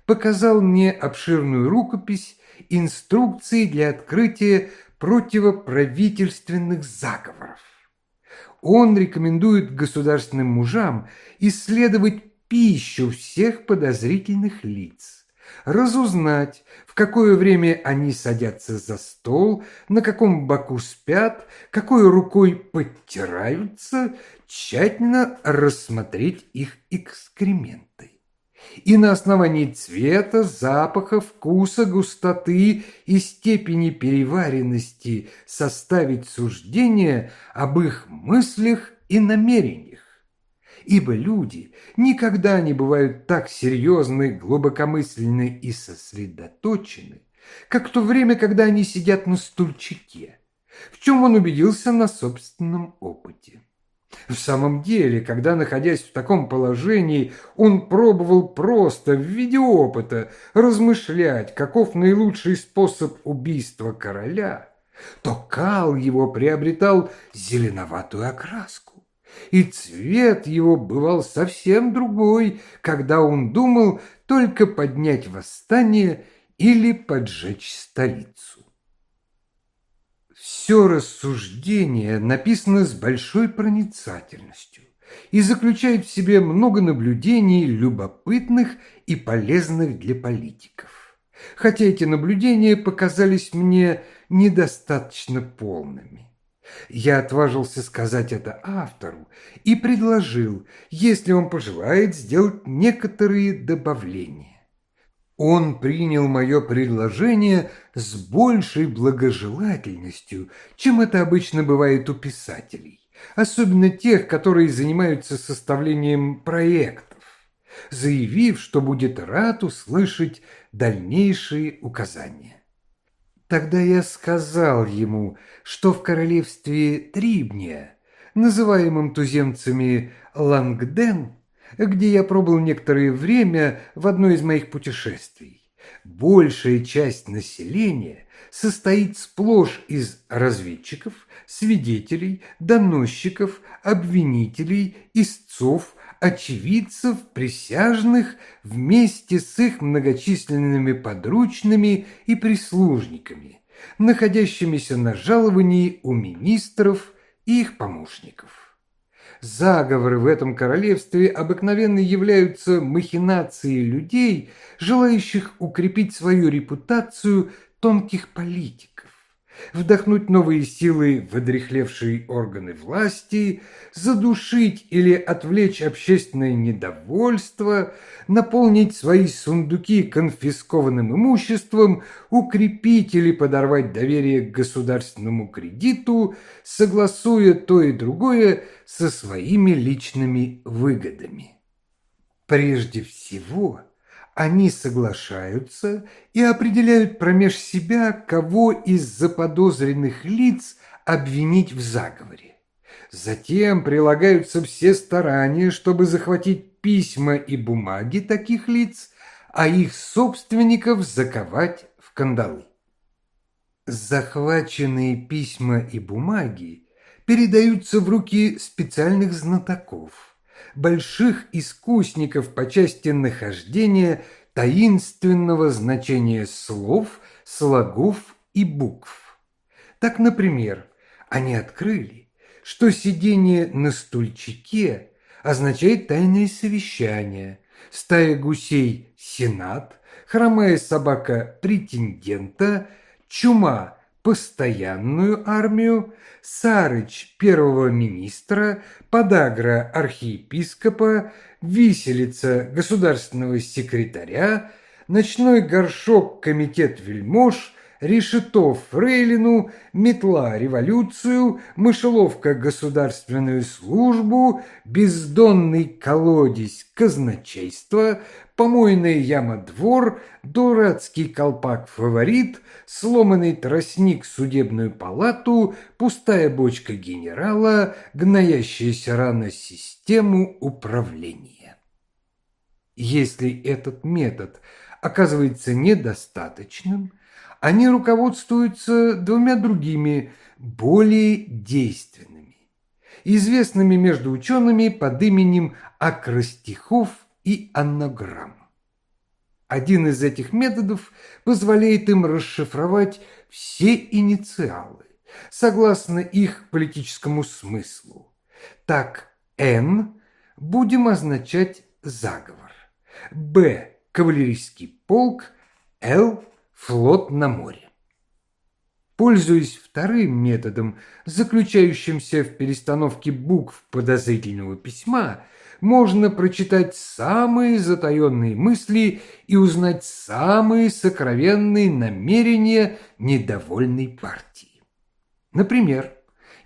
показал мне обширную рукопись инструкции для открытия противоправительственных заговоров. Он рекомендует государственным мужам исследовать пищу всех подозрительных лиц, разузнать, в какое время они садятся за стол, на каком боку спят, какой рукой подтираются, тщательно рассмотреть их экскременты и на основании цвета, запаха, вкуса, густоты и степени переваренности составить суждение об их мыслях и намерениях. Ибо люди никогда не бывают так серьезны, глубокомысленны и сосредоточены, как то время, когда они сидят на стульчике, в чем он убедился на собственном опыте. В самом деле, когда, находясь в таком положении, он пробовал просто в виде опыта размышлять, каков наилучший способ убийства короля, то кал его приобретал зеленоватую окраску, и цвет его бывал совсем другой, когда он думал только поднять восстание или поджечь столицу. Все рассуждение написано с большой проницательностью и заключает в себе много наблюдений любопытных и полезных для политиков. Хотя эти наблюдения показались мне недостаточно полными. Я отважился сказать это автору и предложил, если он пожелает, сделать некоторые добавления. Он принял мое предложение с большей благожелательностью, чем это обычно бывает у писателей, особенно тех, которые занимаются составлением проектов, заявив, что будет рад услышать дальнейшие указания. Тогда я сказал ему, что в королевстве Трибния, называемом туземцами Лангден, где я пробыл некоторое время в одно из моих путешествий, большая часть населения состоит сплошь из разведчиков, свидетелей, доносчиков, обвинителей, истцов, очевидцев, присяжных вместе с их многочисленными подручными и прислужниками, находящимися на жаловании у министров и их помощников. Заговоры в этом королевстве обыкновенно являются махинацией людей, желающих укрепить свою репутацию тонких политиков вдохнуть новые силы в одрехлевшие органы власти, задушить или отвлечь общественное недовольство, наполнить свои сундуки конфискованным имуществом, укрепить или подорвать доверие к государственному кредиту, согласуя то и другое со своими личными выгодами. Прежде всего – они соглашаются и определяют промеж себя, кого из заподозренных лиц обвинить в заговоре. Затем прилагаются все старания, чтобы захватить письма и бумаги таких лиц, а их собственников заковать в кандалы. Захваченные письма и бумаги передаются в руки специальных знатоков больших искусников по части нахождения таинственного значения слов, слогов и букв. Так, например, они открыли, что сидение на стульчике означает тайное совещание, стая гусей – сенат, хромая собака – претендента, чума – постоянную армию, Сарыч первого министра, подагра архиепископа, виселица государственного секретаря, ночной горшок комитет вельмож, решето фрейлину, метла революцию, мышеловка государственную службу, бездонный колодец казначейства, помойная яма двор, дурацкий колпак фаворит, сломанный тростник судебную палату, пустая бочка генерала, гноящаяся рана систему управления. Если этот метод оказывается недостаточным, они руководствуются двумя другими, более действенными, известными между учеными под именем акростихов и анаграмм. Один из этих методов позволяет им расшифровать все инициалы, согласно их политическому смыслу. Так «Н» будем означать заговор, «Б» – кавалерийский полк, «Л» – флот на море. Пользуясь вторым методом, заключающимся в перестановке букв подозрительного письма, можно прочитать самые затаенные мысли и узнать самые сокровенные намерения недовольной партии. Например,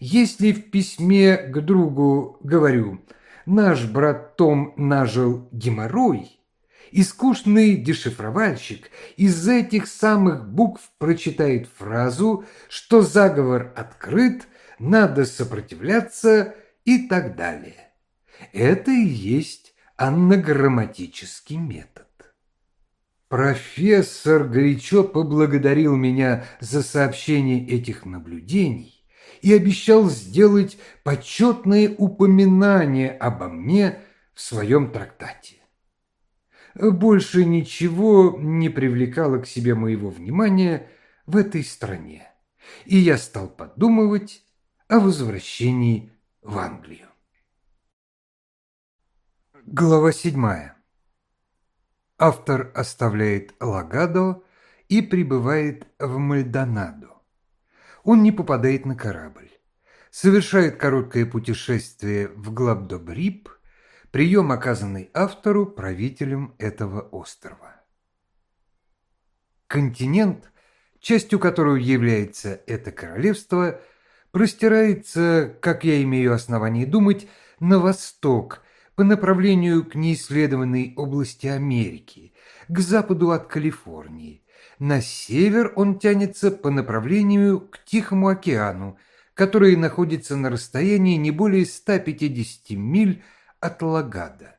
если в письме к другу говорю «наш брат Том нажил геморрой», искусный дешифровальщик из этих самых букв прочитает фразу, что заговор открыт, надо сопротивляться и так далее. Это и есть аннограмматический метод. Профессор горячо поблагодарил меня за сообщение этих наблюдений и обещал сделать почетное упоминание обо мне в своем трактате. Больше ничего не привлекало к себе моего внимания в этой стране, и я стал подумывать о возвращении в Англию. Глава седьмая. Автор оставляет Лагадо и прибывает в Мальдонадо. Он не попадает на корабль. Совершает короткое путешествие в Глабдобрип, прием, оказанный автору правителем этого острова. Континент, частью которого является это королевство, простирается, как я имею основание думать, на восток – по направлению к неисследованной области Америки, к западу от Калифорнии. На север он тянется по направлению к Тихому океану, который находится на расстоянии не более 150 миль от Лагада.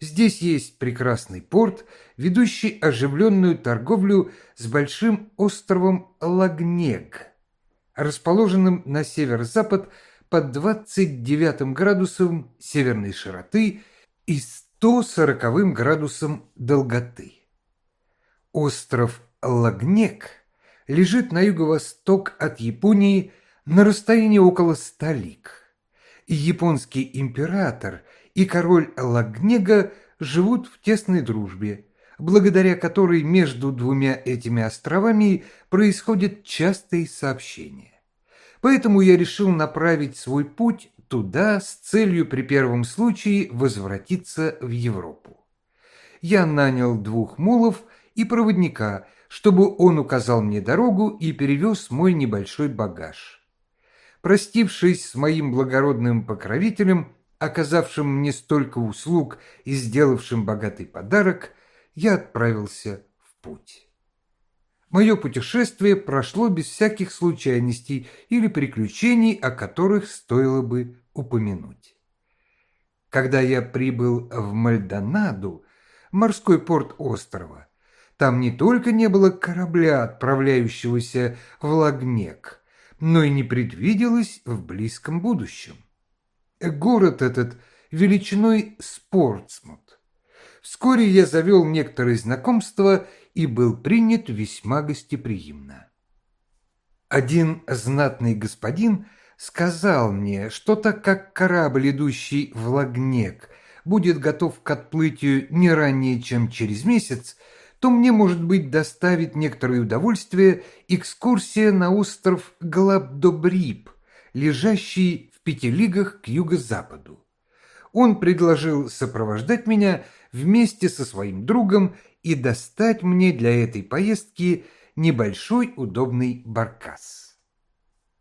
Здесь есть прекрасный порт, ведущий оживленную торговлю с большим островом Лагнег, расположенным на северо-запад под 29 градусом северной широты и 140 градусом долготы. Остров Лагнек лежит на юго-восток от Японии на расстоянии около 100 лиг. И японский император и король Лагнега живут в тесной дружбе, благодаря которой между двумя этими островами происходят частые сообщения. Поэтому я решил направить свой путь туда с целью при первом случае возвратиться в Европу. Я нанял двух мулов и проводника, чтобы он указал мне дорогу и перевез мой небольшой багаж. Простившись с моим благородным покровителем, оказавшим мне столько услуг и сделавшим богатый подарок, я отправился в путь. Мое путешествие прошло без всяких случайностей или приключений, о которых стоило бы упомянуть. Когда я прибыл в Мальдонаду, морской порт острова, там не только не было корабля, отправляющегося в Лагнек, но и не предвиделось в близком будущем. Город этот величиной Спортсмут. Вскоре я завел некоторые знакомства и был принят весьма гостеприимно. Один знатный господин сказал мне, что так как корабль, идущий в Лагнек, будет готов к отплытию не ранее, чем через месяц, то мне, может быть, доставит некоторое удовольствие экскурсия на остров Глабдобрип, лежащий в пяти лигах к юго-западу. Он предложил сопровождать меня вместе со своим другом и достать мне для этой поездки небольшой удобный баркас.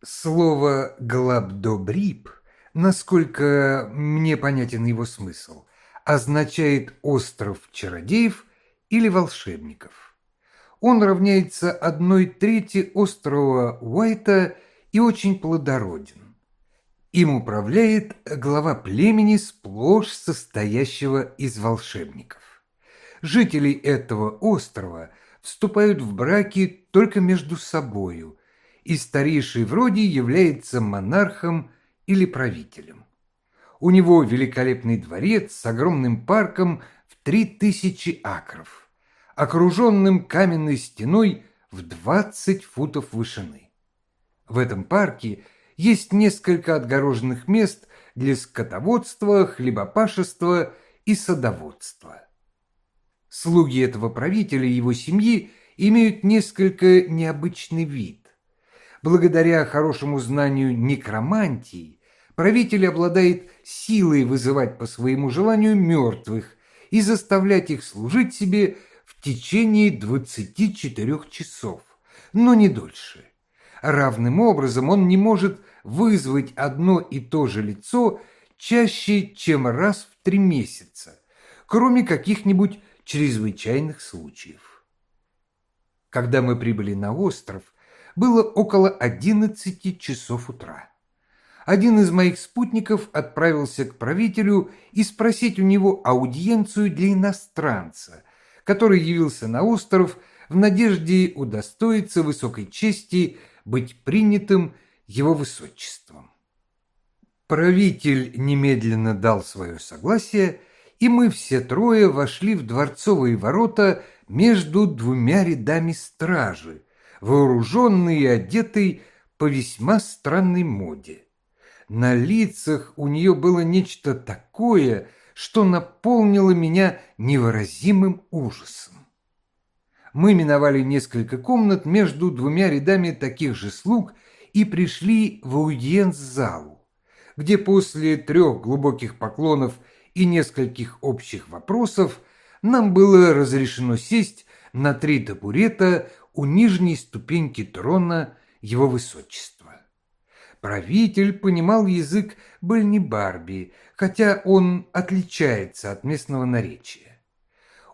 Слово «глабдобрип», насколько мне понятен его смысл, означает «остров чародеев» или «волшебников». Он равняется одной трети острова Уайта и очень плодороден. Им управляет глава племени, сплошь состоящего из волшебников жители этого острова вступают в браки только между собою, и старейший вроде является монархом или правителем. У него великолепный дворец с огромным парком три тысячи акров, окруженным каменной стеной в двадцать футов вышины. В этом парке есть несколько отгороженных мест для скотоводства, хлебопашества и садоводства. Слуги этого правителя и его семьи имеют несколько необычный вид. Благодаря хорошему знанию некромантии правитель обладает силой вызывать по своему желанию мертвых и заставлять их служить себе в течение 24 часов, но не дольше. Равным образом он не может вызвать одно и то же лицо чаще, чем раз в три месяца, кроме каких-нибудь чрезвычайных случаев. Когда мы прибыли на остров, было около 11 часов утра. Один из моих спутников отправился к правителю и спросить у него аудиенцию для иностранца, который явился на остров в надежде удостоиться высокой чести быть принятым его высочеством. Правитель немедленно дал свое согласие, и мы все трое вошли в дворцовые ворота между двумя рядами стражи, вооруженные и одетые по весьма странной моде. На лицах у нее было нечто такое, что наполнило меня невыразимым ужасом. Мы миновали несколько комнат между двумя рядами таких же слуг и пришли в аудиенц-залу, где после трех глубоких поклонов и нескольких общих вопросов нам было разрешено сесть на три табурета у нижней ступеньки трона его высочества. Правитель понимал язык Бальнибарби, хотя он отличается от местного наречия.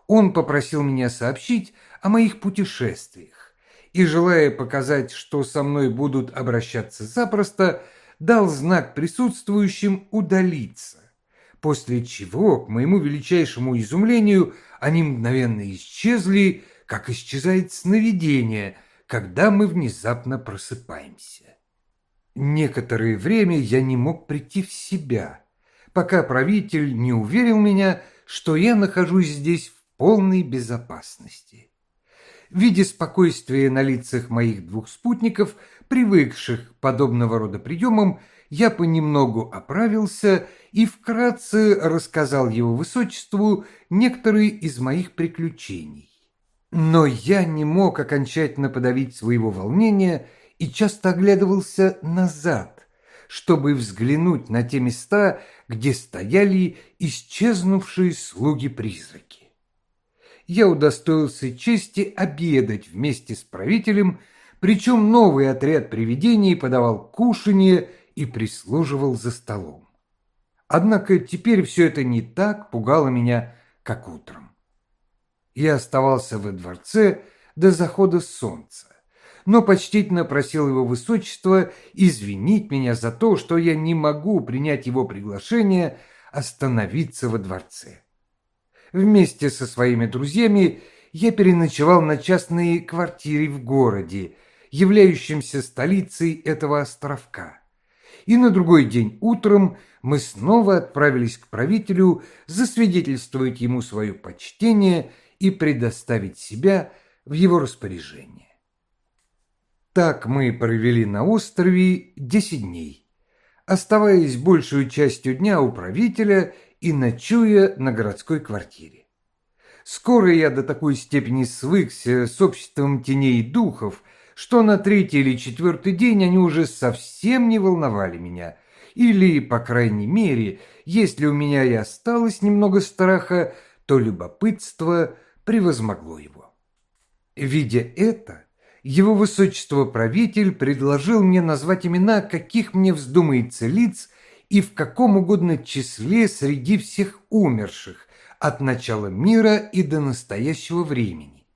Он попросил меня сообщить о моих путешествиях и, желая показать, что со мной будут обращаться запросто, дал знак присутствующим удалиться, после чего, к моему величайшему изумлению, они мгновенно исчезли, как исчезает сновидение, когда мы внезапно просыпаемся. Некоторое время я не мог прийти в себя, пока правитель не уверил меня, что я нахожусь здесь в полной безопасности. Видя спокойствие на лицах моих двух спутников, привыкших к подобного рода приемам, я понемногу оправился и вкратце рассказал его высочеству некоторые из моих приключений. Но я не мог окончательно подавить своего волнения и часто оглядывался назад, чтобы взглянуть на те места, где стояли исчезнувшие слуги-призраки. Я удостоился чести обедать вместе с правителем, причем новый отряд привидений подавал кушанье и прислуживал за столом. Однако теперь все это не так пугало меня, как утром. Я оставался во дворце до захода солнца но почтительно просил его высочество извинить меня за то, что я не могу принять его приглашение остановиться во дворце. Вместе со своими друзьями я переночевал на частной квартире в городе, являющемся столицей этого островка. И на другой день утром мы снова отправились к правителю засвидетельствовать ему свое почтение и предоставить себя в его распоряжение. Так мы провели на острове десять дней, оставаясь большую частью дня у правителя и ночуя на городской квартире. Скоро я до такой степени свыкся с обществом теней и духов, что на третий или четвертый день они уже совсем не волновали меня, или, по крайней мере, если у меня и осталось немного страха, то любопытство превозмогло его. Видя это, его высочество правитель предложил мне назвать имена, каких мне вздумается лиц, и в каком угодно числе среди всех умерших от начала мира и до настоящего времени,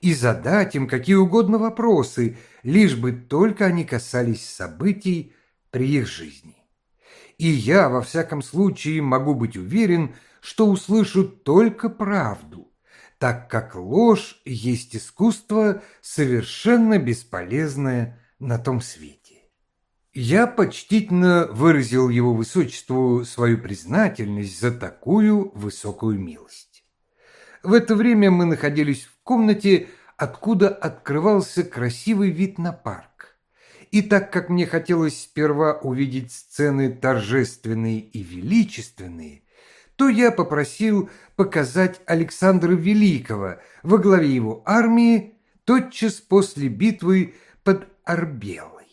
и задать им какие угодно вопросы, лишь бы только они касались событий при их жизни. И я, во всяком случае, могу быть уверен, что услышу только правду, так как ложь есть искусство совершенно бесполезное на том свете. Я почтительно выразил его высочеству свою признательность за такую высокую милость. В это время мы находились в комнате, откуда открывался красивый вид на парк. И так как мне хотелось сперва увидеть сцены торжественные и величественные, то я попросил показать Александра Великого во главе его армии тотчас после битвы под Арбелой.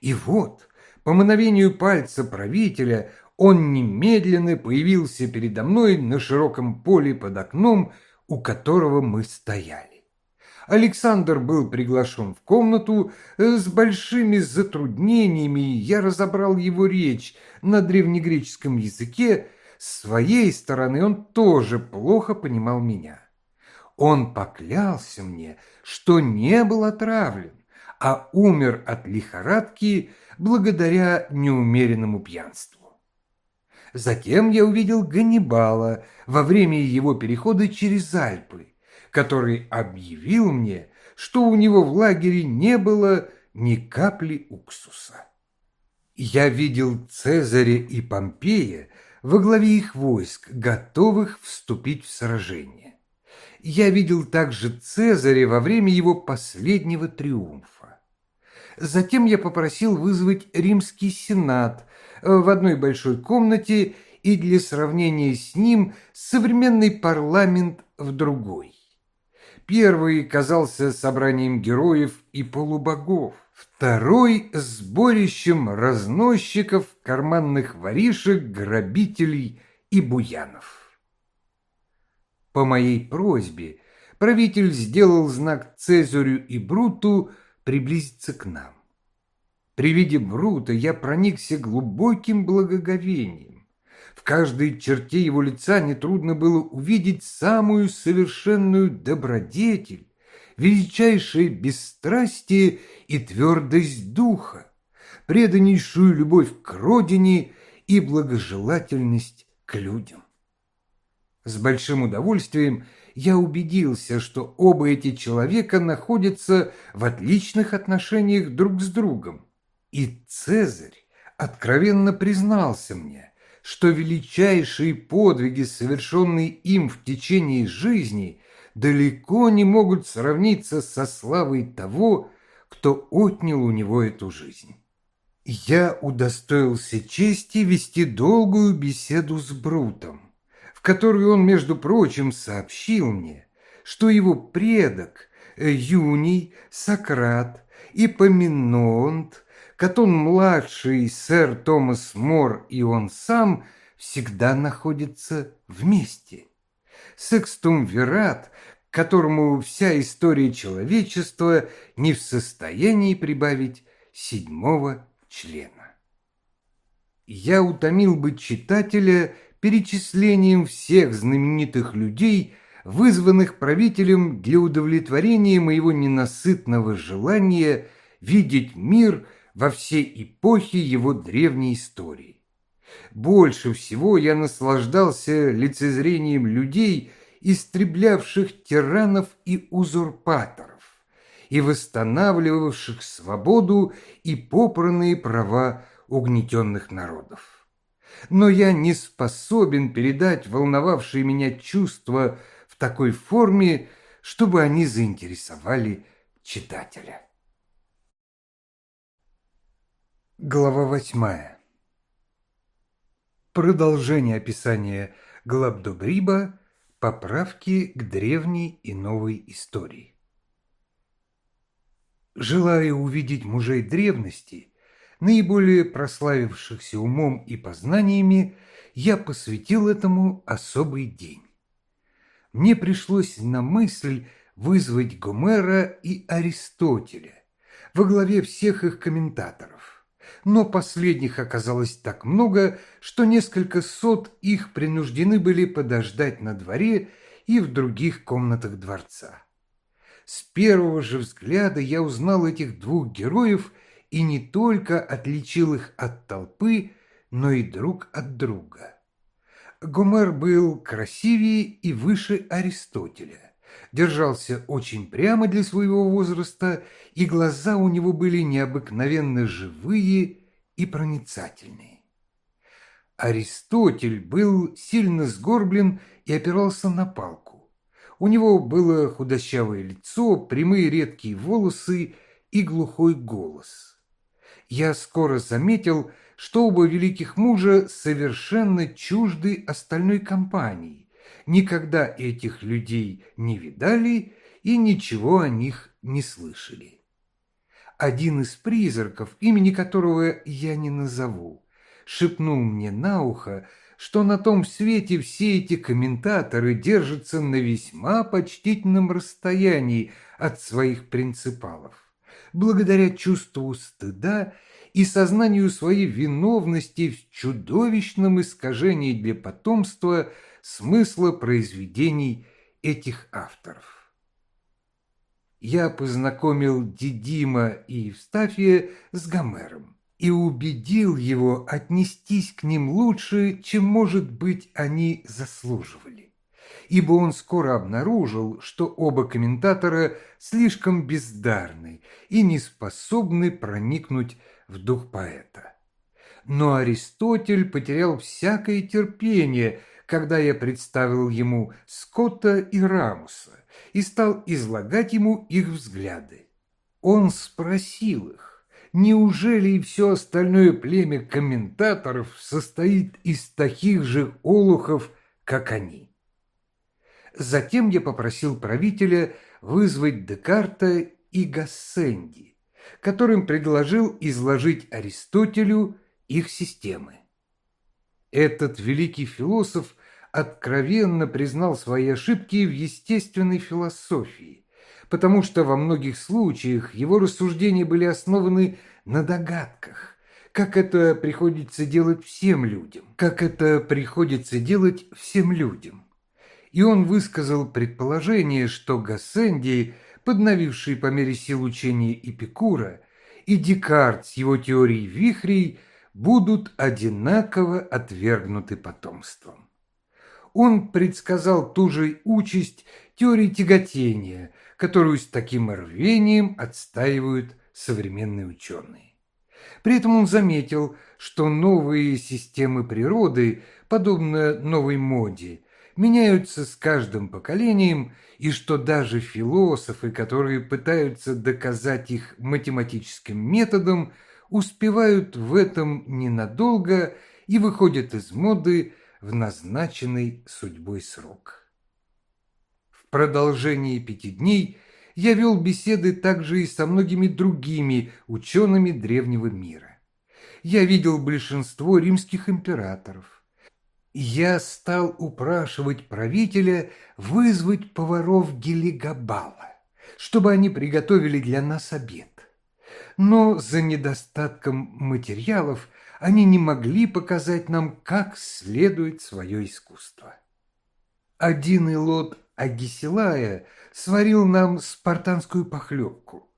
И вот, по мановению пальца правителя, он немедленно появился передо мной на широком поле под окном, у которого мы стояли. Александр был приглашен в комнату с большими затруднениями, я разобрал его речь на древнегреческом языке, с своей стороны он тоже плохо понимал меня. Он поклялся мне, что не был отравлен, а умер от лихорадки благодаря неумеренному пьянству. Затем я увидел Ганнибала во время его перехода через Альпы, который объявил мне, что у него в лагере не было ни капли уксуса. Я видел Цезаря и Помпея во главе их войск, готовых вступить в сражение. Я видел также Цезаря во время его последнего триумфа. Затем я попросил вызвать римский сенат в одной большой комнате и для сравнения с ним современный парламент в другой. Первый казался собранием героев и полубогов, второй – сборищем разносчиков, карманных воришек, грабителей и буянов. По моей просьбе правитель сделал знак Цезарю и Бруту приблизиться к нам. При виде Брута я проникся глубоким благоговением. В каждой черте его лица нетрудно было увидеть самую совершенную добродетель, величайшее бесстрастие и твердость духа, преданнейшую любовь к родине и благожелательность к людям. С большим удовольствием я убедился, что оба эти человека находятся в отличных отношениях друг с другом. И Цезарь откровенно признался мне, что величайшие подвиги, совершенные им в течение жизни, далеко не могут сравниться со славой того, кто отнял у него эту жизнь. Я удостоился чести вести долгую беседу с Брутом, в которой он, между прочим, сообщил мне, что его предок Юний, Сократ и Поминонт Катон-младший, сэр Томас Мор и он сам всегда находятся вместе. Секстум Верат, которому вся история человечества не в состоянии прибавить седьмого члена. Я утомил бы читателя перечислением всех знаменитых людей, вызванных правителем для удовлетворения моего ненасытного желания видеть мир – во все эпохи его древней истории. Больше всего я наслаждался лицезрением людей, истреблявших тиранов и узурпаторов и восстанавливавших свободу и попранные права угнетенных народов. Но я не способен передать волновавшие меня чувства в такой форме, чтобы они заинтересовали читателя. Глава восьмая. Продолжение описания Глабдобриба поправки к древней и новой истории. Желая увидеть мужей древности, наиболее прославившихся умом и познаниями, я посвятил этому особый день. Мне пришлось на мысль вызвать Гомера и Аристотеля во главе всех их комментаторов но последних оказалось так много, что несколько сот их принуждены были подождать на дворе и в других комнатах дворца. С первого же взгляда я узнал этих двух героев и не только отличил их от толпы, но и друг от друга. Гомер был красивее и выше Аристотеля держался очень прямо для своего возраста, и глаза у него были необыкновенно живые и проницательные. Аристотель был сильно сгорблен и опирался на палку. У него было худощавое лицо, прямые редкие волосы и глухой голос. Я скоро заметил, что оба великих мужа совершенно чужды остальной компании, никогда этих людей не видали и ничего о них не слышали. Один из призраков, имени которого я не назову, шепнул мне на ухо, что на том свете все эти комментаторы держатся на весьма почтительном расстоянии от своих принципалов, благодаря чувству стыда и сознанию своей виновности в чудовищном искажении для потомства – смысла произведений этих авторов. Я познакомил Дидима и Евстафия с Гомером и убедил его отнестись к ним лучше, чем, может быть, они заслуживали. ибо он скоро обнаружил, что оба комментатора слишком бездарны и не способны проникнуть в дух поэта. Но Аристотель потерял всякое терпение, когда я представил ему Скотта и Рамуса и стал излагать ему их взгляды. Он спросил их, неужели и все остальное племя комментаторов состоит из таких же олухов, как они? Затем я попросил правителя вызвать Декарта и Гассенди, которым предложил изложить Аристотелю их системы. Этот великий философ откровенно признал свои ошибки в естественной философии, потому что во многих случаях его рассуждения были основаны на догадках, как это приходится делать всем людям, как это приходится делать всем людям. И он высказал предположение, что Гассенди, подновивший по мере сил учения Эпикура, и Декарт с его теорией вихрей будут одинаково отвергнуты потомством он предсказал ту же участь теории тяготения, которую с таким рвением отстаивают современные ученые. При этом он заметил, что новые системы природы, подобно новой моде, меняются с каждым поколением, и что даже философы, которые пытаются доказать их математическим методом, успевают в этом ненадолго и выходят из моды в назначенный судьбой срок. В продолжении пяти дней я вел беседы также и со многими другими учеными древнего мира. Я видел большинство римских императоров. Я стал упрашивать правителя вызвать поваров Гелигабала, чтобы они приготовили для нас обед. Но за недостатком материалов они не могли показать нам, как следует свое искусство. Один Илот Агисилая сварил нам спартанскую похлебку,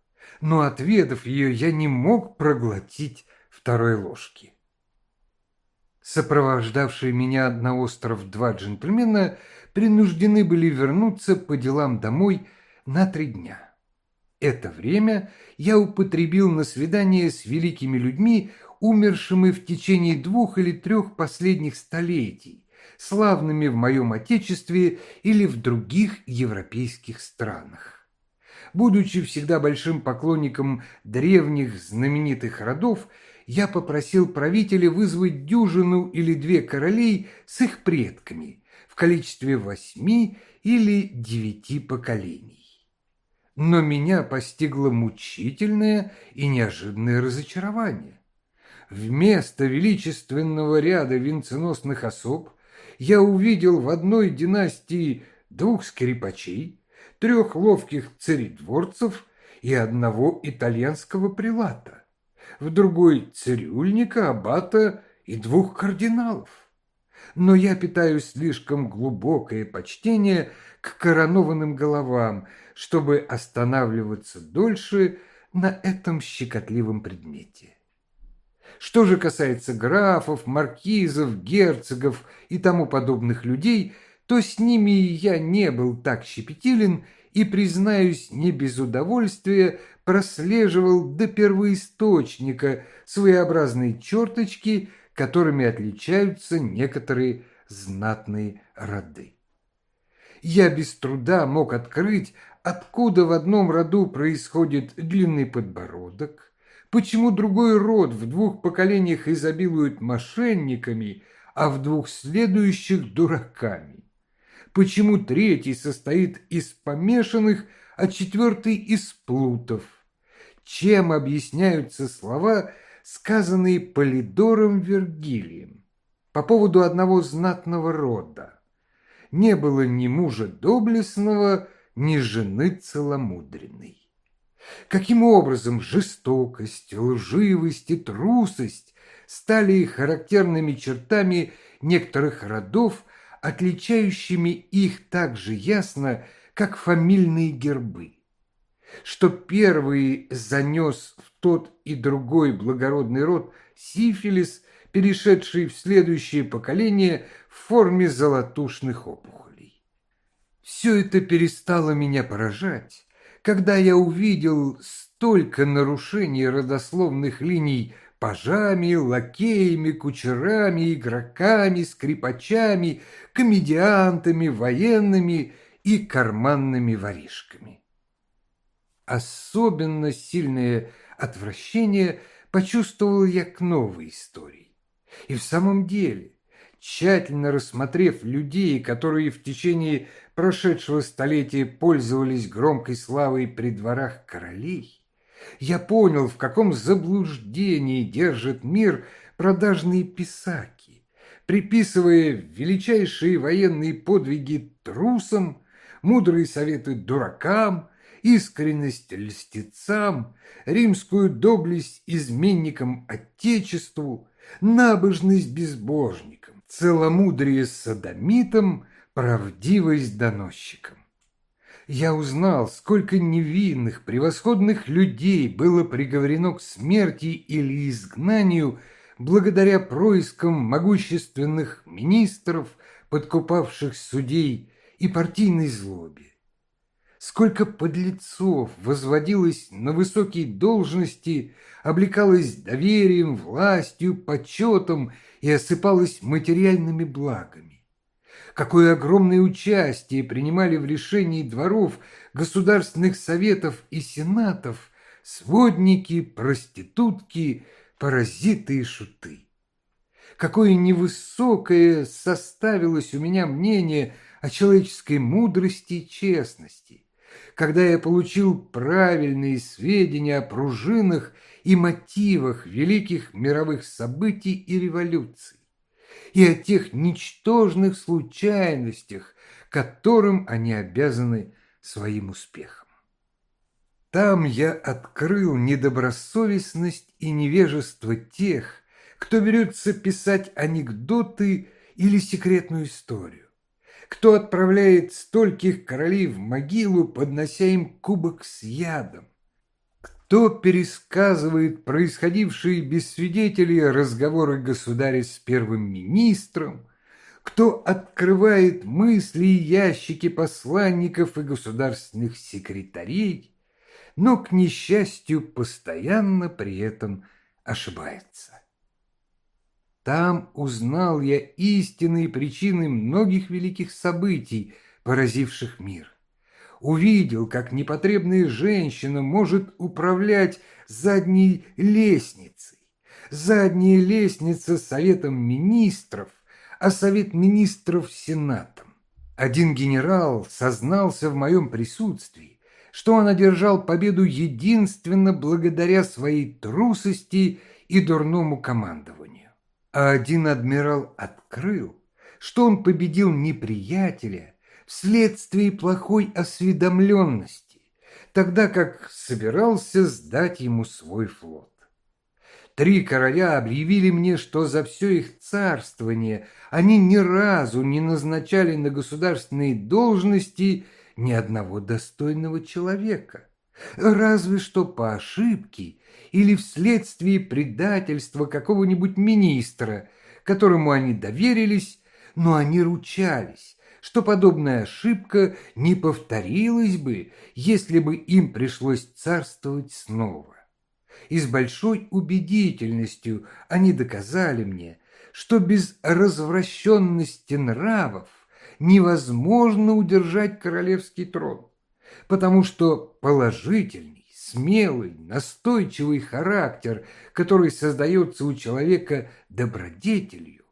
но, отведав ее, я не мог проглотить второй ложки. Сопровождавшие меня на остров два джентльмена принуждены были вернуться по делам домой на три дня. Это время я употребил на свидание с великими людьми, умершими в течение двух или трех последних столетий, славными в моем отечестве или в других европейских странах. Будучи всегда большим поклонником древних знаменитых родов, я попросил правителя вызвать дюжину или две королей с их предками в количестве восьми или девяти поколений. Но меня постигло мучительное и неожиданное разочарование. Вместо величественного ряда венценосных особ я увидел в одной династии двух скрипачей, трех ловких царедворцев и одного итальянского прилата, в другой цирюльника, аббата и двух кардиналов. Но я питаю слишком глубокое почтение к коронованным головам, чтобы останавливаться дольше на этом щекотливом предмете. Что же касается графов, маркизов, герцогов и тому подобных людей, то с ними я не был так щепетилен и, признаюсь, не без удовольствия прослеживал до первоисточника своеобразные черточки, которыми отличаются некоторые знатные роды. Я без труда мог открыть, откуда в одном роду происходит длинный подбородок, Почему другой род в двух поколениях изобилует мошенниками, а в двух следующих – дураками? Почему третий состоит из помешанных, а четвертый – из плутов? Чем объясняются слова, сказанные Полидором Вергилием по поводу одного знатного рода? Не было ни мужа доблестного, ни жены целомудренной. Каким образом жестокость, лживость и трусость стали характерными чертами некоторых родов, отличающими их так же ясно, как фамильные гербы. Что первый занес в тот и другой благородный род сифилис, перешедший в следующее поколение в форме золотушных опухолей. Все это перестало меня поражать, когда я увидел столько нарушений родословных линий пажами, лакеями, кучерами, игроками, скрипачами, комедиантами, военными и карманными воришками. Особенно сильное отвращение почувствовал я к новой истории. И в самом деле, тщательно рассмотрев людей, которые в течение прошедшего столетия пользовались громкой славой при дворах королей, я понял, в каком заблуждении держит мир продажные писаки, приписывая величайшие военные подвиги трусам, мудрые советы дуракам, искренность льстецам, римскую доблесть изменникам Отечеству, набожность безбожникам, целомудрие садомитам, правдивость доносчикам я узнал, сколько невинных, превосходных людей было приговорено к смерти или изгнанию благодаря проискам могущественных министров, подкупавших судей и партийной злобе. Сколько подлецов возводилось на высокие должности, облекалось доверием, властью, почетом и осыпалось материальными благами какое огромное участие принимали в решении дворов, государственных советов и сенатов сводники, проститутки, паразиты и шуты. Какое невысокое составилось у меня мнение о человеческой мудрости и честности, когда я получил правильные сведения о пружинах и мотивах великих мировых событий и революций и о тех ничтожных случайностях, которым они обязаны своим успехом. Там я открыл недобросовестность и невежество тех, кто берется писать анекдоты или секретную историю, кто отправляет стольких королей в могилу, поднося им кубок с ядом, кто пересказывает происходившие без свидетелей разговоры государя с первым министром, кто открывает мысли и ящики посланников и государственных секретарей, но, к несчастью, постоянно при этом ошибается. Там узнал я истинные причины многих великих событий, поразивших мир увидел, как непотребная женщина может управлять задней лестницей. Задняя лестница советом министров, а совет министров сенатом. Один генерал сознался в моем присутствии, что он одержал победу единственно благодаря своей трусости и дурному командованию. А один адмирал открыл, что он победил неприятеля вследствие плохой осведомленности, тогда как собирался сдать ему свой флот. Три короля объявили мне, что за все их царствование они ни разу не назначали на государственные должности ни одного достойного человека, разве что по ошибке или вследствие предательства какого-нибудь министра, которому они доверились, но они ручались, что подобная ошибка не повторилась бы, если бы им пришлось царствовать снова. И с большой убедительностью они доказали мне, что без развращенности нравов невозможно удержать королевский трон, потому что положительный, смелый, настойчивый характер, который создается у человека добродетелью,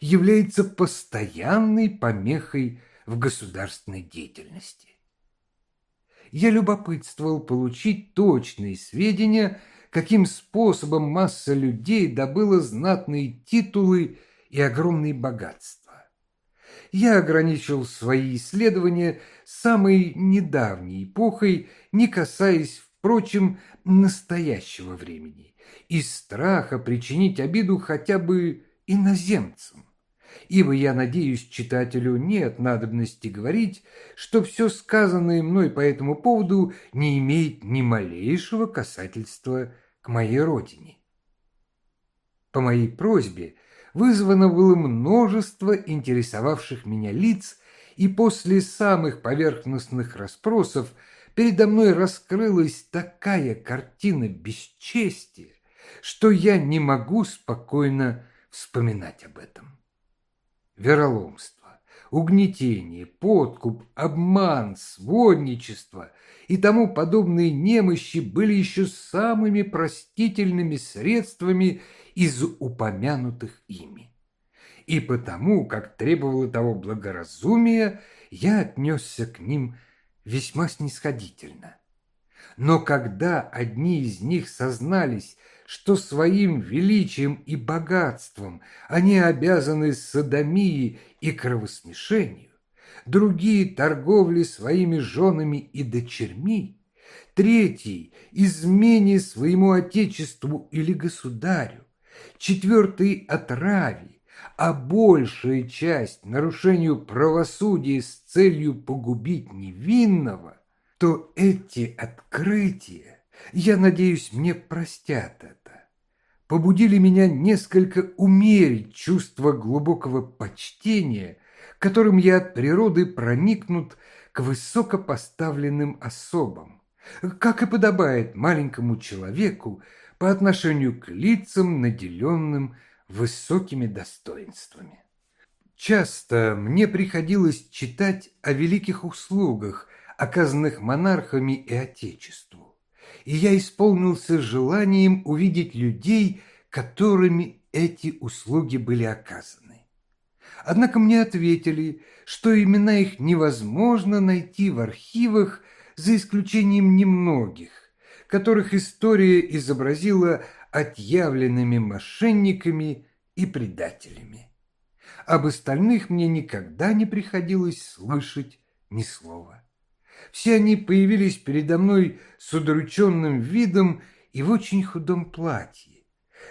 является постоянной помехой в государственной деятельности. Я любопытствовал получить точные сведения, каким способом масса людей добыла знатные титулы и огромные богатства. Я ограничил свои исследования самой недавней эпохой, не касаясь, впрочем, настоящего времени, из страха причинить обиду хотя бы иноземцам. Ибо я надеюсь, читателю нет надобности говорить, что все сказанное мной по этому поводу не имеет ни малейшего касательства к моей родине. По моей просьбе вызвано было множество интересовавших меня лиц, и после самых поверхностных расспросов передо мной раскрылась такая картина бесчестия, что я не могу спокойно вспоминать об этом. Вероломство, угнетение, подкуп, обман, сводничество и тому подобные немощи были еще самыми простительными средствами из упомянутых ими. И потому, как требовало того благоразумия, я отнесся к ним весьма снисходительно. Но когда одни из них сознались, что своим величием и богатством они обязаны садомии и кровосмешению, другие – торговли своими женами и дочерьми, третий – измене своему отечеству или государю, четвертый – отраве, а большая часть – нарушению правосудия с целью погубить невинного, то эти открытия, я надеюсь, мне простят побудили меня несколько умерить чувство глубокого почтения, которым я от природы проникнут к высокопоставленным особам, как и подобает маленькому человеку по отношению к лицам, наделенным высокими достоинствами. Часто мне приходилось читать о великих услугах, оказанных монархами и Отечеству и я исполнился желанием увидеть людей, которыми эти услуги были оказаны. Однако мне ответили, что имена их невозможно найти в архивах за исключением немногих, которых история изобразила отъявленными мошенниками и предателями. Об остальных мне никогда не приходилось слышать ни слова. Все они появились передо мной с удрученным видом и в очень худом платье,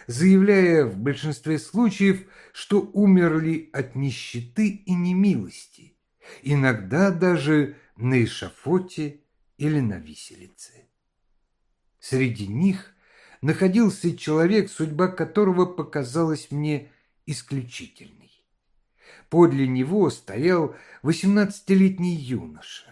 заявляя в большинстве случаев, что умерли от нищеты и немилости, иногда даже на эшафоте или на виселице. Среди них находился человек, судьба которого показалась мне исключительной. Подле него стоял восемнадцатилетний юноша.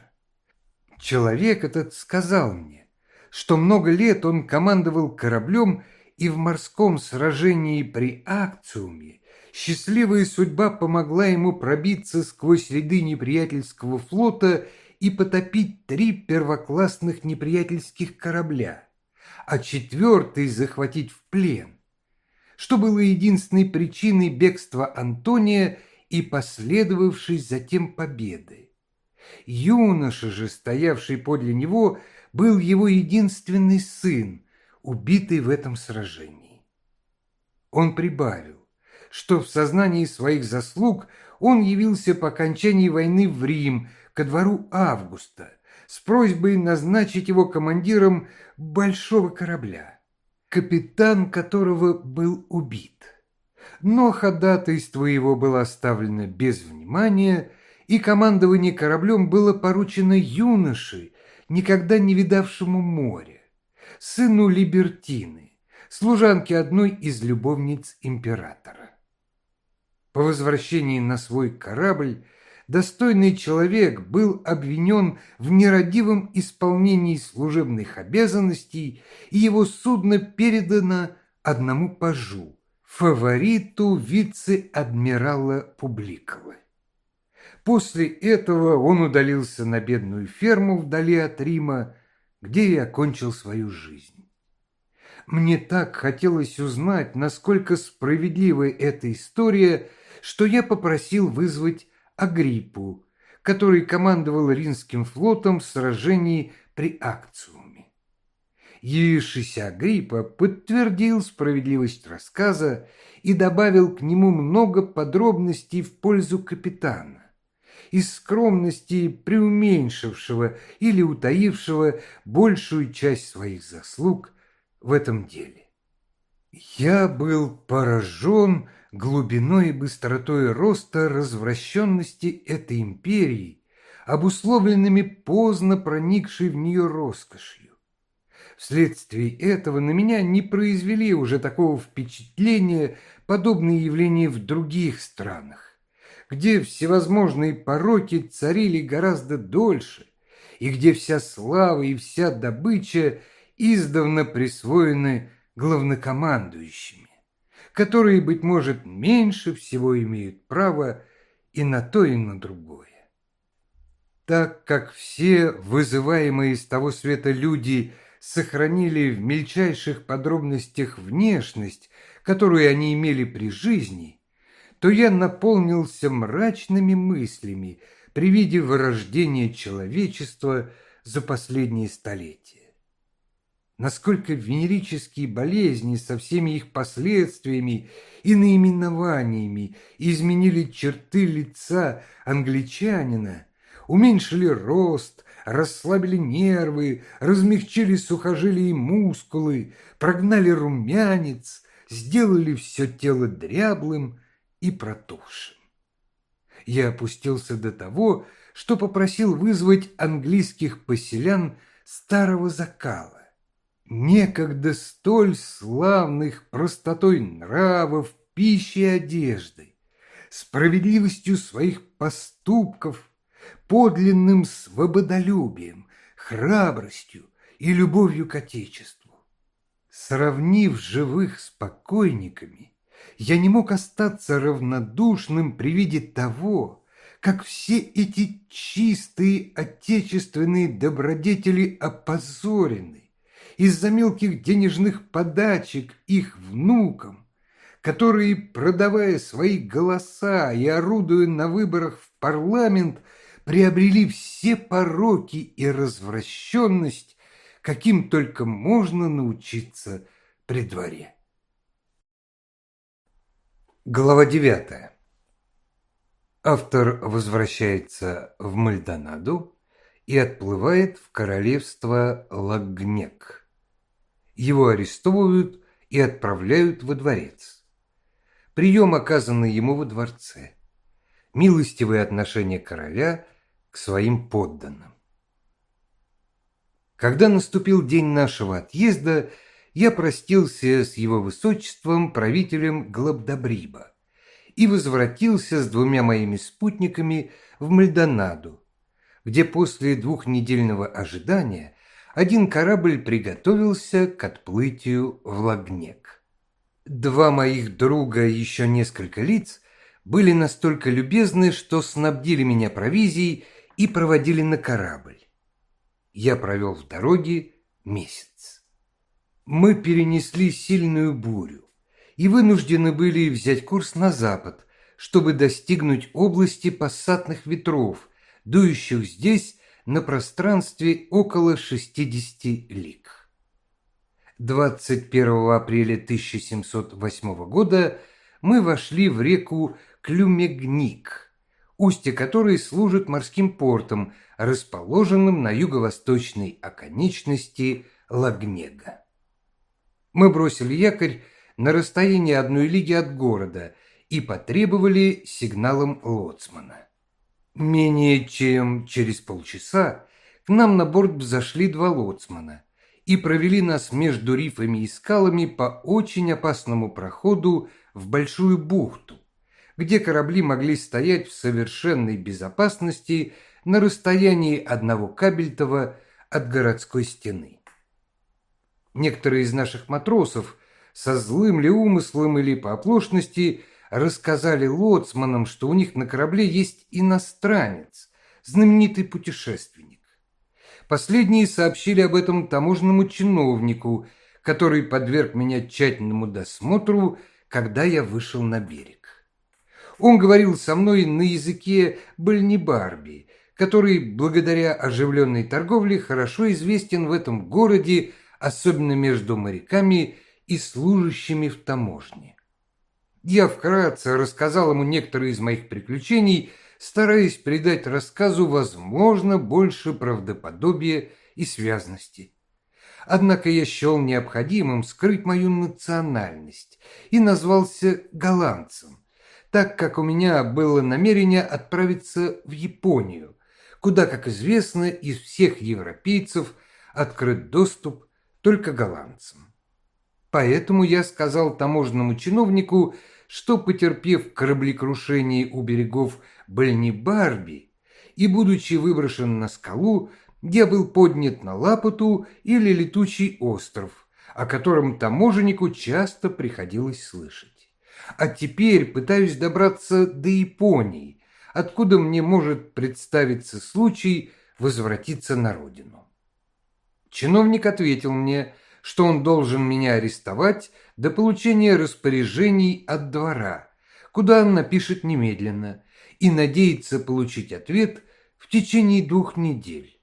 Человек этот сказал мне, что много лет он командовал кораблем и в морском сражении при Акциуме счастливая судьба помогла ему пробиться сквозь ряды неприятельского флота и потопить три первоклассных неприятельских корабля, а четвертый захватить в плен, что было единственной причиной бегства Антония и последовавшей затем победы. Юноша же, стоявший подле него, был его единственный сын, убитый в этом сражении. Он прибавил, что в сознании своих заслуг он явился по окончании войны в Рим ко двору Августа с просьбой назначить его командиром большого корабля, капитан которого был убит. Но ходатайство его было оставлено без внимания – и командование кораблем было поручено юноше, никогда не видавшему моря, сыну Либертины, служанке одной из любовниц императора. По возвращении на свой корабль достойный человек был обвинен в нерадивом исполнении служебных обязанностей, и его судно передано одному пажу, фавориту вице-адмирала Публикова. После этого он удалился на бедную ферму вдали от Рима, где и окончил свою жизнь. Мне так хотелось узнать, насколько справедлива эта история, что я попросил вызвать Агриппу, который командовал римским флотом в сражении при Акциуме. Явившийся Агриппа подтвердил справедливость рассказа и добавил к нему много подробностей в пользу капитана из скромности преуменьшившего или утаившего большую часть своих заслуг в этом деле. Я был поражен глубиной и быстротой роста развращенности этой империи, обусловленными поздно проникшей в нее роскошью. Вследствие этого на меня не произвели уже такого впечатления подобные явления в других странах где всевозможные пороки царили гораздо дольше, и где вся слава и вся добыча издавна присвоены главнокомандующими, которые, быть может, меньше всего имеют право и на то, и на другое. Так как все вызываемые из того света люди сохранили в мельчайших подробностях внешность, которую они имели при жизни, то я наполнился мрачными мыслями при виде вырождения человечества за последние столетия. Насколько венерические болезни со всеми их последствиями и наименованиями изменили черты лица англичанина, уменьшили рост, расслабили нервы, размягчили сухожилия и мускулы, прогнали румянец, сделали все тело дряблым и протухшим. Я опустился до того, что попросил вызвать английских поселян старого закала некогда столь славных простотой нравов, пищи и одежды, справедливостью своих поступков, подлинным свободолюбием, храбростью и любовью к Отечеству. Сравнив живых с покойниками, я не мог остаться равнодушным при виде того, как все эти чистые отечественные добродетели опозорены, из-за мелких денежных подачек их внукам, которые, продавая свои голоса и орудуя на выборах в парламент, приобрели все пороки и развращенность, каким только можно научиться при дворе. Глава девятая. Автор возвращается в Мальдонаду и отплывает в королевство Лагнек его арестовывают и отправляют во дворец. Прием, оказанный ему во дворце. Милостивое отношение короля к своим подданным. Когда наступил день нашего отъезда, я простился с его высочеством, правителем Глабдобриба, и возвратился с двумя моими спутниками в Мальдонаду, где после двухнедельного ожидания один корабль приготовился к отплытию в Лагнек. Два моих друга и еще несколько лиц были настолько любезны, что снабдили меня провизией и проводили на корабль. Я провел в дороге месяц. Мы перенесли сильную бурю и вынуждены были взять курс на запад, чтобы достигнуть области пассатных ветров, дующих здесь на пространстве около 60 лиг. 21 апреля 1708 года мы вошли в реку Клюмегник, устье которой служит морским портом, расположенным на юго-восточной оконечности Лагнега. Мы бросили якорь на расстоянии одной лиги от города и потребовали сигналом лоцмана. Менее чем через полчаса к нам на борт зашли два лоцмана и провели нас между рифами и скалами по очень опасному проходу в большую бухту, где корабли могли стоять в совершенной безопасности на расстоянии одного кабельтова от городской стены. Некоторые из наших матросов со злым ли умыслом или по оплошности – рассказали лоцманам, что у них на корабле есть иностранец, знаменитый путешественник. Последние сообщили об этом таможенному чиновнику, который подверг меня тщательному досмотру, когда я вышел на берег. Он говорил со мной на языке Бальнибарби, который, благодаря оживленной торговле, хорошо известен в этом городе, особенно между моряками и служащими в таможне. Я вкратце рассказал ему некоторые из моих приключений, стараясь придать рассказу, возможно, больше правдоподобия и связности. Однако я счел необходимым скрыть мою национальность и назвался голландцем, так как у меня было намерение отправиться в Японию, куда, как известно, из всех европейцев открыт доступ только голландцам. Поэтому я сказал таможенному чиновнику, что, потерпев кораблекрушение у берегов Бальни-Барби и, будучи выброшен на скалу, я был поднят на Лапоту или Летучий остров, о котором таможеннику часто приходилось слышать. А теперь пытаюсь добраться до Японии, откуда мне может представиться случай возвратиться на родину. Чиновник ответил мне, что он должен меня арестовать до получения распоряжений от двора, куда он напишет немедленно, и надеется получить ответ в течение двух недель.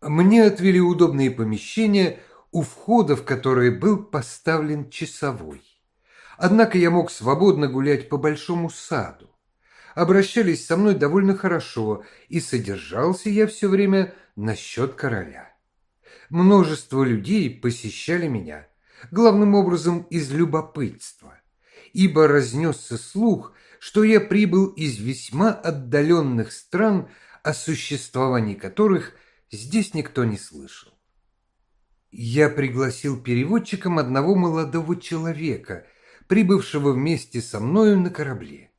Мне отвели удобные помещения, у входа в которые был поставлен часовой. Однако я мог свободно гулять по большому саду. Обращались со мной довольно хорошо, и содержался я все время насчет короля. Множество людей посещали меня, главным образом из любопытства, ибо разнесся слух, что я прибыл из весьма отдаленных стран, о существовании которых здесь никто не слышал. Я пригласил переводчиком одного молодого человека – прибывшего вместе со мною на корабле.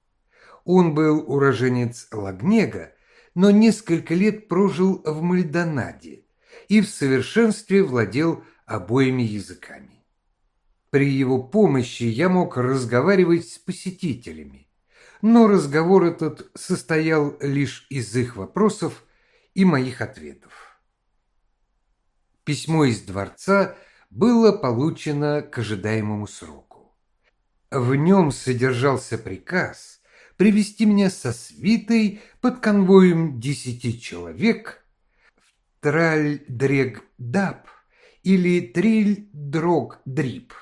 Он был уроженец Лагнега, но несколько лет прожил в Мальдонаде и в совершенстве владел обоими языками. При его помощи я мог разговаривать с посетителями, но разговор этот состоял лишь из их вопросов и моих ответов. Письмо из дворца было получено к ожидаемому сроку. В нем содержался приказ привести меня со свитой под конвоем десяти человек в Траль-Дрег-Даб или Триль-Дрог-Дрип.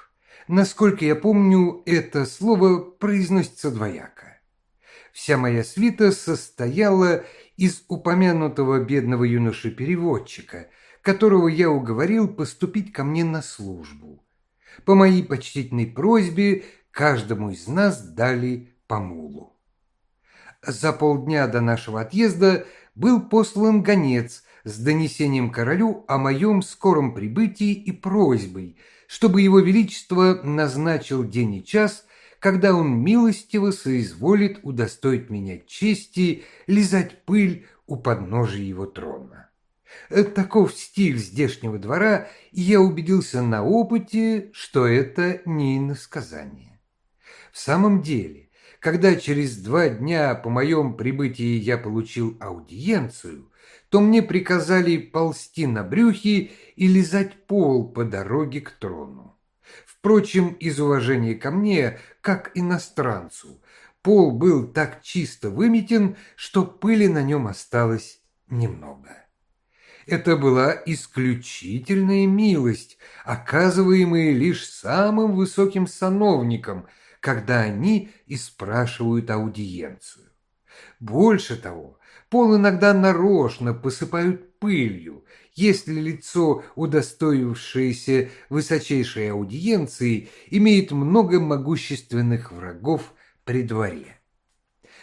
Насколько я помню, это слово произносится двояко. Вся моя свита состояла из упомянутого бедного юноши-переводчика, которого я уговорил поступить ко мне на службу. По моей почтительной просьбе каждому из нас дали по мулу. За полдня до нашего отъезда был послан гонец с донесением королю о моем скором прибытии и просьбой, чтобы его величество назначил день и час, когда он милостиво соизволит удостоить меня чести лизать пыль у подножия его трона. Таков стиль здешнего двора, и я убедился на опыте, что это не иносказание. В самом деле, когда через два дня по моем прибытии я получил аудиенцию, то мне приказали ползти на брюхе и лизать пол по дороге к трону. Впрочем, из уважения ко мне, как иностранцу, пол был так чисто выметен, что пыли на нем осталось немного. Это была исключительная милость, оказываемая лишь самым высоким сановникам – когда они и спрашивают аудиенцию. Больше того, пол иногда нарочно посыпают пылью, если лицо, удостоившееся высочайшей аудиенции, имеет много могущественных врагов при дворе.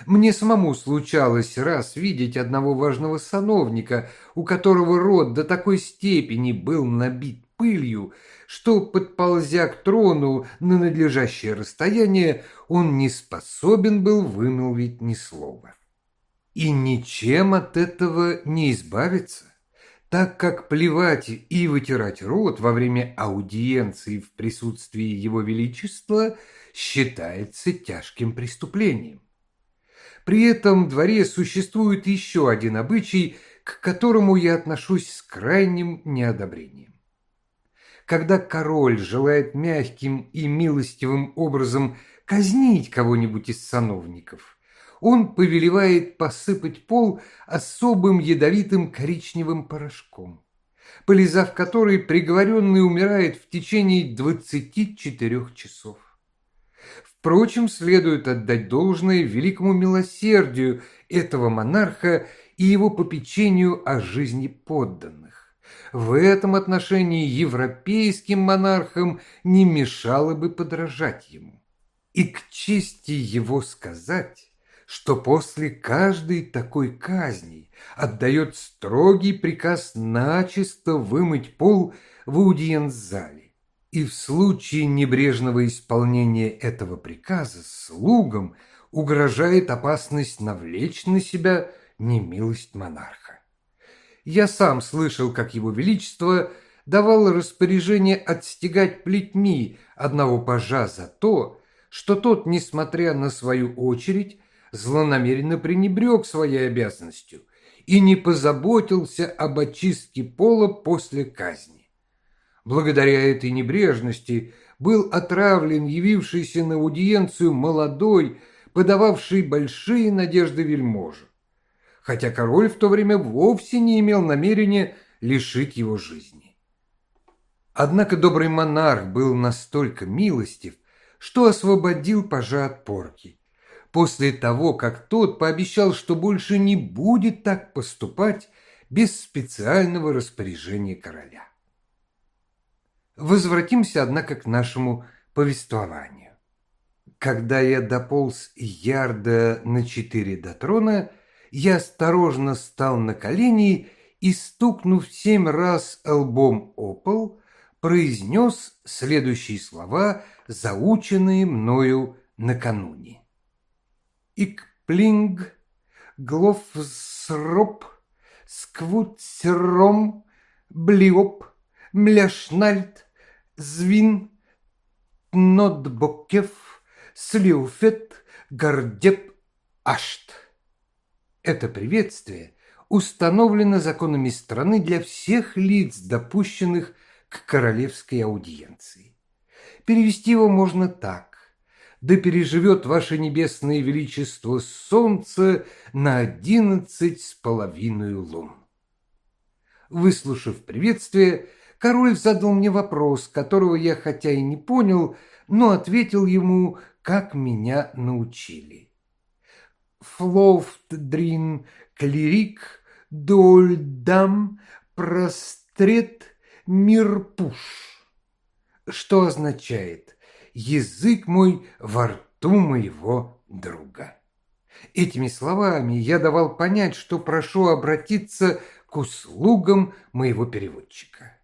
Мне самому случалось раз видеть одного важного сановника, у которого рот до такой степени был набит пылью, что, подползя к трону на надлежащее расстояние, он не способен был вымолвить ни слова. И ничем от этого не избавиться, так как плевать и вытирать рот во время аудиенции в присутствии Его Величества считается тяжким преступлением. При этом в дворе существует еще один обычай, к которому я отношусь с крайним неодобрением когда король желает мягким и милостивым образом казнить кого-нибудь из сановников, он повелевает посыпать пол особым ядовитым коричневым порошком, полизав который приговоренный умирает в течение 24 часов. Впрочем, следует отдать должное великому милосердию этого монарха и его попечению о жизни подданных. В этом отношении европейским монархам не мешало бы подражать ему. И к чести его сказать, что после каждой такой казни отдает строгий приказ начисто вымыть пол в аудиенц-зале И в случае небрежного исполнения этого приказа слугам угрожает опасность навлечь на себя немилость монарха. Я сам слышал, как его величество давал распоряжение отстегать плетьми одного пажа за то, что тот, несмотря на свою очередь, злонамеренно пренебрег своей обязанностью и не позаботился об очистке пола после казни. Благодаря этой небрежности был отравлен явившийся на аудиенцию молодой, подававший большие надежды вельможа, хотя король в то время вовсе не имел намерения лишить его жизни. Однако добрый монарх был настолько милостив, что освободил пажа от порки, после того, как тот пообещал, что больше не будет так поступать без специального распоряжения короля. Возвратимся, однако, к нашему повествованию. Когда я дополз ярда на четыре до трона, я осторожно стал на колени и, стукнув семь раз лбом о пол, произнес следующие слова, заученные мною накануне. Икплинг, глофсроп, сквуцером, блиоп, мляшнальт, звин, нотбокев, слюфет, гордеп, ашт. Это приветствие установлено законами страны для всех лиц, допущенных к королевской аудиенции. Перевести его можно так да переживет ваше небесное величество солнце на одиннадцать с половиной лун. Выслушав приветствие, король задал мне вопрос, которого я хотя и не понял, но ответил ему, как меня научили. Флофт-дрин, клирик, дольдам, прострет, мирпуш. Что означает язык мой во рту моего друга. Этими словами я давал понять, что прошу обратиться к услугам моего переводчика.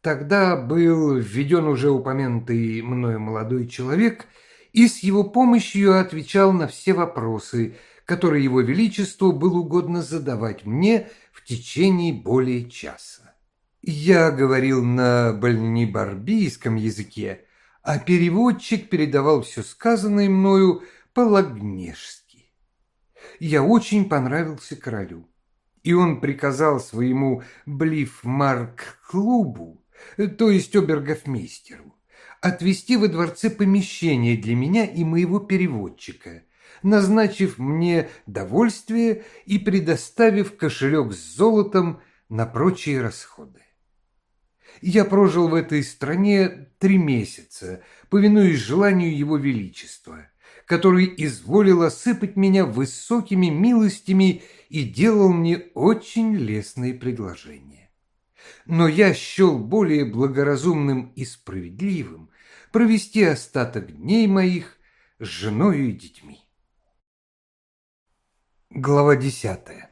Тогда был введен уже упомянутый мною молодой человек и с его помощью отвечал на все вопросы, которые его величеству было угодно задавать мне в течение более часа. Я говорил на больнибарбийском языке, а переводчик передавал все сказанное мною по-лагнежски. Я очень понравился королю, и он приказал своему Блифмарк-клубу, то есть обергофмейстеру, отвести во дворце помещение для меня и моего переводчика, назначив мне довольствие и предоставив кошелек с золотом на прочие расходы. Я прожил в этой стране три месяца, повинуясь желанию его величества, который изволил осыпать меня высокими милостями и делал мне очень лестные предложения. Но я счел более благоразумным и справедливым провести остаток дней моих с женою и детьми. Глава десятая.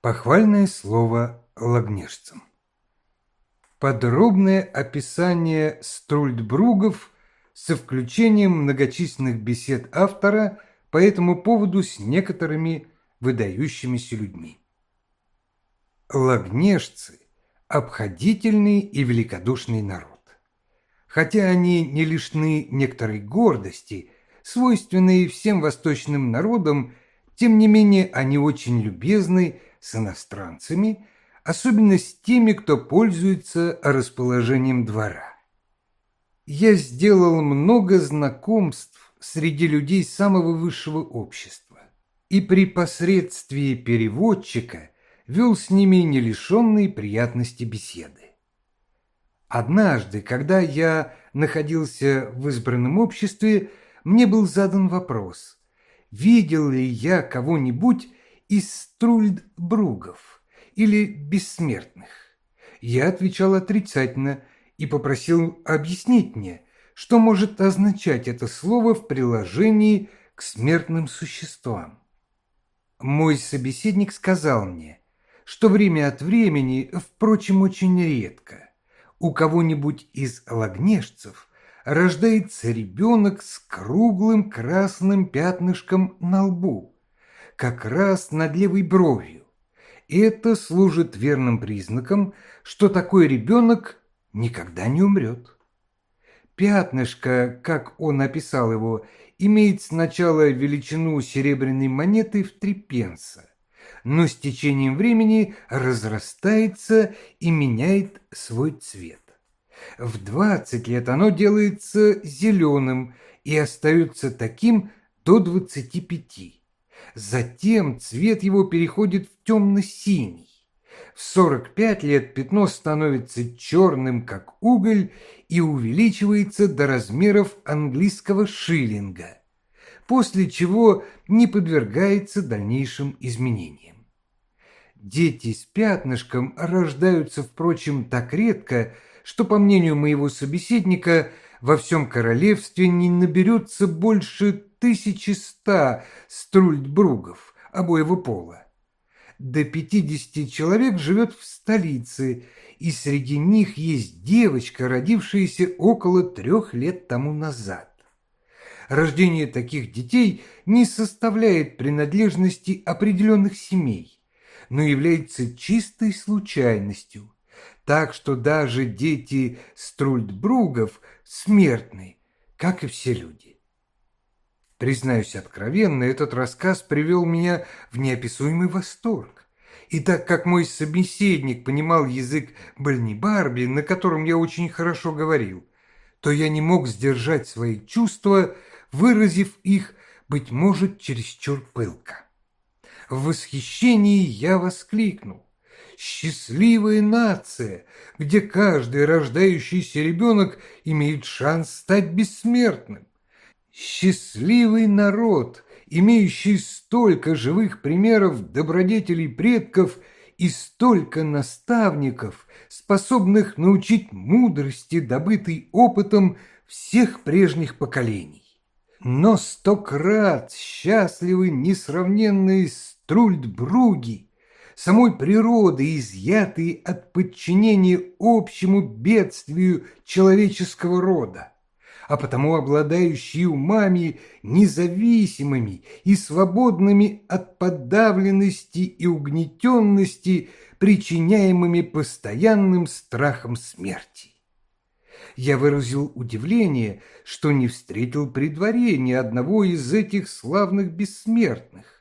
Похвальное слово лагнежцам. Подробное описание Струльдбругов со включением многочисленных бесед автора по этому поводу с некоторыми выдающимися людьми. Лагнежцы – обходительный и великодушный народ. Хотя они не лишены некоторой гордости, свойственной всем восточным народам, тем не менее они очень любезны с иностранцами – особенно с теми, кто пользуется расположением двора. Я сделал много знакомств среди людей самого высшего общества и при посредстве переводчика вел с ними не лишенные приятности беседы. Однажды, когда я находился в избранном обществе, мне был задан вопрос, видел ли я кого-нибудь из Струльдбругов или бессмертных? Я отвечал отрицательно и попросил объяснить мне, что может означать это слово в приложении к смертным существам. Мой собеседник сказал мне, что время от времени, впрочем, очень редко, у кого-нибудь из лагнежцев рождается ребенок с круглым красным пятнышком на лбу, как раз над левой бровью. Это служит верным признаком, что такой ребенок никогда не умрет. Пятнышко, как он описал его, имеет сначала величину серебряной монеты в три пенса, но с течением времени разрастается и меняет свой цвет. В 20 лет оно делается зеленым и остается таким до 25. Затем цвет его переходит в темно-синий. В 45 лет пятно становится черным, как уголь, и увеличивается до размеров английского шиллинга, после чего не подвергается дальнейшим изменениям. Дети с пятнышком рождаются, впрочем, так редко, что, по мнению моего собеседника, во всем королевстве не наберется больше тысячи ста струльдбругов обоего пола до 50 человек живет в столице, и среди них есть девочка, родившаяся около трех лет тому назад. Рождение таких детей не составляет принадлежности определенных семей, но является чистой случайностью, так что даже дети Струльдбругов смертны, как и все люди. Признаюсь откровенно, этот рассказ привел меня в неописуемый восторг. И так как мой собеседник понимал язык Бальни-Барби, на котором я очень хорошо говорил, то я не мог сдержать свои чувства, выразив их, быть может, чересчур пылко. В восхищении я воскликнул. Счастливая нация, где каждый рождающийся ребенок имеет шанс стать бессмертным. Счастливый народ, имеющий столько живых примеров добродетелей предков и столько наставников, способных научить мудрости, добытой опытом всех прежних поколений. Но сто крат счастливы несравненные струльдбруги, самой природы, изъятые от подчинения общему бедствию человеческого рода а потому обладающие умами независимыми и свободными от подавленности и угнетенности, причиняемыми постоянным страхом смерти. Я выразил удивление, что не встретил при дворе ни одного из этих славных бессмертных.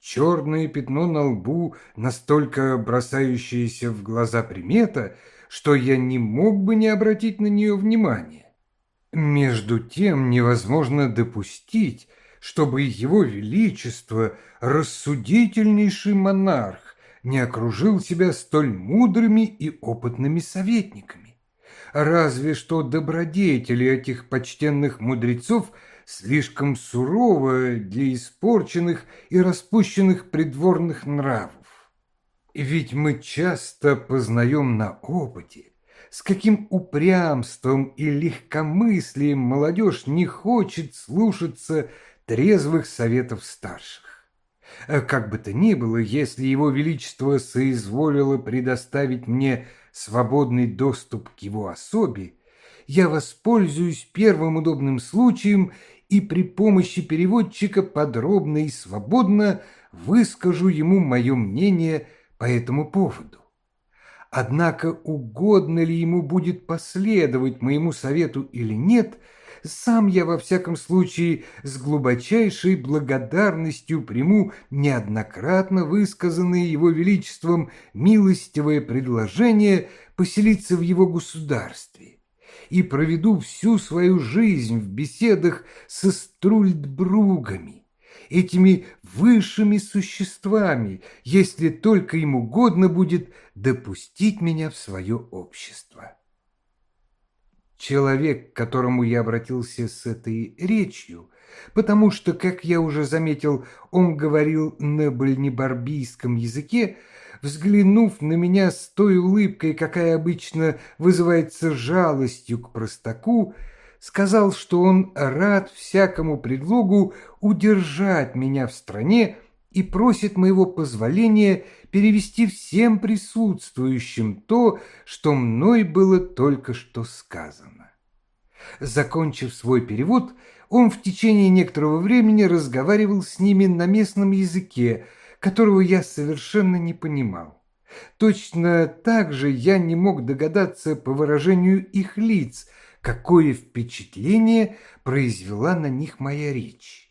Черное пятно на лбу, настолько бросающееся в глаза примета, что я не мог бы не обратить на нее внимания. Между тем невозможно допустить, чтобы его величество, рассудительнейший монарх, не окружил себя столь мудрыми и опытными советниками. Разве что добродетели этих почтенных мудрецов слишком суровы для испорченных и распущенных придворных нравов. Ведь мы часто познаем на опыте, с каким упрямством и легкомыслием молодежь не хочет слушаться трезвых советов старших. Э, как бы то ни было, если его величество соизволило предоставить мне свободный доступ к его особе, я воспользуюсь первым удобным случаем и при помощи переводчика подробно и свободно выскажу ему мое мнение по этому поводу. Однако угодно ли ему будет последовать моему совету или нет, сам я во всяком случае с глубочайшей благодарностью приму неоднократно высказанное его величеством милостивое предложение поселиться в его государстве и проведу всю свою жизнь в беседах со Струльдбругами этими высшими существами, если только им угодно будет допустить меня в свое общество. Человек, к которому я обратился с этой речью, потому что, как я уже заметил, он говорил на бальнебарбийском языке, взглянув на меня с той улыбкой, какая обычно вызывается жалостью к простаку, сказал, что он рад всякому предлогу удержать меня в стране и просит моего позволения перевести всем присутствующим то, что мной было только что сказано. Закончив свой перевод, он в течение некоторого времени разговаривал с ними на местном языке, которого я совершенно не понимал. Точно так же я не мог догадаться по выражению их лиц, какое впечатление произвела на них моя речь.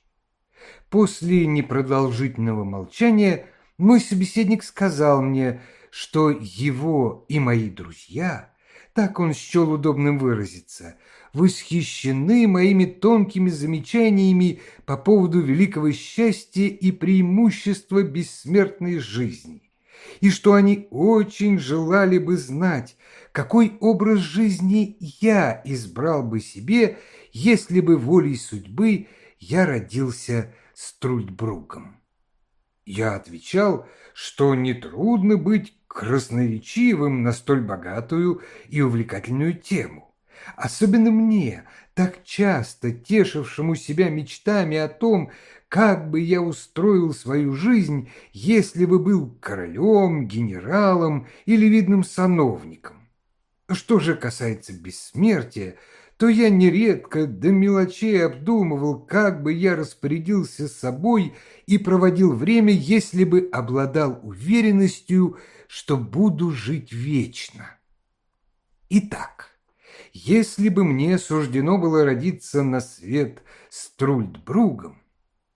После непродолжительного молчания мой собеседник сказал мне, что его и мои друзья, так он счел удобным выразиться, восхищены моими тонкими замечаниями по поводу великого счастья и преимущества бессмертной жизни, и что они очень желали бы знать, какой образ жизни я избрал бы себе, если бы волей судьбы я родился Струльбругом. Я отвечал, что нетрудно быть красноречивым на столь богатую и увлекательную тему. Особенно мне, так часто тешившему себя мечтами о том, как бы я устроил свою жизнь, если бы был королем, генералом или видным сановником. Что же касается бессмертия, то я нередко до мелочей обдумывал, как бы я распорядился собой и проводил время, если бы обладал уверенностью, что буду жить вечно. Итак, если бы мне суждено было родиться на свет Струльдбругом,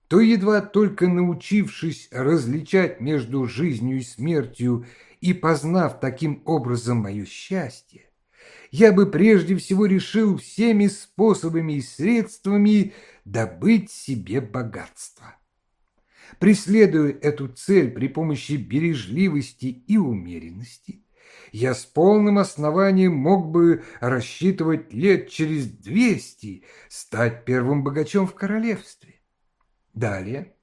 то, едва только научившись различать между жизнью и смертью и познав таким образом мое счастье, я бы прежде всего решил всеми способами и средствами добыть себе богатство. Преследуя эту цель при помощи бережливости и умеренности, я с полным основанием мог бы рассчитывать лет через двести стать первым богачом в королевстве. Далее,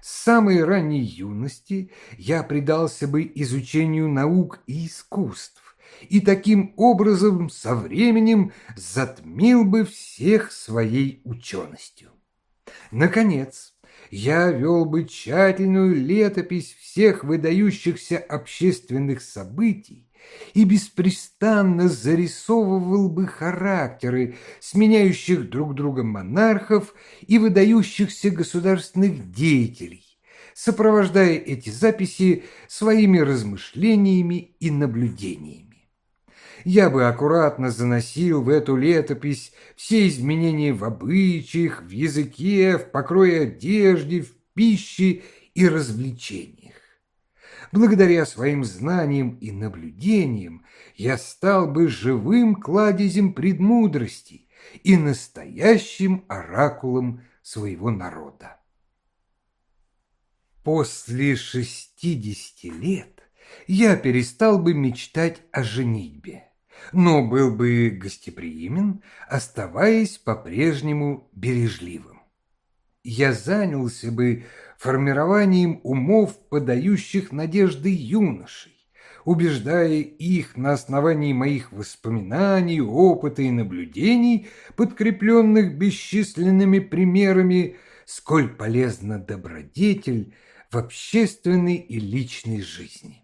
с самой ранней юности я предался бы изучению наук и искусств, и таким образом со временем затмил бы всех своей ученостью. Наконец, я вел бы тщательную летопись всех выдающихся общественных событий и беспрестанно зарисовывал бы характеры сменяющих друг друга монархов и выдающихся государственных деятелей, сопровождая эти записи своими размышлениями и наблюдениями я бы аккуратно заносил в эту летопись все изменения в обычаях, в языке, в покрое одежде, в пище и развлечениях. Благодаря своим знаниям и наблюдениям я стал бы живым кладезем предмудрости и настоящим оракулом своего народа. После шестидесяти лет я перестал бы мечтать о женитьбе но был бы гостеприимен, оставаясь по-прежнему бережливым. Я занялся бы формированием умов, подающих надежды юношей, убеждая их на основании моих воспоминаний, опыта и наблюдений, подкрепленных бесчисленными примерами, сколь полезна добродетель в общественной и личной жизни.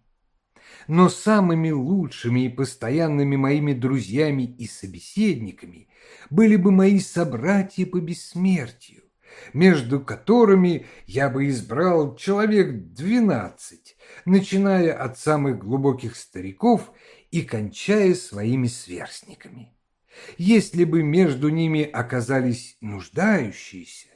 Но самыми лучшими и постоянными моими друзьями и собеседниками были бы мои собратья по бессмертию, между которыми я бы избрал человек двенадцать, начиная от самых глубоких стариков и кончая своими сверстниками. Если бы между ними оказались нуждающиеся,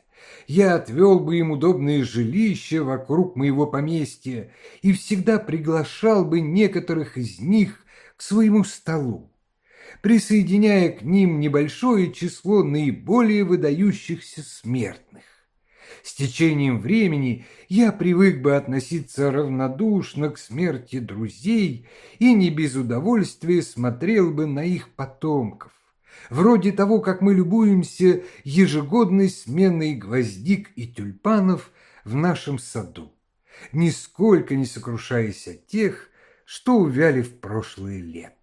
я отвел бы им удобное жилище вокруг моего поместья и всегда приглашал бы некоторых из них к своему столу, присоединяя к ним небольшое число наиболее выдающихся смертных. С течением времени я привык бы относиться равнодушно к смерти друзей и не без удовольствия смотрел бы на их потомков вроде того, как мы любуемся ежегодной сменой гвоздик и тюльпанов в нашем саду, нисколько не сокрушаясь о тех, что увяли в прошлое лето.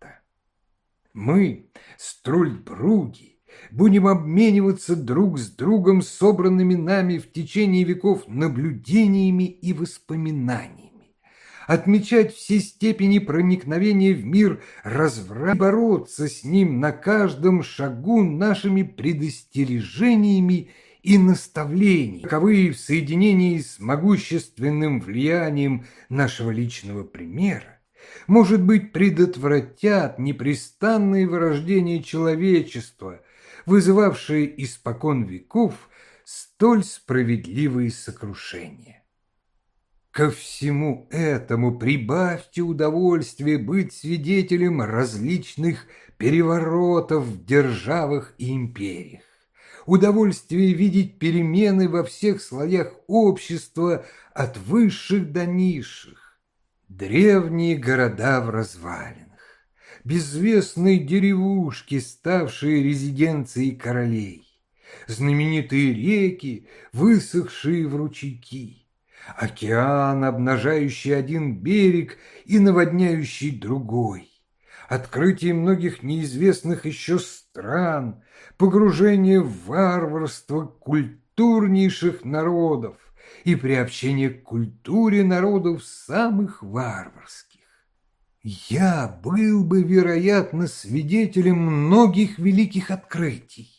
Мы, Струльбруги, будем обмениваться друг с другом собранными нами в течение веков наблюдениями и воспоминаниями, отмечать все степени проникновения в мир разврата, бороться с ним на каждом шагу нашими предостережениями и наставлений, таковые в соединении с могущественным влиянием нашего личного примера, может быть, предотвратят непрестанные вырождения человечества, вызывавшие испокон веков столь справедливые сокрушения. Ко всему этому прибавьте удовольствие быть свидетелем различных переворотов в державах и империях, удовольствие видеть перемены во всех слоях общества от высших до низших, древние города в развалинах, безвестные деревушки, ставшие резиденцией королей, знаменитые реки, высохшие в ручейки, океан, обнажающий один берег и наводняющий другой, открытие многих неизвестных еще стран, погружение в варварство культурнейших народов и приобщение к культуре народов самых варварских. Я был бы, вероятно, свидетелем многих великих открытий,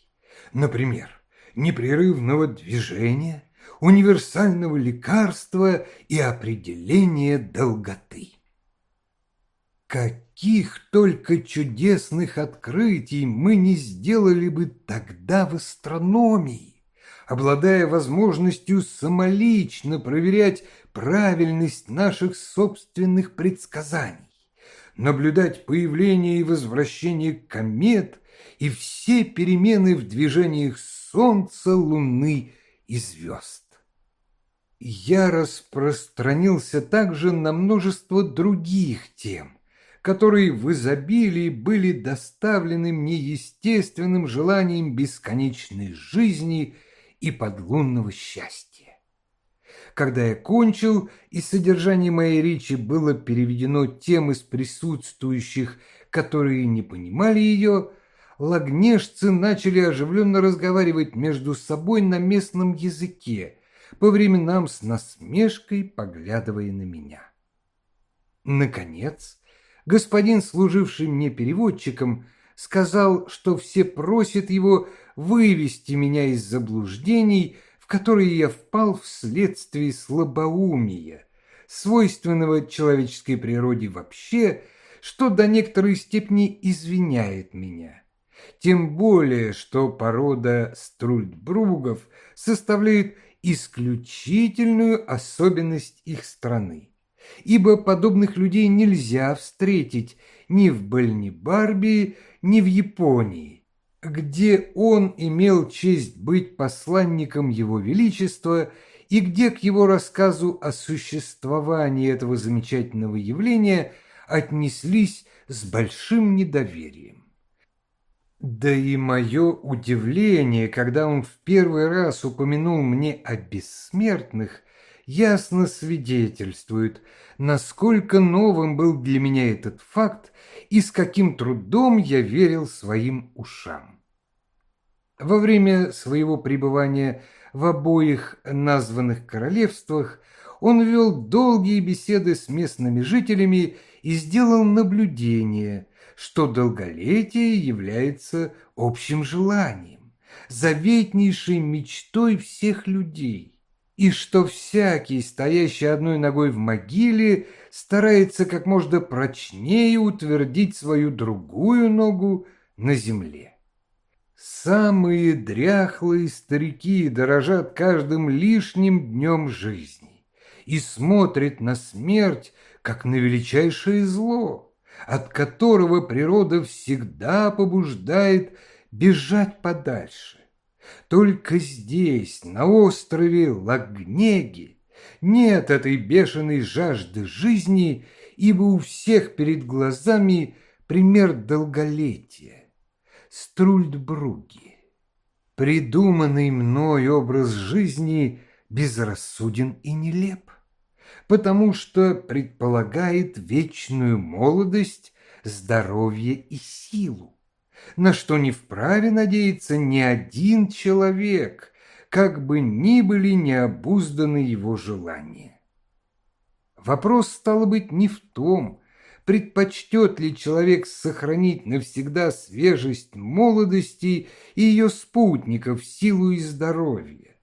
например, непрерывного движения, универсального лекарства и определения долготы. Каких только чудесных открытий мы не сделали бы тогда в астрономии, обладая возможностью самолично проверять правильность наших собственных предсказаний, наблюдать появление и возвращение комет и все перемены в движениях Солнца, Луны и звезд. Я распространился также на множество других тем, которые в изобилии были доставлены мне естественным желанием бесконечной жизни и подлунного счастья. Когда я кончил, и содержание моей речи было переведено тем из присутствующих, которые не понимали ее, лагнежцы начали оживленно разговаривать между собой на местном языке, по временам с насмешкой поглядывая на меня. Наконец, господин, служивший мне переводчиком, сказал, что все просят его вывести меня из заблуждений, в которые я впал вследствие слабоумия, свойственного человеческой природе вообще, что до некоторой степени извиняет меня. Тем более, что порода струльдбругов составляет исключительную особенность их страны ибо подобных людей нельзя встретить ни в Бальнибарбии, ни в Японии, где он имел честь быть посланником Его Величества и где к его рассказу о существовании этого замечательного явления отнеслись с большим недоверием. Да и мое удивление, когда он в первый раз упомянул мне о бессмертных, ясно свидетельствует, насколько новым был для меня этот факт и с каким трудом я верил своим ушам. Во время своего пребывания в обоих названных королевствах он вел долгие беседы с местными жителями и сделал наблюдение, что долголетие является общим желанием, заветнейшей мечтой всех людей и что всякий, стоящий одной ногой в могиле, старается как можно прочнее утвердить свою другую ногу на земле. Самые дряхлые старики дорожат каждым лишним днем жизни и смотрят на смерть, как на величайшее зло, от которого природа всегда побуждает бежать подальше. Только здесь, на острове Лагнеги, нет этой бешеной жажды жизни, ибо у всех перед глазами пример долголетия. Струльдбруги. Придуманный мной образ жизни безрассуден и нелеп, потому что предполагает вечную молодость, здоровье и силу на что не вправе надеяться ни один человек, как бы ни были необузданы его желания. Вопрос, стало быть, не в том, предпочтет ли человек сохранить навсегда свежесть молодости и ее спутников, силу и здоровье,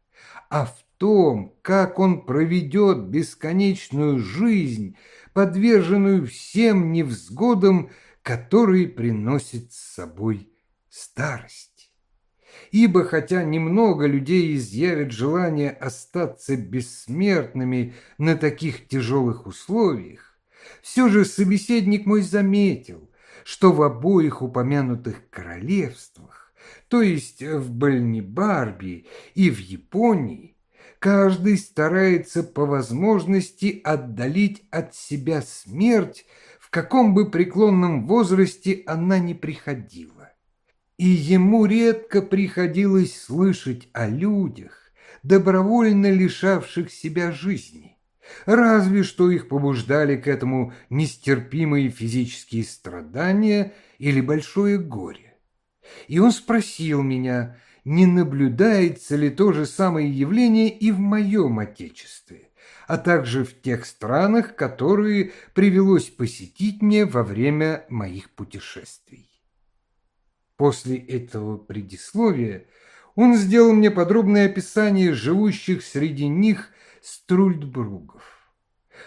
а в том, как он проведет бесконечную жизнь, подверженную всем невзгодам, которые приносит с собой старость. Ибо хотя немного людей изъявит желание остаться бессмертными на таких тяжелых условиях, все же собеседник мой заметил, что в обоих упомянутых королевствах, то есть в Бальнибарби и в Японии, каждый старается по возможности отдалить от себя смерть, каком бы преклонном возрасте она не приходила. И ему редко приходилось слышать о людях, добровольно лишавших себя жизни. Разве что их побуждали к этому нестерпимые физические страдания или большое горе. И он спросил меня, не наблюдается ли то же самое явление и в моем Отечестве, а также в тех странах, которые привелось посетить мне во время моих путешествий. После этого предисловия он сделал мне подробное описание живущих среди них струльдбругов.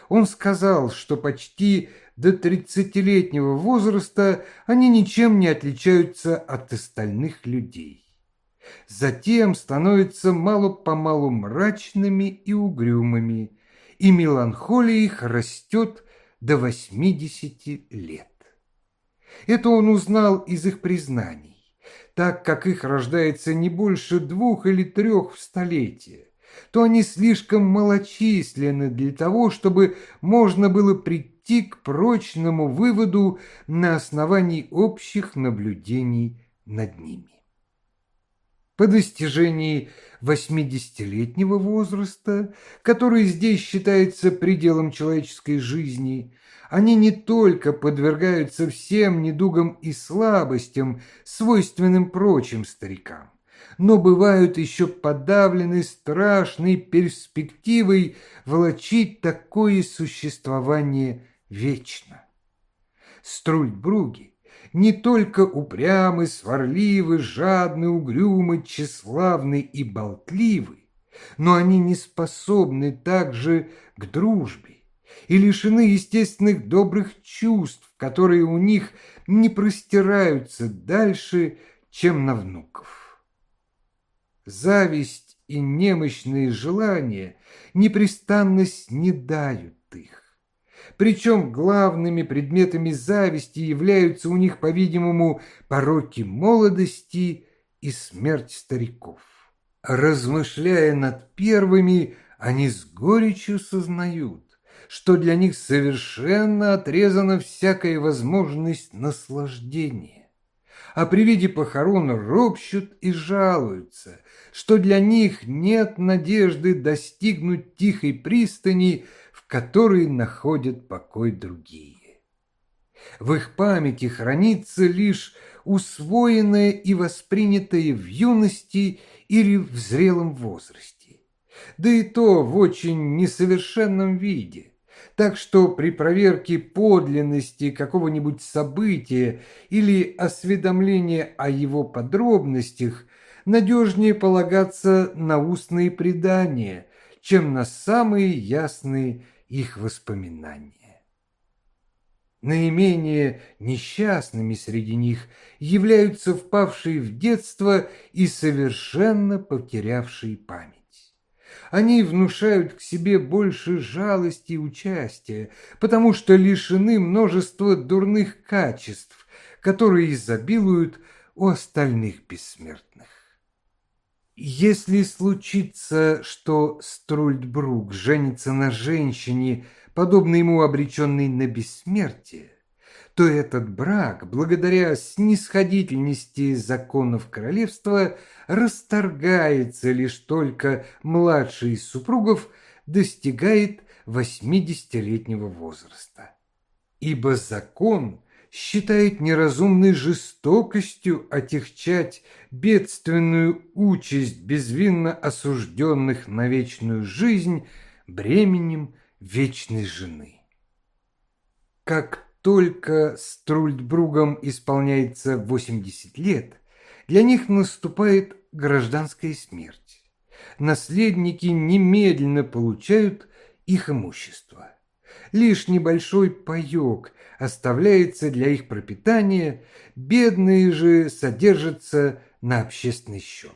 Он сказал, что почти до тридцатилетнего возраста они ничем не отличаются от остальных людей затем становятся мало-помалу мрачными и угрюмыми, и меланхолия их растет до восьмидесяти лет. Это он узнал из их признаний, так как их рождается не больше двух или трех в столетие, то они слишком малочисленны для того, чтобы можно было прийти к прочному выводу на основании общих наблюдений над ними. По достижении 80-летнего возраста, который здесь считается пределом человеческой жизни, они не только подвергаются всем недугам и слабостям, свойственным прочим старикам, но бывают еще подавлены страшной перспективой волочить такое существование вечно. Струльбруги не только упрямы, сварливы, жадны, угрюмы, тщеславны и болтливы, но они не способны также к дружбе и лишены естественных добрых чувств, которые у них не простираются дальше, чем на внуков. Зависть и немощные желания непрестанно снедают их. Причем главными предметами зависти являются у них, по-видимому, пороки молодости и смерть стариков. Размышляя над первыми, они с горечью сознают, что для них совершенно отрезана всякая возможность наслаждения. А при виде похорон ропщут и жалуются, что для них нет надежды достигнуть тихой пристани, которые находят покой другие. В их памяти хранится лишь усвоенное и воспринятое в юности или в зрелом возрасте, да и то в очень несовершенном виде, так что при проверке подлинности какого-нибудь события или осведомления о его подробностях надежнее полагаться на устные предания, чем на самые ясные их воспоминания. Наименее несчастными среди них являются впавшие в детство и совершенно потерявшие память. Они внушают к себе больше жалости и участия, потому что лишены множества дурных качеств, которые изобилуют у остальных бессмертных. Если случится, что Струльдбрук женится на женщине, подобно ему обреченной на бессмертие, то этот брак, благодаря снисходительности законов королевства, расторгается лишь только младший из супругов достигает 80-летнего возраста. Ибо закон считает неразумной жестокостью отягчать бедственную участь безвинно осужденных на вечную жизнь бременем вечной жены. Как только Струльдбругам исполняется 80 лет, для них наступает гражданская смерть. Наследники немедленно получают их имущество. Лишь небольшой паёк оставляется для их пропитания, бедные же содержатся на общественный счет.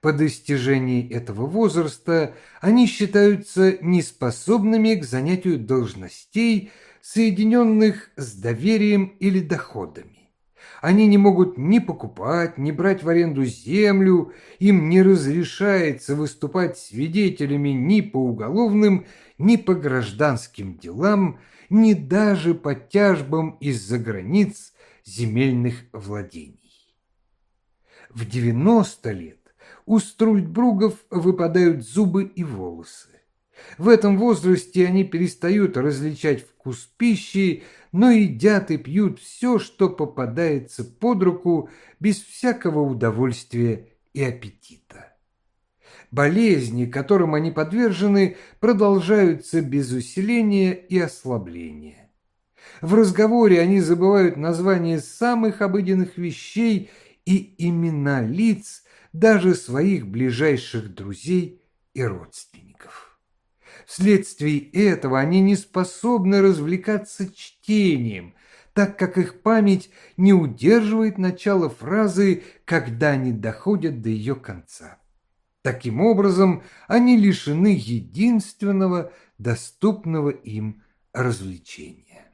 По достижении этого возраста они считаются неспособными к занятию должностей, соединенных с доверием или доходами. Они не могут ни покупать, ни брать в аренду землю, им не разрешается выступать свидетелями ни по уголовным, ни по гражданским делам, ни даже по тяжбам из-за границ земельных владений. В 90 лет у Струльдбругов выпадают зубы и волосы. В этом возрасте они перестают различать вкус пищи, но едят и пьют все, что попадается под руку, без всякого удовольствия и аппетита. Болезни, которым они подвержены, продолжаются без усиления и ослабления. В разговоре они забывают названия самых обыденных вещей и имена лиц, даже своих ближайших друзей и родственников. Вследствие этого они не способны развлекаться чтением, так как их память не удерживает начало фразы, когда они доходят до ее конца. Таким образом, они лишены единственного доступного им развлечения.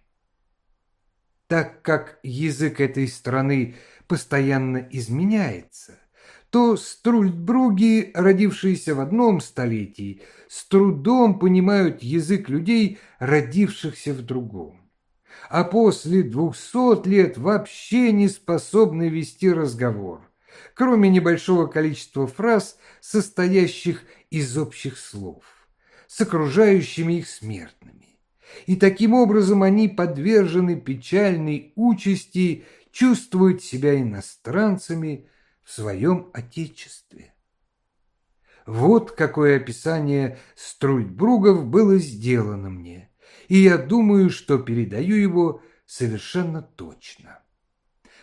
Так как язык этой страны постоянно изменяется, то струльдбруги, родившиеся в одном столетии, с трудом понимают язык людей, родившихся в другом. А после двухсот лет вообще не способны вести разговор кроме небольшого количества фраз, состоящих из общих слов, с окружающими их смертными. И таким образом они подвержены печальной участи, чувствуют себя иностранцами в своем отечестве. Вот какое описание Струльбругов было сделано мне, и я думаю, что передаю его совершенно точно.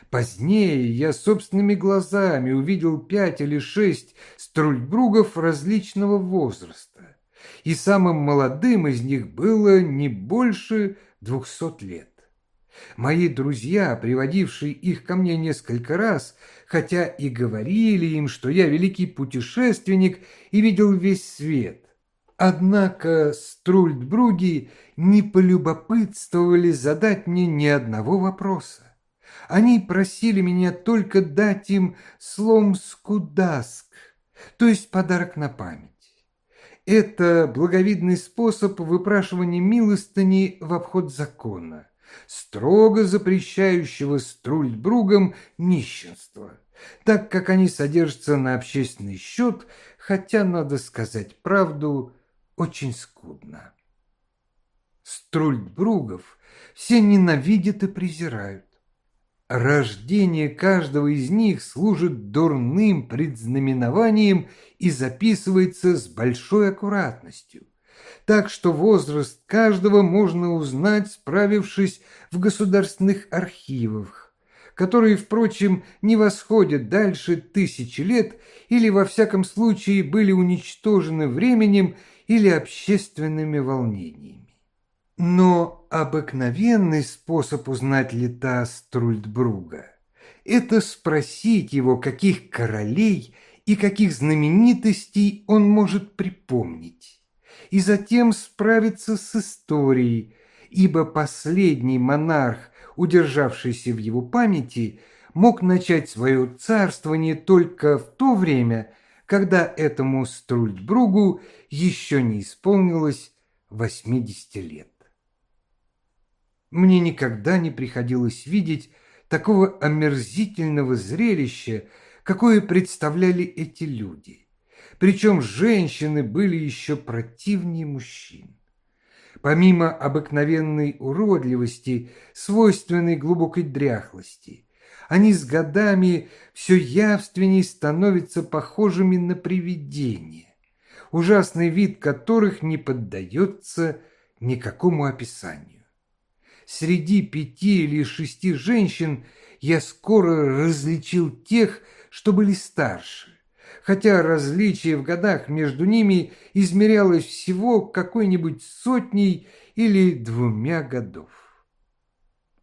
Позднее я собственными глазами увидел пять или шесть струльбругов различного возраста, и самым молодым из них было не больше двухсот лет. Мои друзья, приводившие их ко мне несколько раз, хотя и говорили им, что я великий путешественник и видел весь свет, однако струльдбруги не полюбопытствовали задать мне ни одного вопроса. Они просили меня только дать им сломскудаск, то есть подарок на память. Это благовидный способ выпрашивания милостыни в обход закона, строго запрещающего струльбругам нищенство, так как они содержатся на общественный счет, хотя, надо сказать правду, очень скудно. Струльбругов все ненавидят и презирают. Рождение каждого из них служит дурным предзнаменованием и записывается с большой аккуратностью. Так что возраст каждого можно узнать, справившись в государственных архивах, которые, впрочем, не восходят дальше тысячи лет или, во всяком случае, были уничтожены временем или общественными волнениями. Но обыкновенный способ узнать лета Струльдбруга – это спросить его, каких королей и каких знаменитостей он может припомнить, и затем справиться с историей, ибо последний монарх, удержавшийся в его памяти, мог начать свое царствование только в то время, когда этому Струльдбругу еще не исполнилось 80 лет. Мне никогда не приходилось видеть такого омерзительного зрелища, какое представляли эти люди. Причем женщины были еще противнее мужчин. Помимо обыкновенной уродливости, свойственной глубокой дряхлости, они с годами все явственней становятся похожими на привидения, ужасный вид которых не поддается никакому описанию. Среди пяти или шести женщин я скоро различил тех, что были старше, хотя различие в годах между ними измерялось всего какой-нибудь сотней или двумя годов.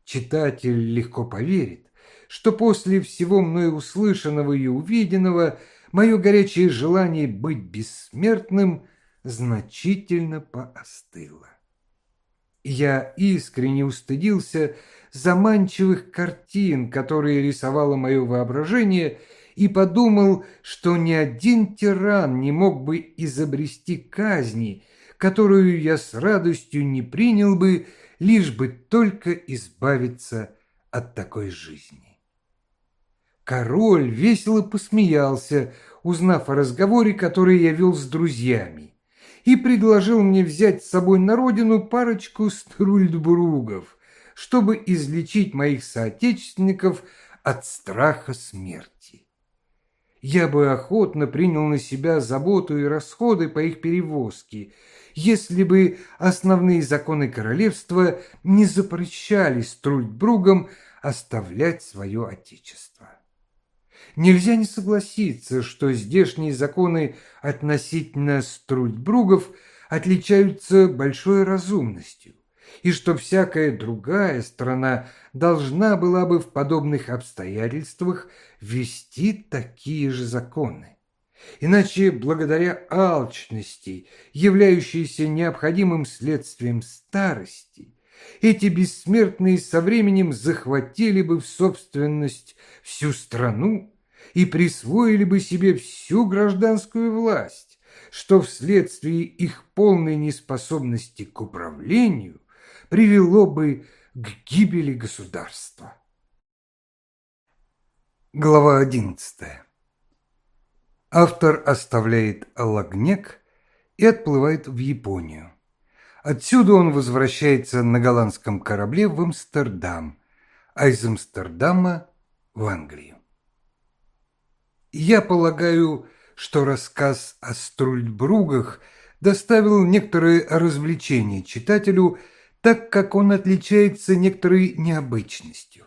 Читатель легко поверит, что после всего мной услышанного и увиденного мое горячее желание быть бессмертным значительно поостыло. Я искренне устыдился заманчивых картин, которые рисовало мое воображение, и подумал, что ни один тиран не мог бы изобрести казни, которую я с радостью не принял бы, лишь бы только избавиться от такой жизни. Король весело посмеялся, узнав о разговоре, который я вел с друзьями, и предложил мне взять с собой на родину парочку струльдбругов, чтобы излечить моих соотечественников от страха смерти. Я бы охотно принял на себя заботу и расходы по их перевозке, если бы основные законы королевства не запрещали Струльдбругам оставлять свое отечество. Нельзя не согласиться, что здешние законы относительно Струльдбругов отличаются большой разумностью и что всякая другая страна должна была бы в подобных обстоятельствах ввести такие же законы. Иначе, благодаря алчности, являющейся необходимым следствием старости, эти бессмертные со временем захватили бы в собственность всю страну и присвоили бы себе всю гражданскую власть, что вследствие их полной неспособности к управлению привело бы к гибели государства. Глава одиннадцатая. Автор оставляет Лагнек и отплывает в Японию. Отсюда он возвращается на голландском корабле в Амстердам, а из Амстердама в Англию. Я полагаю, что рассказ о Струльбругах доставил некоторое развлечение читателю – так как он отличается некоторой необычностью.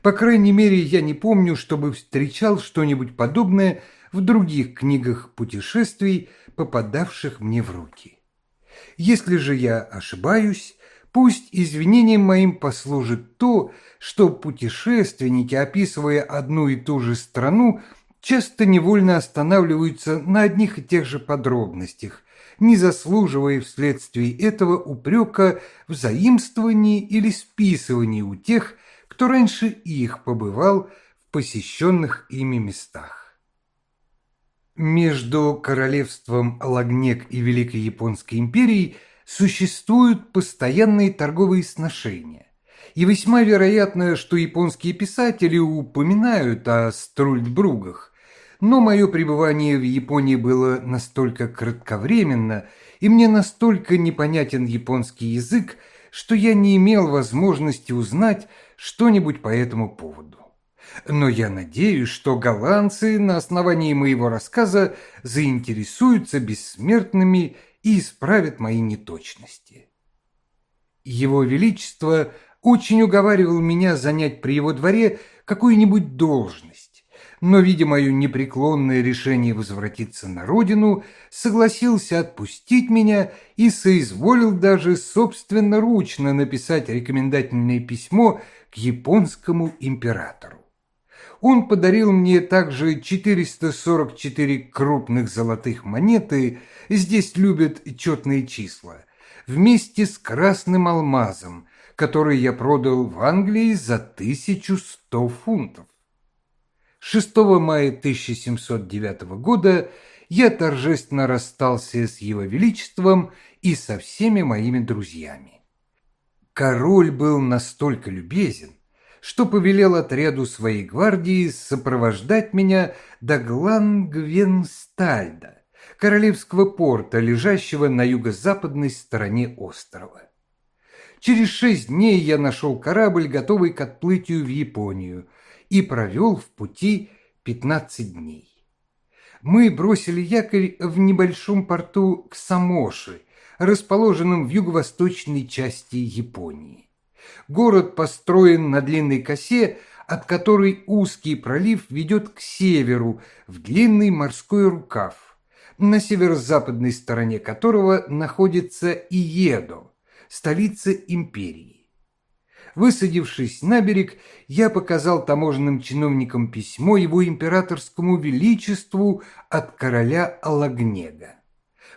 По крайней мере, я не помню, чтобы встречал что-нибудь подобное в других книгах путешествий, попадавших мне в руки. Если же я ошибаюсь, пусть извинением моим послужит то, что путешественники, описывая одну и ту же страну, часто невольно останавливаются на одних и тех же подробностях, не заслуживая вследствие этого упрека в заимствовании или списывании у тех, кто раньше их побывал в посещенных ими местах. Между королевством Лагнек и Великой Японской империей существуют постоянные торговые сношения, и весьма вероятно, что японские писатели упоминают о Струльдбругах, но мое пребывание в Японии было настолько кратковременно, и мне настолько непонятен японский язык, что я не имел возможности узнать что-нибудь по этому поводу. Но я надеюсь, что голландцы на основании моего рассказа заинтересуются бессмертными и исправят мои неточности. Его Величество очень уговаривал меня занять при его дворе какую-нибудь должность, но, видя мое непреклонное решение возвратиться на родину, согласился отпустить меня и соизволил даже собственноручно написать рекомендательное письмо к японскому императору. Он подарил мне также 444 крупных золотых монеты, здесь любят четные числа, вместе с красным алмазом, который я продал в Англии за 1100 фунтов. 6 мая 1709 года я торжественно расстался с его величеством и со всеми моими друзьями. Король был настолько любезен, что повелел отряду своей гвардии сопровождать меня до Глангвенстальда, королевского порта, лежащего на юго-западной стороне острова. Через шесть дней я нашел корабль, готовый к отплытию в Японию, и провел в пути 15 дней. Мы бросили якорь в небольшом порту Ксамоши, расположенном в юго-восточной части Японии. Город построен на длинной косе, от которой узкий пролив ведет к северу в длинный морской рукав, на северо-западной стороне которого находится Иедо, столица империи. Высадившись на берег, я показал таможенным чиновникам письмо его императорскому величеству от короля Алагнега.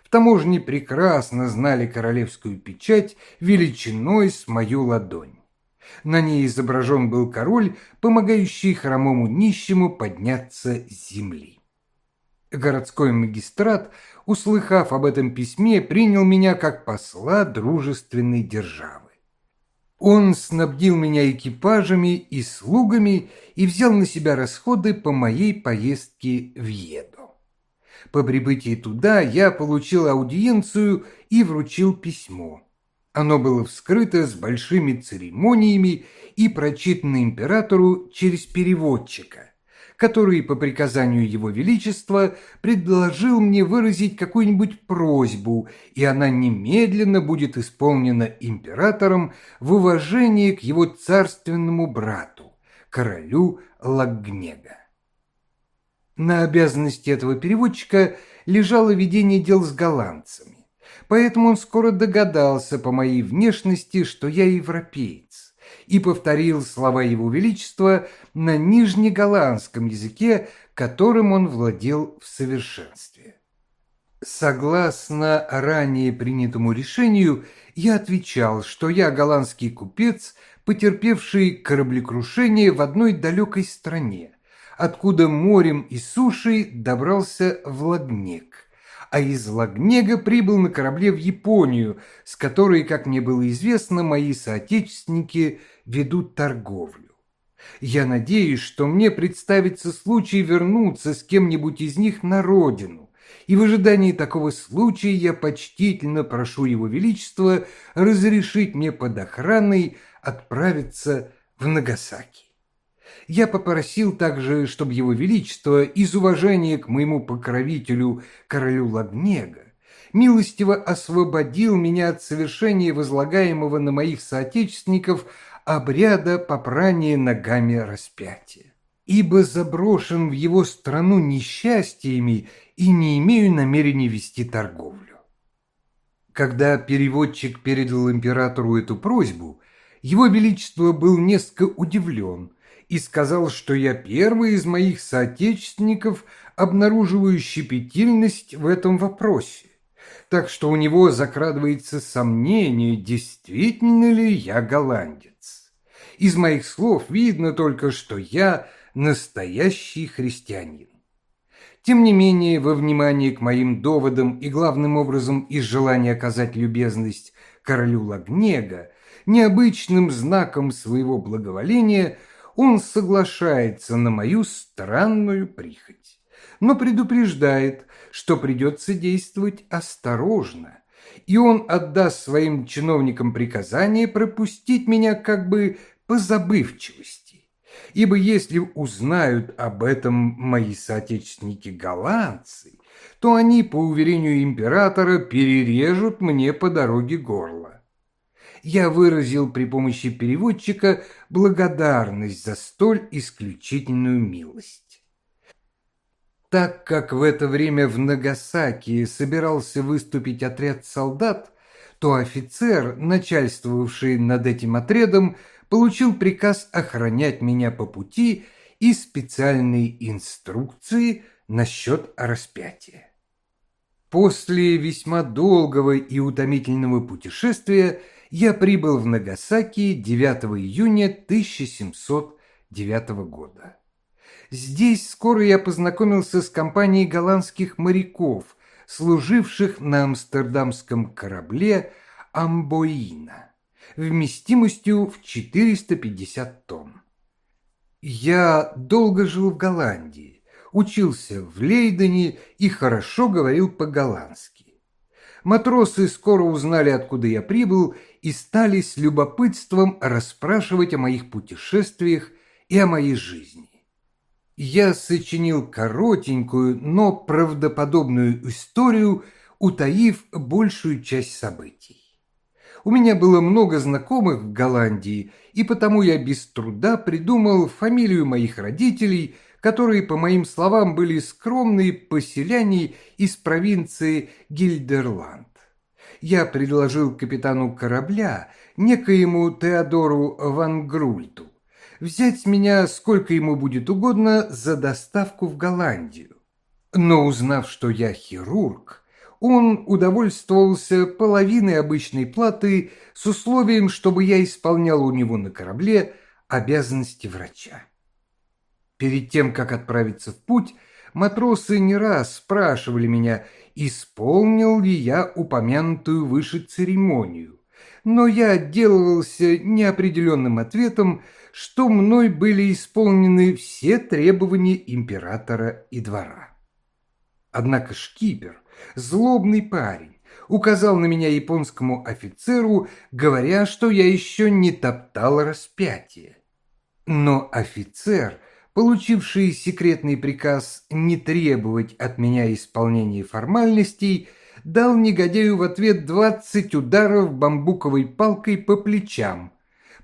В таможне прекрасно знали королевскую печать величиной с мою ладонь. На ней изображен был король, помогающий хромому нищему подняться с земли. Городской магистрат, услыхав об этом письме, принял меня как посла дружественной державы. Он снабдил меня экипажами и слугами и взял на себя расходы по моей поездке в Еду. По прибытии туда я получил аудиенцию и вручил письмо. Оно было вскрыто с большими церемониями и прочитано императору через переводчика который по приказанию Его Величества предложил мне выразить какую-нибудь просьбу, и она немедленно будет исполнена императором в уважении к его царственному брату, королю Лагнега. На обязанности этого переводчика лежало ведение дел с голландцами, поэтому он скоро догадался по моей внешности, что я европеец и повторил слова Его Величества на нижнеголландском языке, которым он владел в совершенстве. Согласно ранее принятому решению, я отвечал, что я голландский купец, потерпевший кораблекрушение в одной далекой стране, откуда морем и сушей добрался в Лагнек а из Лагнега прибыл на корабле в Японию, с которой, как мне было известно, мои соотечественники ведут торговлю. Я надеюсь, что мне представится случай вернуться с кем-нибудь из них на родину, и в ожидании такого случая я почтительно прошу Его Величество разрешить мне под охраной отправиться в Нагасаки. Я попросил также, чтобы его величество из уважения к моему покровителю, королю Лагнега, милостиво освободил меня от совершения возлагаемого на моих соотечественников обряда попрания ногами распятия. Ибо заброшен в его страну несчастьями и не имею намерения вести торговлю. Когда переводчик передал императору эту просьбу, его величество был несколько удивлен – и сказал, что я первый из моих соотечественников, обнаруживаю щепетильность в этом вопросе. Так что у него закрадывается сомнение, действительно ли я голландец. Из моих слов видно только, что я настоящий христианин. Тем не менее, во внимание к моим доводам и главным образом из желания оказать любезность королю Лагнега, необычным знаком своего благоволения – он соглашается на мою странную прихоть, но предупреждает, что придется действовать осторожно, и он отдаст своим чиновникам приказание пропустить меня как бы по забывчивости. Ибо если узнают об этом мои соотечественники-голландцы, то они, по уверению императора, перережут мне по дороге горло я выразил при помощи переводчика благодарность за столь исключительную милость. Так как в это время в Нагасаки собирался выступить отряд солдат, то офицер, начальствовавший над этим отрядом, получил приказ охранять меня по пути и специальные инструкции насчет распятия. После весьма долгого и утомительного путешествия я прибыл в Нагасаки 9 июня 1709 года. Здесь скоро я познакомился с компанией голландских моряков, служивших на амстердамском корабле «Амбоина» вместимостью в 450 тонн. Я долго жил в Голландии, учился в Лейдене и хорошо говорил по-голландски. Матросы скоро узнали, откуда я прибыл, и стали с любопытством расспрашивать о моих путешествиях и о моей жизни. Я сочинил коротенькую, но правдоподобную историю, утаив большую часть событий. У меня было много знакомых в Голландии, и потому я без труда придумал фамилию моих родителей, которые, по моим словам, были скромные поселяне из провинции Гильдерланд. Я предложил капитану корабля, некоему Теодору Ван Грульту, взять меня сколько ему будет угодно за доставку в Голландию. Но узнав, что я хирург, он удовольствовался половиной обычной платы с условием, чтобы я исполнял у него на корабле обязанности врача. Перед тем, как отправиться в путь, матросы не раз спрашивали меня, исполнил ли я упомянутую выше церемонию, но я отделывался неопределенным ответом, что мной были исполнены все требования императора и двора. Однако шкипер – злобный парень, указал на меня японскому офицеру, говоря, что я еще не топтал распятие. Но офицер, получивший секретный приказ не требовать от меня исполнения формальностей, дал негодяю в ответ двадцать ударов бамбуковой палкой по плечам,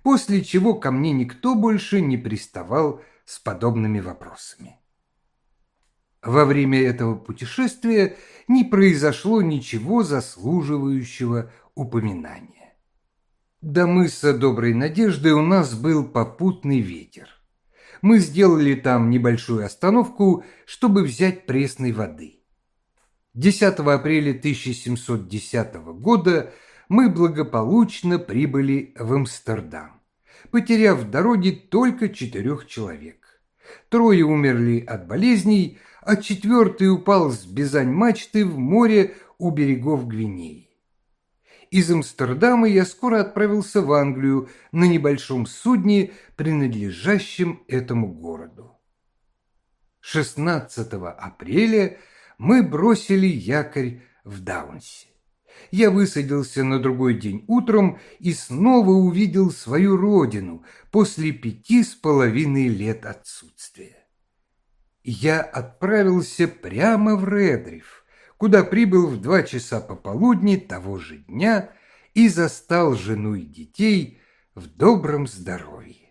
после чего ко мне никто больше не приставал с подобными вопросами. Во время этого путешествия не произошло ничего заслуживающего упоминания. До мыса Доброй Надежды у нас был попутный ветер. Мы сделали там небольшую остановку, чтобы взять пресной воды. 10 апреля 1710 года мы благополучно прибыли в Амстердам, потеряв в дороге только четырех человек. Трое умерли от болезней, а четвертый упал с бизань-мачты в море у берегов Гвинеи. Из Амстердама я скоро отправился в Англию на небольшом судне, принадлежащем этому городу. 16 апреля мы бросили якорь в Даунсе. Я высадился на другой день утром и снова увидел свою родину после пяти с половиной лет отсутствия я отправился прямо в Редриф, куда прибыл в два часа пополудни того же дня и застал жену и детей в добром здоровье.